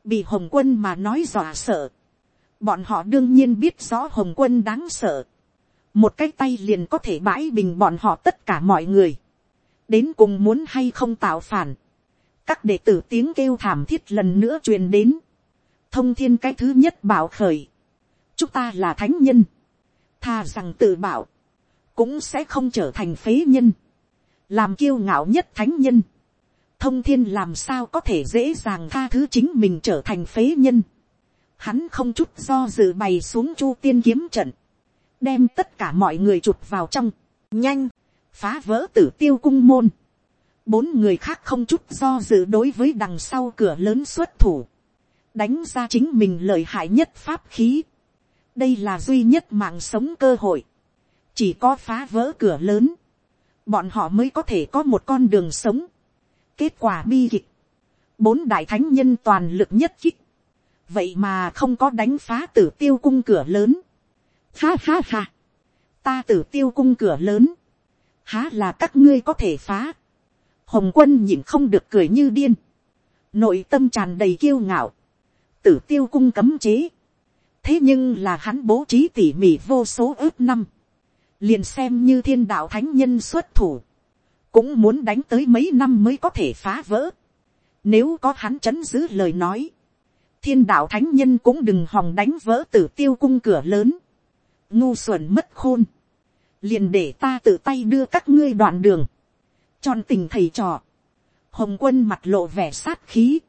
bị hồng quân mà nói dọa sợ. Bọn họ đương nhiên biết rõ hồng quân đáng sợ. Một cái tay liền có thể bãi bình bọn họ tất cả mọi người, đến cùng muốn hay không tạo phản, các đệ tử tiếng kêu thảm thiết lần nữa truyền đến, thông thiên cái thứ nhất bảo khởi, chúng ta là thánh nhân, tha rằng tự bảo, cũng sẽ không trở thành phế nhân, làm kiêu ngạo nhất thánh nhân, thông thiên làm sao có thể dễ dàng tha thứ chính mình trở thành phế nhân, hắn không chút do dự bày xuống chu tiên kiếm trận, đem tất cả mọi người chụp vào trong, nhanh, phá vỡ tử tiêu cung môn. Bốn người khác không chút do dự đối với đằng sau cửa lớn xuất thủ, đánh ra chính mình lợi hại nhất pháp khí. đây là duy nhất mạng sống cơ hội, chỉ có phá vỡ cửa lớn, bọn họ mới có thể có một con đường sống. kết quả bi kịch, bốn đại thánh nhân toàn lực nhất kích, vậy mà không có đánh phá tử tiêu cung cửa lớn, Ha ha ha. Ta tử tiêu cung cửa lớn. Há là các ngươi có thể phá. Hồng quân nhìn không được cười như điên. Nội tâm tràn đầy kiêu ngạo. Tử tiêu cung cấm chế. Thế nhưng là hắn bố trí tỉ mỉ vô số ước năm. Liền xem như thiên đạo thánh nhân xuất thủ. Cũng muốn đánh tới mấy năm mới có thể phá vỡ. Nếu có hắn chấn giữ lời nói. Thiên đạo thánh nhân cũng đừng hòng đánh vỡ tử tiêu cung cửa lớn ngu xuẩn mất khôn, liền để ta tự tay đưa các ngươi đoạn đường, tròn tình thầy trò, hồng quân mặt lộ vẻ sát khí,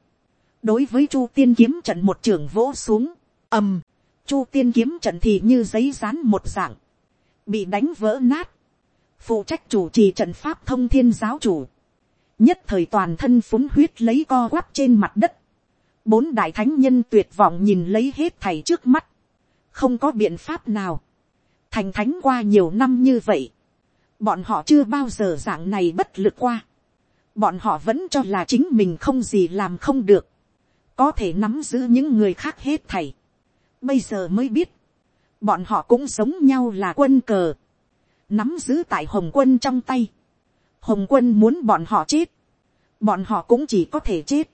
đối với chu tiên kiếm trận một trường vỗ xuống, ầm, chu tiên kiếm trận thì như giấy rán một dạng, bị đánh vỡ nát, phụ trách chủ trì trận pháp thông thiên giáo chủ, nhất thời toàn thân phúng huyết lấy co quắp trên mặt đất, bốn đại thánh nhân tuyệt vọng nhìn lấy hết thầy trước mắt, không có biện pháp nào, thành thánh qua nhiều năm như vậy, bọn họ chưa bao giờ dạng này bất lực qua, bọn họ vẫn cho là chính mình không gì làm không được, có thể nắm giữ những người khác hết thầy, bây giờ mới biết, bọn họ cũng giống nhau là quân cờ, nắm giữ tại hồng quân trong tay, hồng quân muốn bọn họ chết, bọn họ cũng chỉ có thể chết,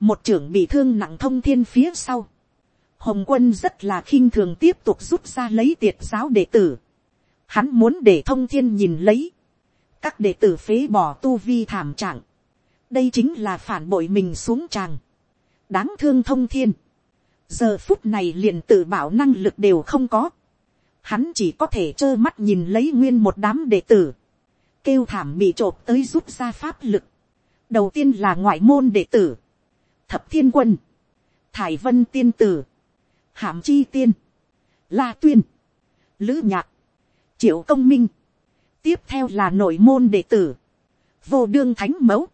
một trưởng bị thương nặng thông thiên phía sau, Hồng quân rất là khinh thường tiếp tục rút ra lấy tiệt giáo đệ tử. Hắn muốn để thông thiên nhìn lấy. Các đệ tử phế bỏ tu vi thảm trạng. Đây chính là phản bội mình xuống tràng. Đáng thương thông thiên. Giờ phút này liền tự bảo năng lực đều không có. Hắn chỉ có thể trơ mắt nhìn lấy nguyên một đám đệ tử. Kêu thảm bị trộp tới rút ra pháp lực. Đầu tiên là ngoại môn đệ tử. Thập thiên quân. Thải vân tiên tử hàm chi tiên, la tuyên, lữ nhạc, triệu công minh, tiếp theo là nội môn đệ tử, vô đương thánh mẫu,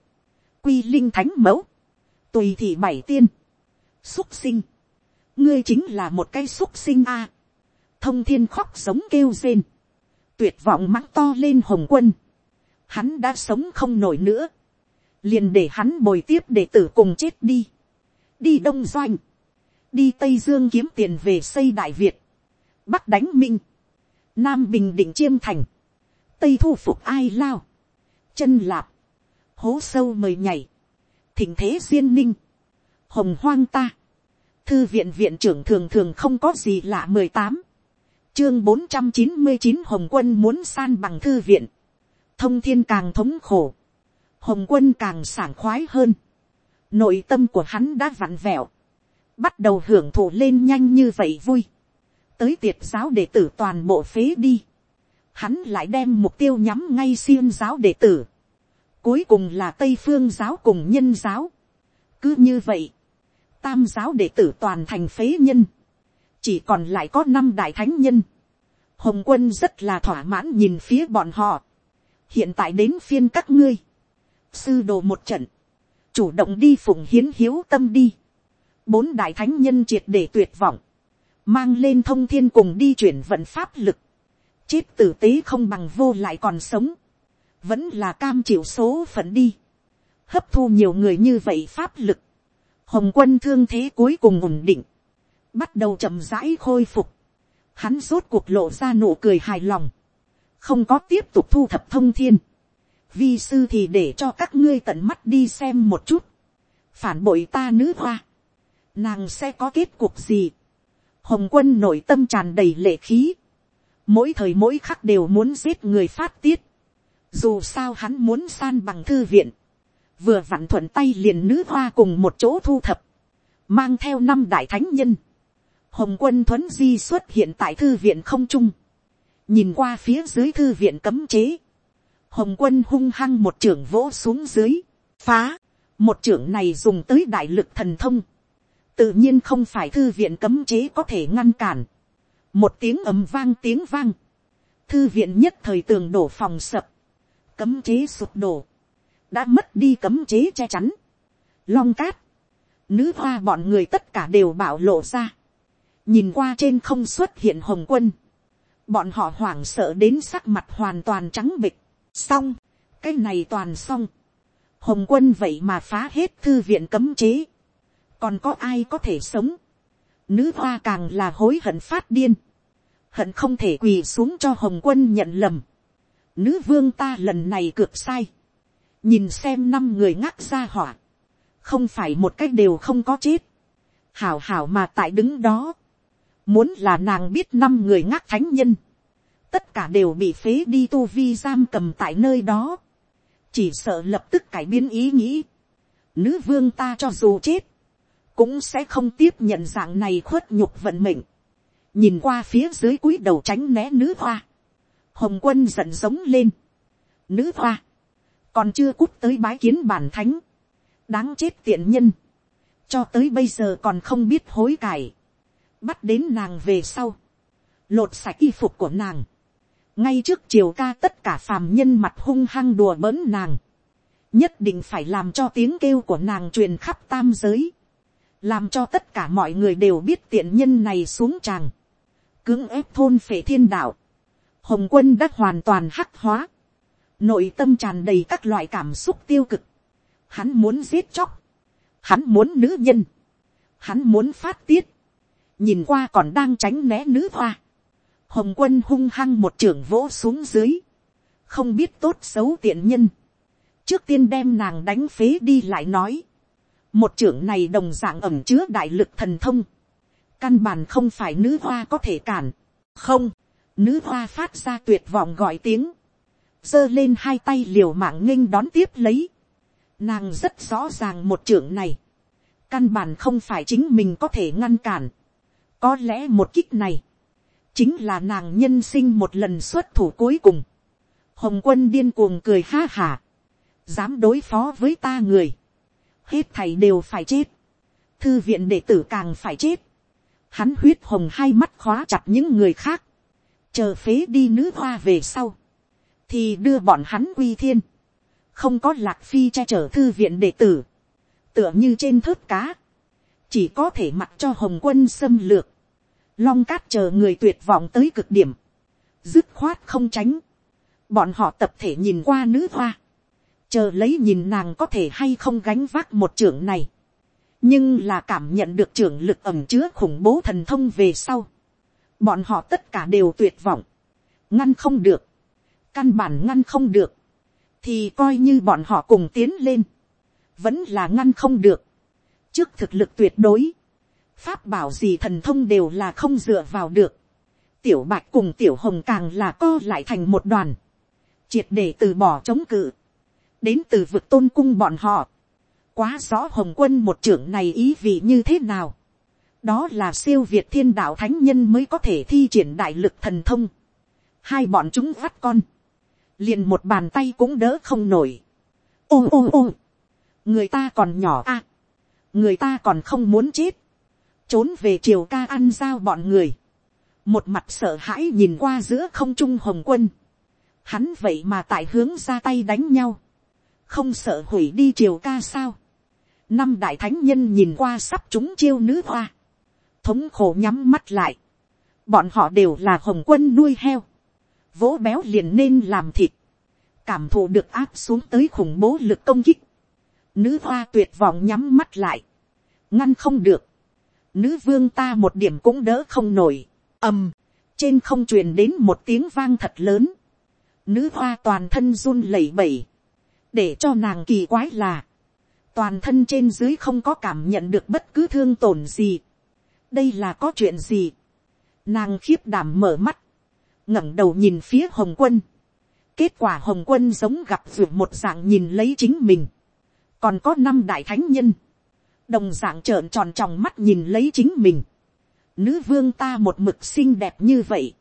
quy linh thánh mẫu, tùy thị bảy tiên, xúc sinh, ngươi chính là một cái xúc sinh a, thông thiên khóc sống kêu rên, tuyệt vọng mắng to lên hồng quân, hắn đã sống không nổi nữa, liền để hắn bồi tiếp để tử cùng chết đi, đi đông doanh, đi tây dương kiếm tiền về xây đại việt, bắc đánh minh, nam bình định chiêm thành, tây thu phục ai lao, chân lạp, hố sâu mời nhảy, thỉnh thế duyên ninh, hồng hoang ta, thư viện viện trưởng thường thường không có gì lạ mười tám, chương bốn trăm chín mươi chín hồng quân muốn san bằng thư viện, thông thiên càng thống khổ, hồng quân càng sảng khoái hơn, nội tâm của hắn đã vặn vẹo, bắt đầu hưởng thụ lên nhanh như vậy vui, tới tiệt giáo đệ tử toàn bộ phế đi, hắn lại đem mục tiêu nhắm ngay xiêm giáo đệ tử, cuối cùng là tây phương giáo cùng nhân giáo, cứ như vậy, tam giáo đệ tử toàn thành phế nhân, chỉ còn lại có năm đại thánh nhân, hồng quân rất là thỏa mãn nhìn phía bọn họ, hiện tại đến phiên các ngươi, sư đồ một trận, chủ động đi phụng hiến hiếu tâm đi, bốn đại thánh nhân triệt để tuyệt vọng, mang lên thông thiên cùng đi chuyển vận pháp lực, chết tử tế không bằng vô lại còn sống, vẫn là cam chịu số phận đi, hấp thu nhiều người như vậy pháp lực, hồng quân thương thế cuối cùng ổn định, bắt đầu chậm rãi khôi phục, hắn rốt cuộc lộ ra nụ cười hài lòng, không có tiếp tục thu thập thông thiên, vi sư thì để cho các ngươi tận mắt đi xem một chút, phản bội ta nữ hoa, nàng sẽ có kết cuộc gì, hồng quân nội tâm tràn đầy lệ khí, mỗi thời mỗi khắc đều muốn giết người phát tiết, dù sao hắn muốn san bằng thư viện, vừa vặn thuận tay liền nữ hoa cùng một chỗ thu thập, mang theo năm đại thánh nhân, hồng quân thuấn di xuất hiện tại thư viện không trung, nhìn qua phía dưới thư viện cấm chế, hồng quân hung hăng một trưởng vỗ xuống dưới, phá, một trưởng này dùng tới đại lực thần thông, tự nhiên không phải thư viện cấm chế có thể ngăn cản, một tiếng ầm vang tiếng vang, thư viện nhất thời tường đổ phòng sập, cấm chế sụp đổ, đã mất đi cấm chế che chắn, long cát, nữ hoa bọn người tất cả đều bảo lộ ra, nhìn qua trên không xuất hiện hồng quân, bọn họ hoảng sợ đến sắc mặt hoàn toàn trắng bịch, xong, cái này toàn xong, hồng quân vậy mà phá hết thư viện cấm chế, còn có ai có thể sống, nữ hoa càng là hối hận phát điên, hận không thể quỳ xuống cho hồng quân nhận lầm, nữ vương ta lần này cược sai, nhìn xem năm người ngắc ra hỏa, không phải một cách đều không có chết, hảo hảo mà tại đứng đó, muốn là nàng biết năm người ngắc thánh nhân, tất cả đều bị phế đi tu vi giam cầm tại nơi đó, chỉ sợ lập tức cải biến ý nghĩ, nữ vương ta cho dù chết, cũng sẽ không tiếp nhận dạng này khuất nhục vận mệnh, nhìn qua phía dưới cúi đầu tránh né nữ hoa, hồng quân giận giống lên, nữ hoa, còn chưa cút tới bái kiến bản thánh, đáng chết tiện nhân, cho tới bây giờ còn không biết hối cải, bắt đến nàng về sau, lột sạch y phục của nàng, ngay trước chiều ca tất cả phàm nhân mặt hung hăng đùa bỡn nàng, nhất định phải làm cho tiếng kêu của nàng truyền khắp tam giới, làm cho tất cả mọi người đều biết tiện nhân này xuống tràng, cưỡng ép thôn phệ thiên đạo, hồng quân đã hoàn toàn hắc hóa, nội tâm tràn đầy các loại cảm xúc tiêu cực, hắn muốn giết chóc, hắn muốn nữ nhân, hắn muốn phát tiết, nhìn qua còn đang tránh né nữ hoa, hồng quân hung hăng một trưởng vỗ xuống dưới, không biết tốt xấu tiện nhân, trước tiên đem nàng đánh phế đi lại nói, một trưởng này đồng dạng ẩm chứa đại lực thần thông, căn bản không phải nữ hoa có thể cản, không, nữ hoa phát ra tuyệt vọng gọi tiếng, giơ lên hai tay liều mạng nghênh đón tiếp lấy, nàng rất rõ ràng một trưởng này, căn bản không phải chính mình có thể ngăn cản, có lẽ một kích này, chính là nàng nhân sinh một lần xuất thủ cuối cùng, hồng quân điên cuồng cười ha hả, dám đối phó với ta người, hết thầy đều phải chết, thư viện đệ tử càng phải chết, hắn huyết hồng hai mắt khóa chặt những người khác, chờ phế đi nữ hoa về sau, thì đưa bọn hắn quy thiên, không có lạc phi che chở thư viện đệ tử, tựa như trên thớt cá, chỉ có thể mặc cho hồng quân xâm lược, long cát chờ người tuyệt vọng tới cực điểm, dứt khoát không tránh, bọn họ tập thể nhìn qua nữ hoa, chờ lấy nhìn nàng có thể hay không gánh vác một trưởng này, nhưng là cảm nhận được trưởng lực ẩm chứa khủng bố thần thông về sau, bọn họ tất cả đều tuyệt vọng, ngăn không được, căn bản ngăn không được, thì coi như bọn họ cùng tiến lên, vẫn là ngăn không được, trước thực lực tuyệt đối, pháp bảo gì thần thông đều là không dựa vào được, tiểu bạch cùng tiểu hồng càng là co lại thành một đoàn, triệt để từ bỏ chống cự, đến từ vực tôn cung bọn họ, quá rõ hồng quân một trưởng này ý vị như thế nào, đó là siêu việt thiên đạo thánh nhân mới có thể thi triển đại lực thần thông, hai bọn chúng vắt con, liền một bàn tay cũng đỡ không nổi, ôm ôm ôm, người ta còn nhỏ a, à, người ta còn không muốn chết, trốn về triều ca ăn giao bọn người, một mặt sợ hãi nhìn qua giữa không trung hồng quân, hắn vậy mà tại hướng ra tay đánh nhau, không sợ hủy đi triều ca sao, năm đại thánh nhân nhìn qua sắp chúng chiêu nữ hoa, thống khổ nhắm mắt lại, bọn họ đều là hồng quân nuôi heo, vỗ béo liền nên làm thịt, cảm thụ được áp xuống tới khủng bố lực công kích, nữ hoa tuyệt vọng nhắm mắt lại, ngăn không được, nữ vương ta một điểm cũng đỡ không nổi, ầm, trên không truyền đến một tiếng vang thật lớn, nữ hoa toàn thân run lẩy bẩy, để cho nàng kỳ quái là, toàn thân trên dưới không có cảm nhận được bất cứ thương tổn gì, đây là có chuyện gì, nàng khiếp đảm mở mắt, ngẩng đầu nhìn phía hồng quân, kết quả hồng quân giống gặp ruột một dạng nhìn lấy chính mình, còn có năm đại thánh nhân, đồng dạng trợn tròn tròng mắt nhìn lấy chính mình, nữ vương ta một mực xinh đẹp như vậy,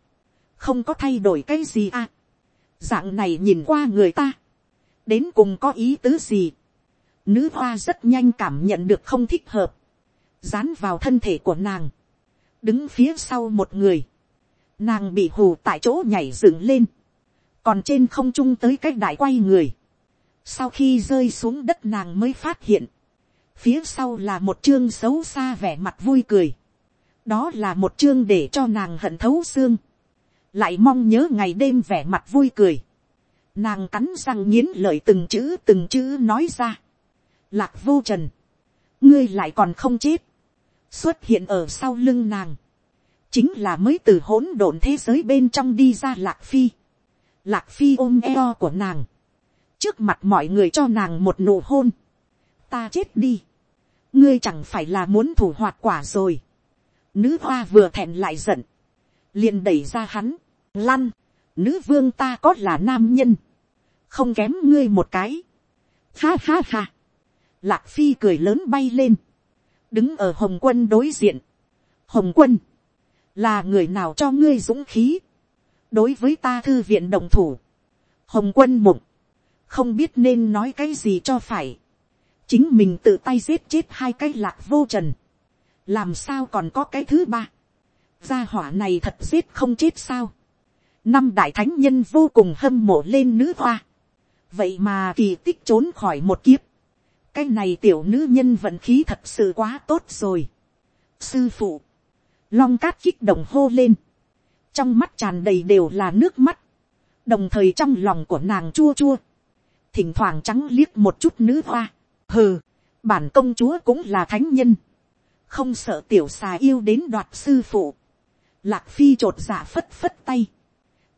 không có thay đổi cái gì à, dạng này nhìn qua người ta, đến cùng có ý tứ gì, nữ hoa rất nhanh cảm nhận được không thích hợp, dán vào thân thể của nàng, đứng phía sau một người, nàng bị hù tại chỗ nhảy dựng lên, còn trên không trung tới cách đại quay người, sau khi rơi xuống đất nàng mới phát hiện, phía sau là một chương xấu xa vẻ mặt vui cười, đó là một chương để cho nàng hận thấu xương, lại mong nhớ ngày đêm vẻ mặt vui cười, nàng cắn răng nghiến lợi từng chữ từng chữ nói ra, lạc vô trần, ngươi lại còn không chết, xuất hiện ở sau lưng nàng, chính là mới từ hỗn độn thế giới bên trong đi ra lạc phi, lạc phi ôm eo của nàng, trước mặt mọi người cho nàng một nụ hôn, ta chết đi, ngươi chẳng phải là muốn thủ hoạt quả rồi, nữ hoa vừa thẹn lại giận, liền đẩy ra hắn, lăn, nữ vương ta có là nam nhân, không kém ngươi một cái, ha ha ha, lạc phi cười lớn bay lên, đứng ở hồng quân đối diện, hồng quân, là người nào cho ngươi dũng khí, đối với ta thư viện đồng thủ, hồng quân mộng, không biết nên nói cái gì cho phải, chính mình tự tay giết chết hai cái lạc vô trần, làm sao còn có cái thứ ba, gia hỏa này thật giết không chết sao, năm đại thánh nhân vô cùng hâm mộ lên nữ hoa, vậy mà kỳ tích trốn khỏi một kiếp, cái này tiểu nữ nhân vận khí thật sự quá tốt rồi. sư phụ, long cát kích động hô lên, trong mắt tràn đầy đều là nước mắt, đồng thời trong lòng của nàng chua chua, thỉnh thoảng trắng liếc một chút nữ hoa, hừ, bản công chúa cũng là thánh nhân, không sợ tiểu xà yêu đến đoạt sư phụ, lạc phi t r ộ t giả phất phất tay,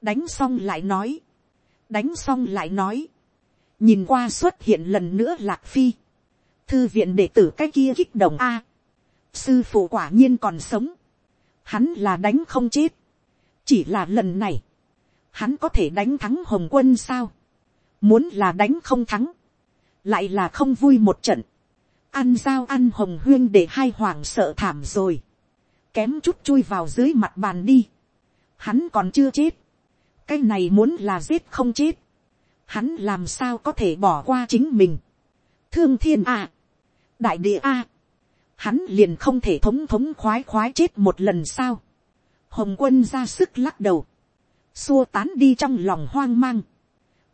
đánh xong lại nói, đánh xong lại nói, nhìn qua xuất hiện lần nữa lạc phi, thư viện đệ tử cái kia kích động a, sư phụ quả nhiên còn sống, hắn là đánh không chết, chỉ là lần này, hắn có thể đánh thắng hồng quân sao, muốn là đánh không thắng, lại là không vui một trận, ăn dao ăn hồng huyên để hai hoàng sợ thảm rồi, kém chút chui vào dưới mặt bàn đi, hắn còn chưa chết, cái này muốn là giết không chết, hắn làm sao có thể bỏ qua chính mình, thương thiên a, đại địa a, hắn liền không thể thống thống khoái khoái chết một lần sao, hồng quân ra sức lắc đầu, xua tán đi trong lòng hoang mang,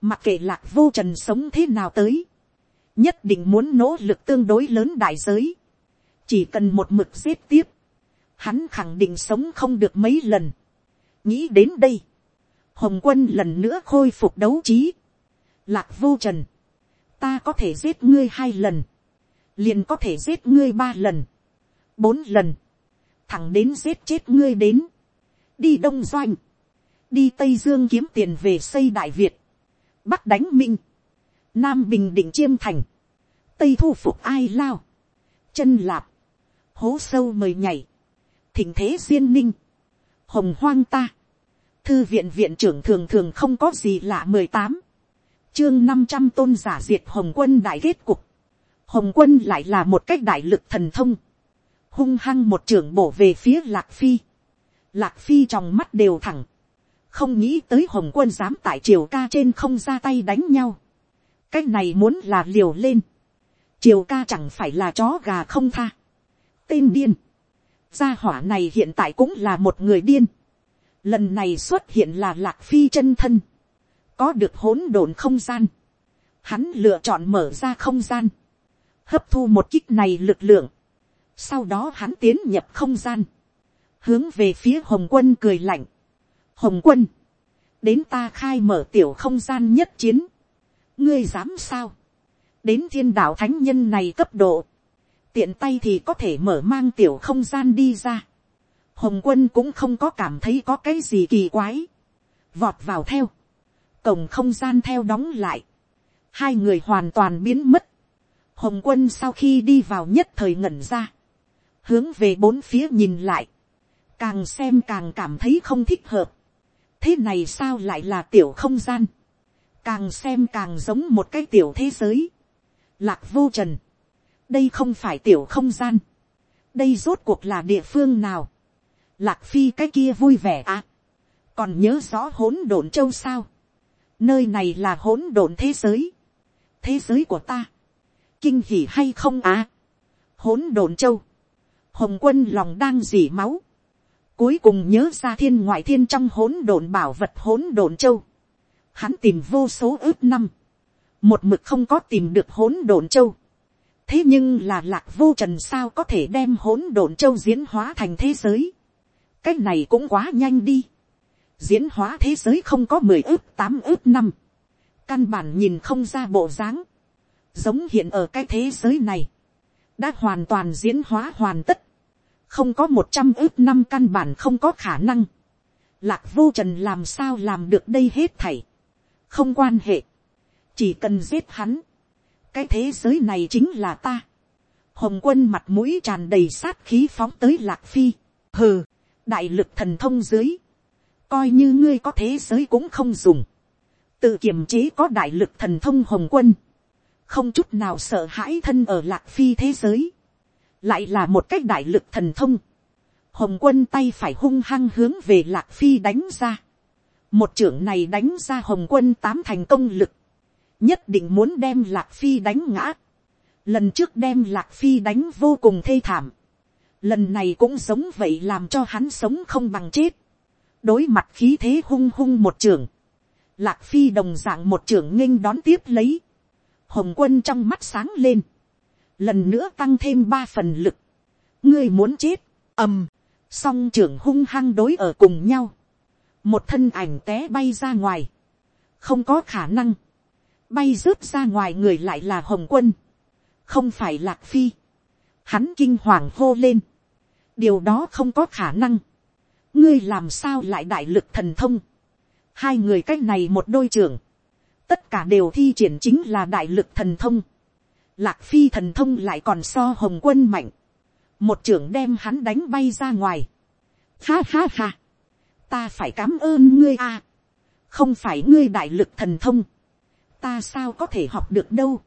mặc kệ lạc vô trần sống thế nào tới, nhất định muốn nỗ lực tương đối lớn đại giới, chỉ cần một mực giết tiếp, hắn khẳng định sống không được mấy lần. nghĩ đến đây, hồng quân lần nữa khôi phục đấu trí, lạc vô trần, ta có thể giết ngươi hai lần, liền có thể giết ngươi ba lần, bốn lần, thẳng đến giết chết ngươi đến, đi đông doanh, đi tây dương kiếm tiền về xây đại việt, bắc đánh minh, nam bình định chiêm thành, tây thu phục ai lao, chân lạp, hố sâu mời nhảy, thỉnh thế duyên ninh, hồng hoang ta, thư viện viện trưởng thường thường không có gì lạ mười tám, chương năm trăm tôn giả diệt hồng quân đại kết cục, hồng quân lại là một cách đại lực thần thông, hung hăng một trưởng bổ về phía lạc phi, lạc phi trong mắt đều thẳng, không nghĩ tới hồng quân dám tại triều ca trên không ra tay đánh nhau, cái này muốn là liều lên, triều ca chẳng phải là chó gà không tha, tên điên, gia hỏa này hiện tại cũng là một người điên, lần này xuất hiện là lạc phi chân thân, có được hỗn độn không gian, hắn lựa chọn mở ra không gian, hấp thu một kích này lực lượng, sau đó hắn tiến nhập không gian, hướng về phía hồng quân cười lạnh, hồng quân, đến ta khai mở tiểu không gian nhất chiến, ngươi dám sao, đến thiên đạo thánh nhân này cấp độ, tiện tay thì có thể mở mang tiểu không gian đi ra. Hồng quân cũng không có cảm thấy có cái gì kỳ quái. Vọt vào theo. Cổng không gian theo đóng lại. Hai người hoàn toàn biến mất. Hồng quân sau khi đi vào nhất thời ngẩn ra. Hướng về bốn phía nhìn lại. Càng xem càng cảm thấy không thích hợp. Thế này sao lại là tiểu không gian. Càng xem càng giống một cái tiểu thế giới. Lạc vô trần đây không phải tiểu không gian, đây rốt cuộc là địa phương nào, lạc phi cái kia vui vẻ à, còn nhớ rõ hỗn độn châu sao, nơi này là hỗn độn thế giới, thế giới của ta, kinh hỉ hay không à, hỗn độn châu, hồng quân lòng đang dỉ máu, cuối cùng nhớ ra thiên ngoại thiên trong hỗn độn bảo vật hỗn độn châu, hắn tìm vô số ước năm, một mực không có tìm được hỗn độn châu, thế nhưng là lạc vô trần sao có thể đem hỗn độn châu diễn hóa thành thế giới. cái này cũng quá nhanh đi. diễn hóa thế giới không có mười ước tám ước năm. căn bản nhìn không ra bộ dáng giống hiện ở cái thế giới này. đã hoàn toàn diễn hóa hoàn tất. không có một trăm ước năm căn bản không có khả năng. lạc vô trần làm sao làm được đây hết thảy. không quan hệ. chỉ cần giết hắn cái thế giới này chính là ta. hồng quân mặt mũi tràn đầy sát khí phóng tới lạc phi. hừ, đại lực thần thông dưới. coi như ngươi có thế giới cũng không dùng. tự kiềm chế có đại lực thần thông hồng quân không chút nào sợ hãi thân ở lạc phi thế giới. lại là một cách đại lực thần thông. hồng quân tay phải hung hăng hướng về lạc phi đánh ra. một trưởng này đánh ra hồng quân tám thành công lực nhất định muốn đem lạc phi đánh ngã. lần trước đem lạc phi đánh vô cùng thê thảm. lần này cũng giống vậy làm cho hắn sống không bằng chết. đối mặt khí thế hung hung một trưởng lạc phi đồng dạng một trưởng nghênh đón tiếp lấy hồng quân trong mắt sáng lên. lần nữa tăng thêm ba phần lực. ngươi muốn chết, ầm, song trưởng hung hăng đối ở cùng nhau. một thân ảnh té bay ra ngoài. không có khả năng bay rớt ra ngoài người lại là hồng quân, không phải lạc phi. Hắn kinh hoàng hô lên, điều đó không có khả năng. ngươi làm sao lại đại lực thần thông. hai người cách này một đôi trưởng, tất cả đều thi triển chính là đại lực thần thông. Lạc phi thần thông lại còn so hồng quân mạnh. một trưởng đem hắn đánh bay ra ngoài. Ha ha ha. ta phải cảm ơn ngươi a. không phải ngươi đại lực thần thông ta sao có thể học được đâu,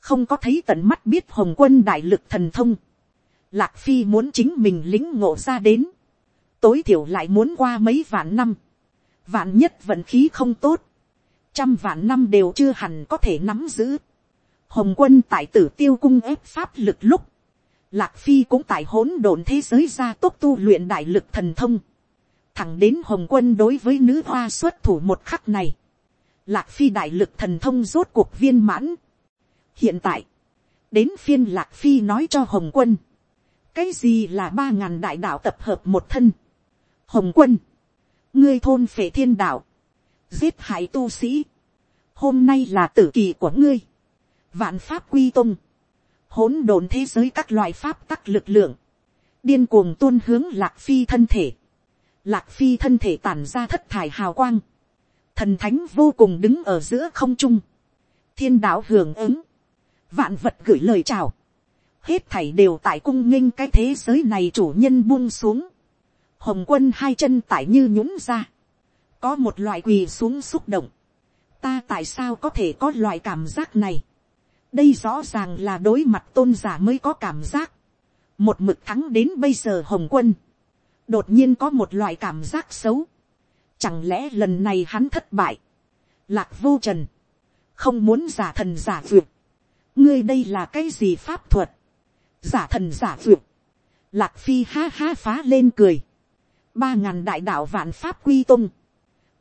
không có thấy tận mắt biết hồng quân đại lực thần thông, lạc phi muốn chính mình lính ngộ ra đến, tối thiểu lại muốn qua mấy vạn năm, vạn nhất vận khí không tốt, trăm vạn năm đều chưa hẳn có thể nắm giữ. Hồng quân tại tử tiêu cung ép pháp lực lúc, lạc phi cũng tại hỗn độn thế giới ra tốt tu luyện đại lực thần thông, thẳng đến hồng quân đối với nữ hoa xuất thủ một khắc này, lạc phi đại lực thần thông rốt cuộc viên mãn. hiện tại, đến phiên lạc phi nói cho hồng quân, cái gì là ba ngàn đại đạo tập hợp một thân. hồng quân, ngươi thôn phệ thiên đạo, giết hại tu sĩ, hôm nay là tử kỳ của ngươi, vạn pháp quy tung, hỗn độn thế giới các loại pháp tắc lực lượng, điên cuồng tuôn hướng lạc phi thân thể, lạc phi thân thể tản ra thất thải hào quang, thần thánh vô cùng đứng ở giữa không trung, thiên đạo hưởng ứng, vạn vật gửi lời chào, hết thảy đều tại cung nghênh cái thế giới này chủ nhân buông xuống, hồng quân hai chân tại như nhũng ra, có một loại quỳ xuống xúc động, ta tại sao có thể có loại cảm giác này, đây rõ ràng là đối mặt tôn giả mới có cảm giác, một mực thắng đến bây giờ hồng quân, đột nhiên có một loại cảm giác xấu, chẳng lẽ lần này hắn thất bại, lạc vô trần, không muốn giả thần giả vượt, ngươi đây là cái gì pháp thuật, giả thần giả vượt, lạc phi ha ha phá lên cười, ba ngàn đại đạo vạn pháp quy tung,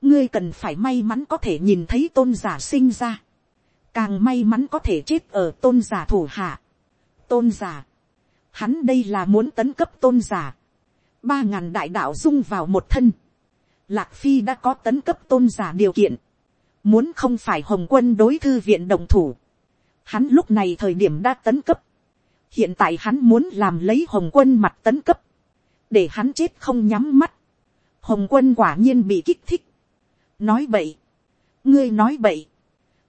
ngươi cần phải may mắn có thể nhìn thấy tôn giả sinh ra, càng may mắn có thể chết ở tôn giả thủ hạ. tôn giả, hắn đây là muốn tấn cấp tôn giả, ba ngàn đại đạo dung vào một thân, lạc phi đã có tấn cấp tôn giả điều kiện, muốn không phải hồng quân đối thư viện đồng thủ, hắn lúc này thời điểm đã tấn cấp, hiện tại hắn muốn làm lấy hồng quân mặt tấn cấp, để hắn chết không nhắm mắt, hồng quân quả nhiên bị kích thích, nói bậy, ngươi nói bậy,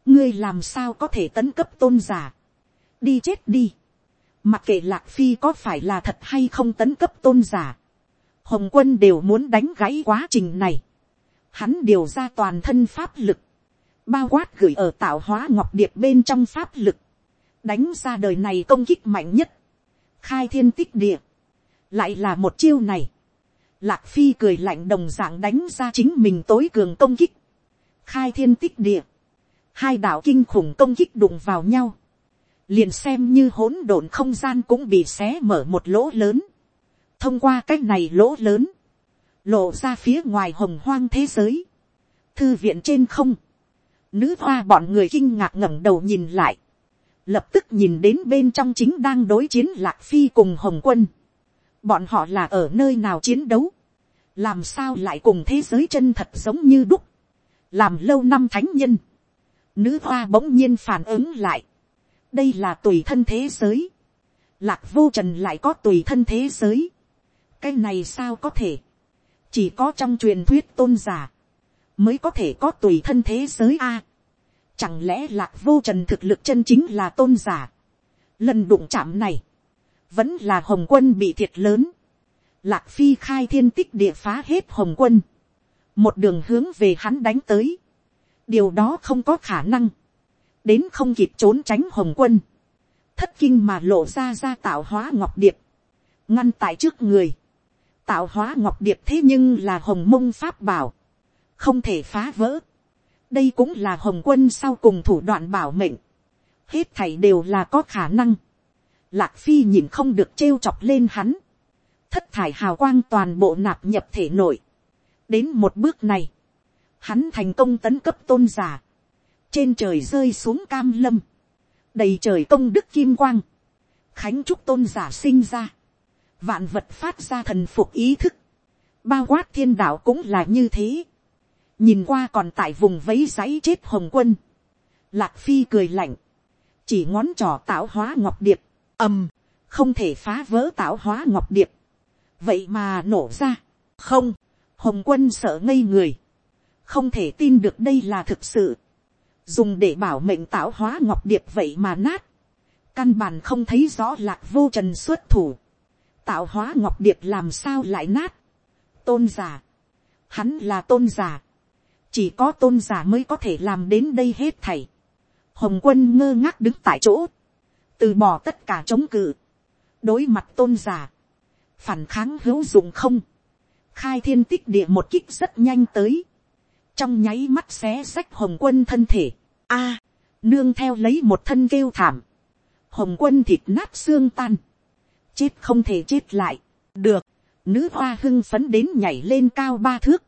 ngươi làm sao có thể tấn cấp tôn giả, đi chết đi, mặc kệ lạc phi có phải là thật hay không tấn cấp tôn giả, hồng quân đều muốn đánh gãy quá trình này, hắn điều ra toàn thân pháp lực, bao quát gửi ở tạo hóa ngọc điệp bên trong pháp lực, đánh ra đời này công kích mạnh nhất, khai thiên tích địa, lại là một chiêu này, lạc phi cười lạnh đồng dạng đánh ra chính mình tối cường công kích, khai thiên tích địa, hai đạo kinh khủng công kích đụng vào nhau, liền xem như hỗn độn không gian cũng bị xé mở một lỗ lớn, thông qua cách này lỗ lớn, lộ ra phía ngoài hồng hoang thế giới, thư viện trên không, nữ hoa bọn người kinh ngạc ngẩng đầu nhìn lại, lập tức nhìn đến bên trong chính đang đối chiến lạc phi cùng hồng quân, bọn họ là ở nơi nào chiến đấu, làm sao lại cùng thế giới chân thật giống như đúc, làm lâu năm thánh nhân, nữ hoa bỗng nhiên phản ứng lại, đây là tùy thân thế giới, lạc vô trần lại có tùy thân thế giới, cái này sao có thể, chỉ có trong truyền thuyết tôn giả, mới có thể có tùy thân thế giới a. chẳng lẽ lạc vô trần thực lực chân chính là tôn giả, lần đụng chạm này, vẫn là hồng quân bị thiệt lớn. Lạc phi khai thiên tích địa phá hết hồng quân. Một đường hướng về hắn đánh tới. Điều đó không có khả năng. Đến không kịp trốn tránh hồng quân. Thất kinh mà lộ ra ra tạo hóa ngọc điệp. Ngăn tại trước người. Tạo hóa ngọc điệp thế nhưng là hồng mông pháp bảo. Không thể phá vỡ. Đây cũng là hồng quân sau cùng thủ đoạn bảo mệnh. Hết thảy đều là có khả năng Lạc Phi nhìn không được trêu chọc lên hắn. Thất thải hào quang toàn bộ nạp nhập thể nội. Đến một bước này. Hắn thành công tấn cấp tôn giả. Trên trời rơi xuống cam lâm. Đầy trời công đức kim quang. Khánh trúc tôn giả sinh ra. Vạn vật phát ra thần phục ý thức. Bao quát thiên đạo cũng là như thế. Nhìn qua còn tại vùng vấy giấy chết hồng quân. Lạc Phi cười lạnh. Chỉ ngón trỏ tạo hóa ngọc điệp ầm, không thể phá vỡ tạo hóa ngọc điệp, vậy mà nổ ra, không, hồng quân sợ ngây người, không thể tin được đây là thực sự, dùng để bảo mệnh tạo hóa ngọc điệp vậy mà nát, căn bản không thấy rõ lạc vô trần xuất thủ, tạo hóa ngọc điệp làm sao lại nát, tôn giả, hắn là tôn giả, chỉ có tôn giả mới có thể làm đến đây hết thảy, hồng quân ngơ ngác đứng tại chỗ, từ bỏ tất cả chống cự, đối mặt tôn giả, phản kháng hữu dụng không, khai thiên tích địa một kích rất nhanh tới, trong nháy mắt xé xách hồng quân thân thể, a, nương theo lấy một thân kêu thảm, hồng quân thịt nát xương tan, chết không thể chết lại, được, nữ hoa hưng phấn đến nhảy lên cao ba thước,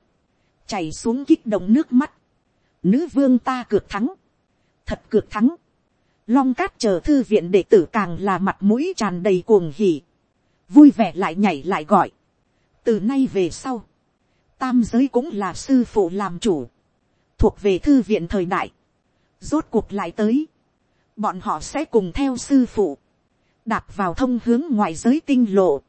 chảy xuống kích động nước mắt, nữ vương ta cược thắng, thật cược thắng, long cát chờ thư viện đệ tử càng là mặt mũi tràn đầy cuồng hỉ, vui vẻ lại nhảy lại gọi. từ nay về sau, tam giới cũng là sư phụ làm chủ, thuộc về thư viện thời đại, rốt cuộc lại tới, bọn họ sẽ cùng theo sư phụ, đạp vào thông hướng ngoài giới tinh lộ,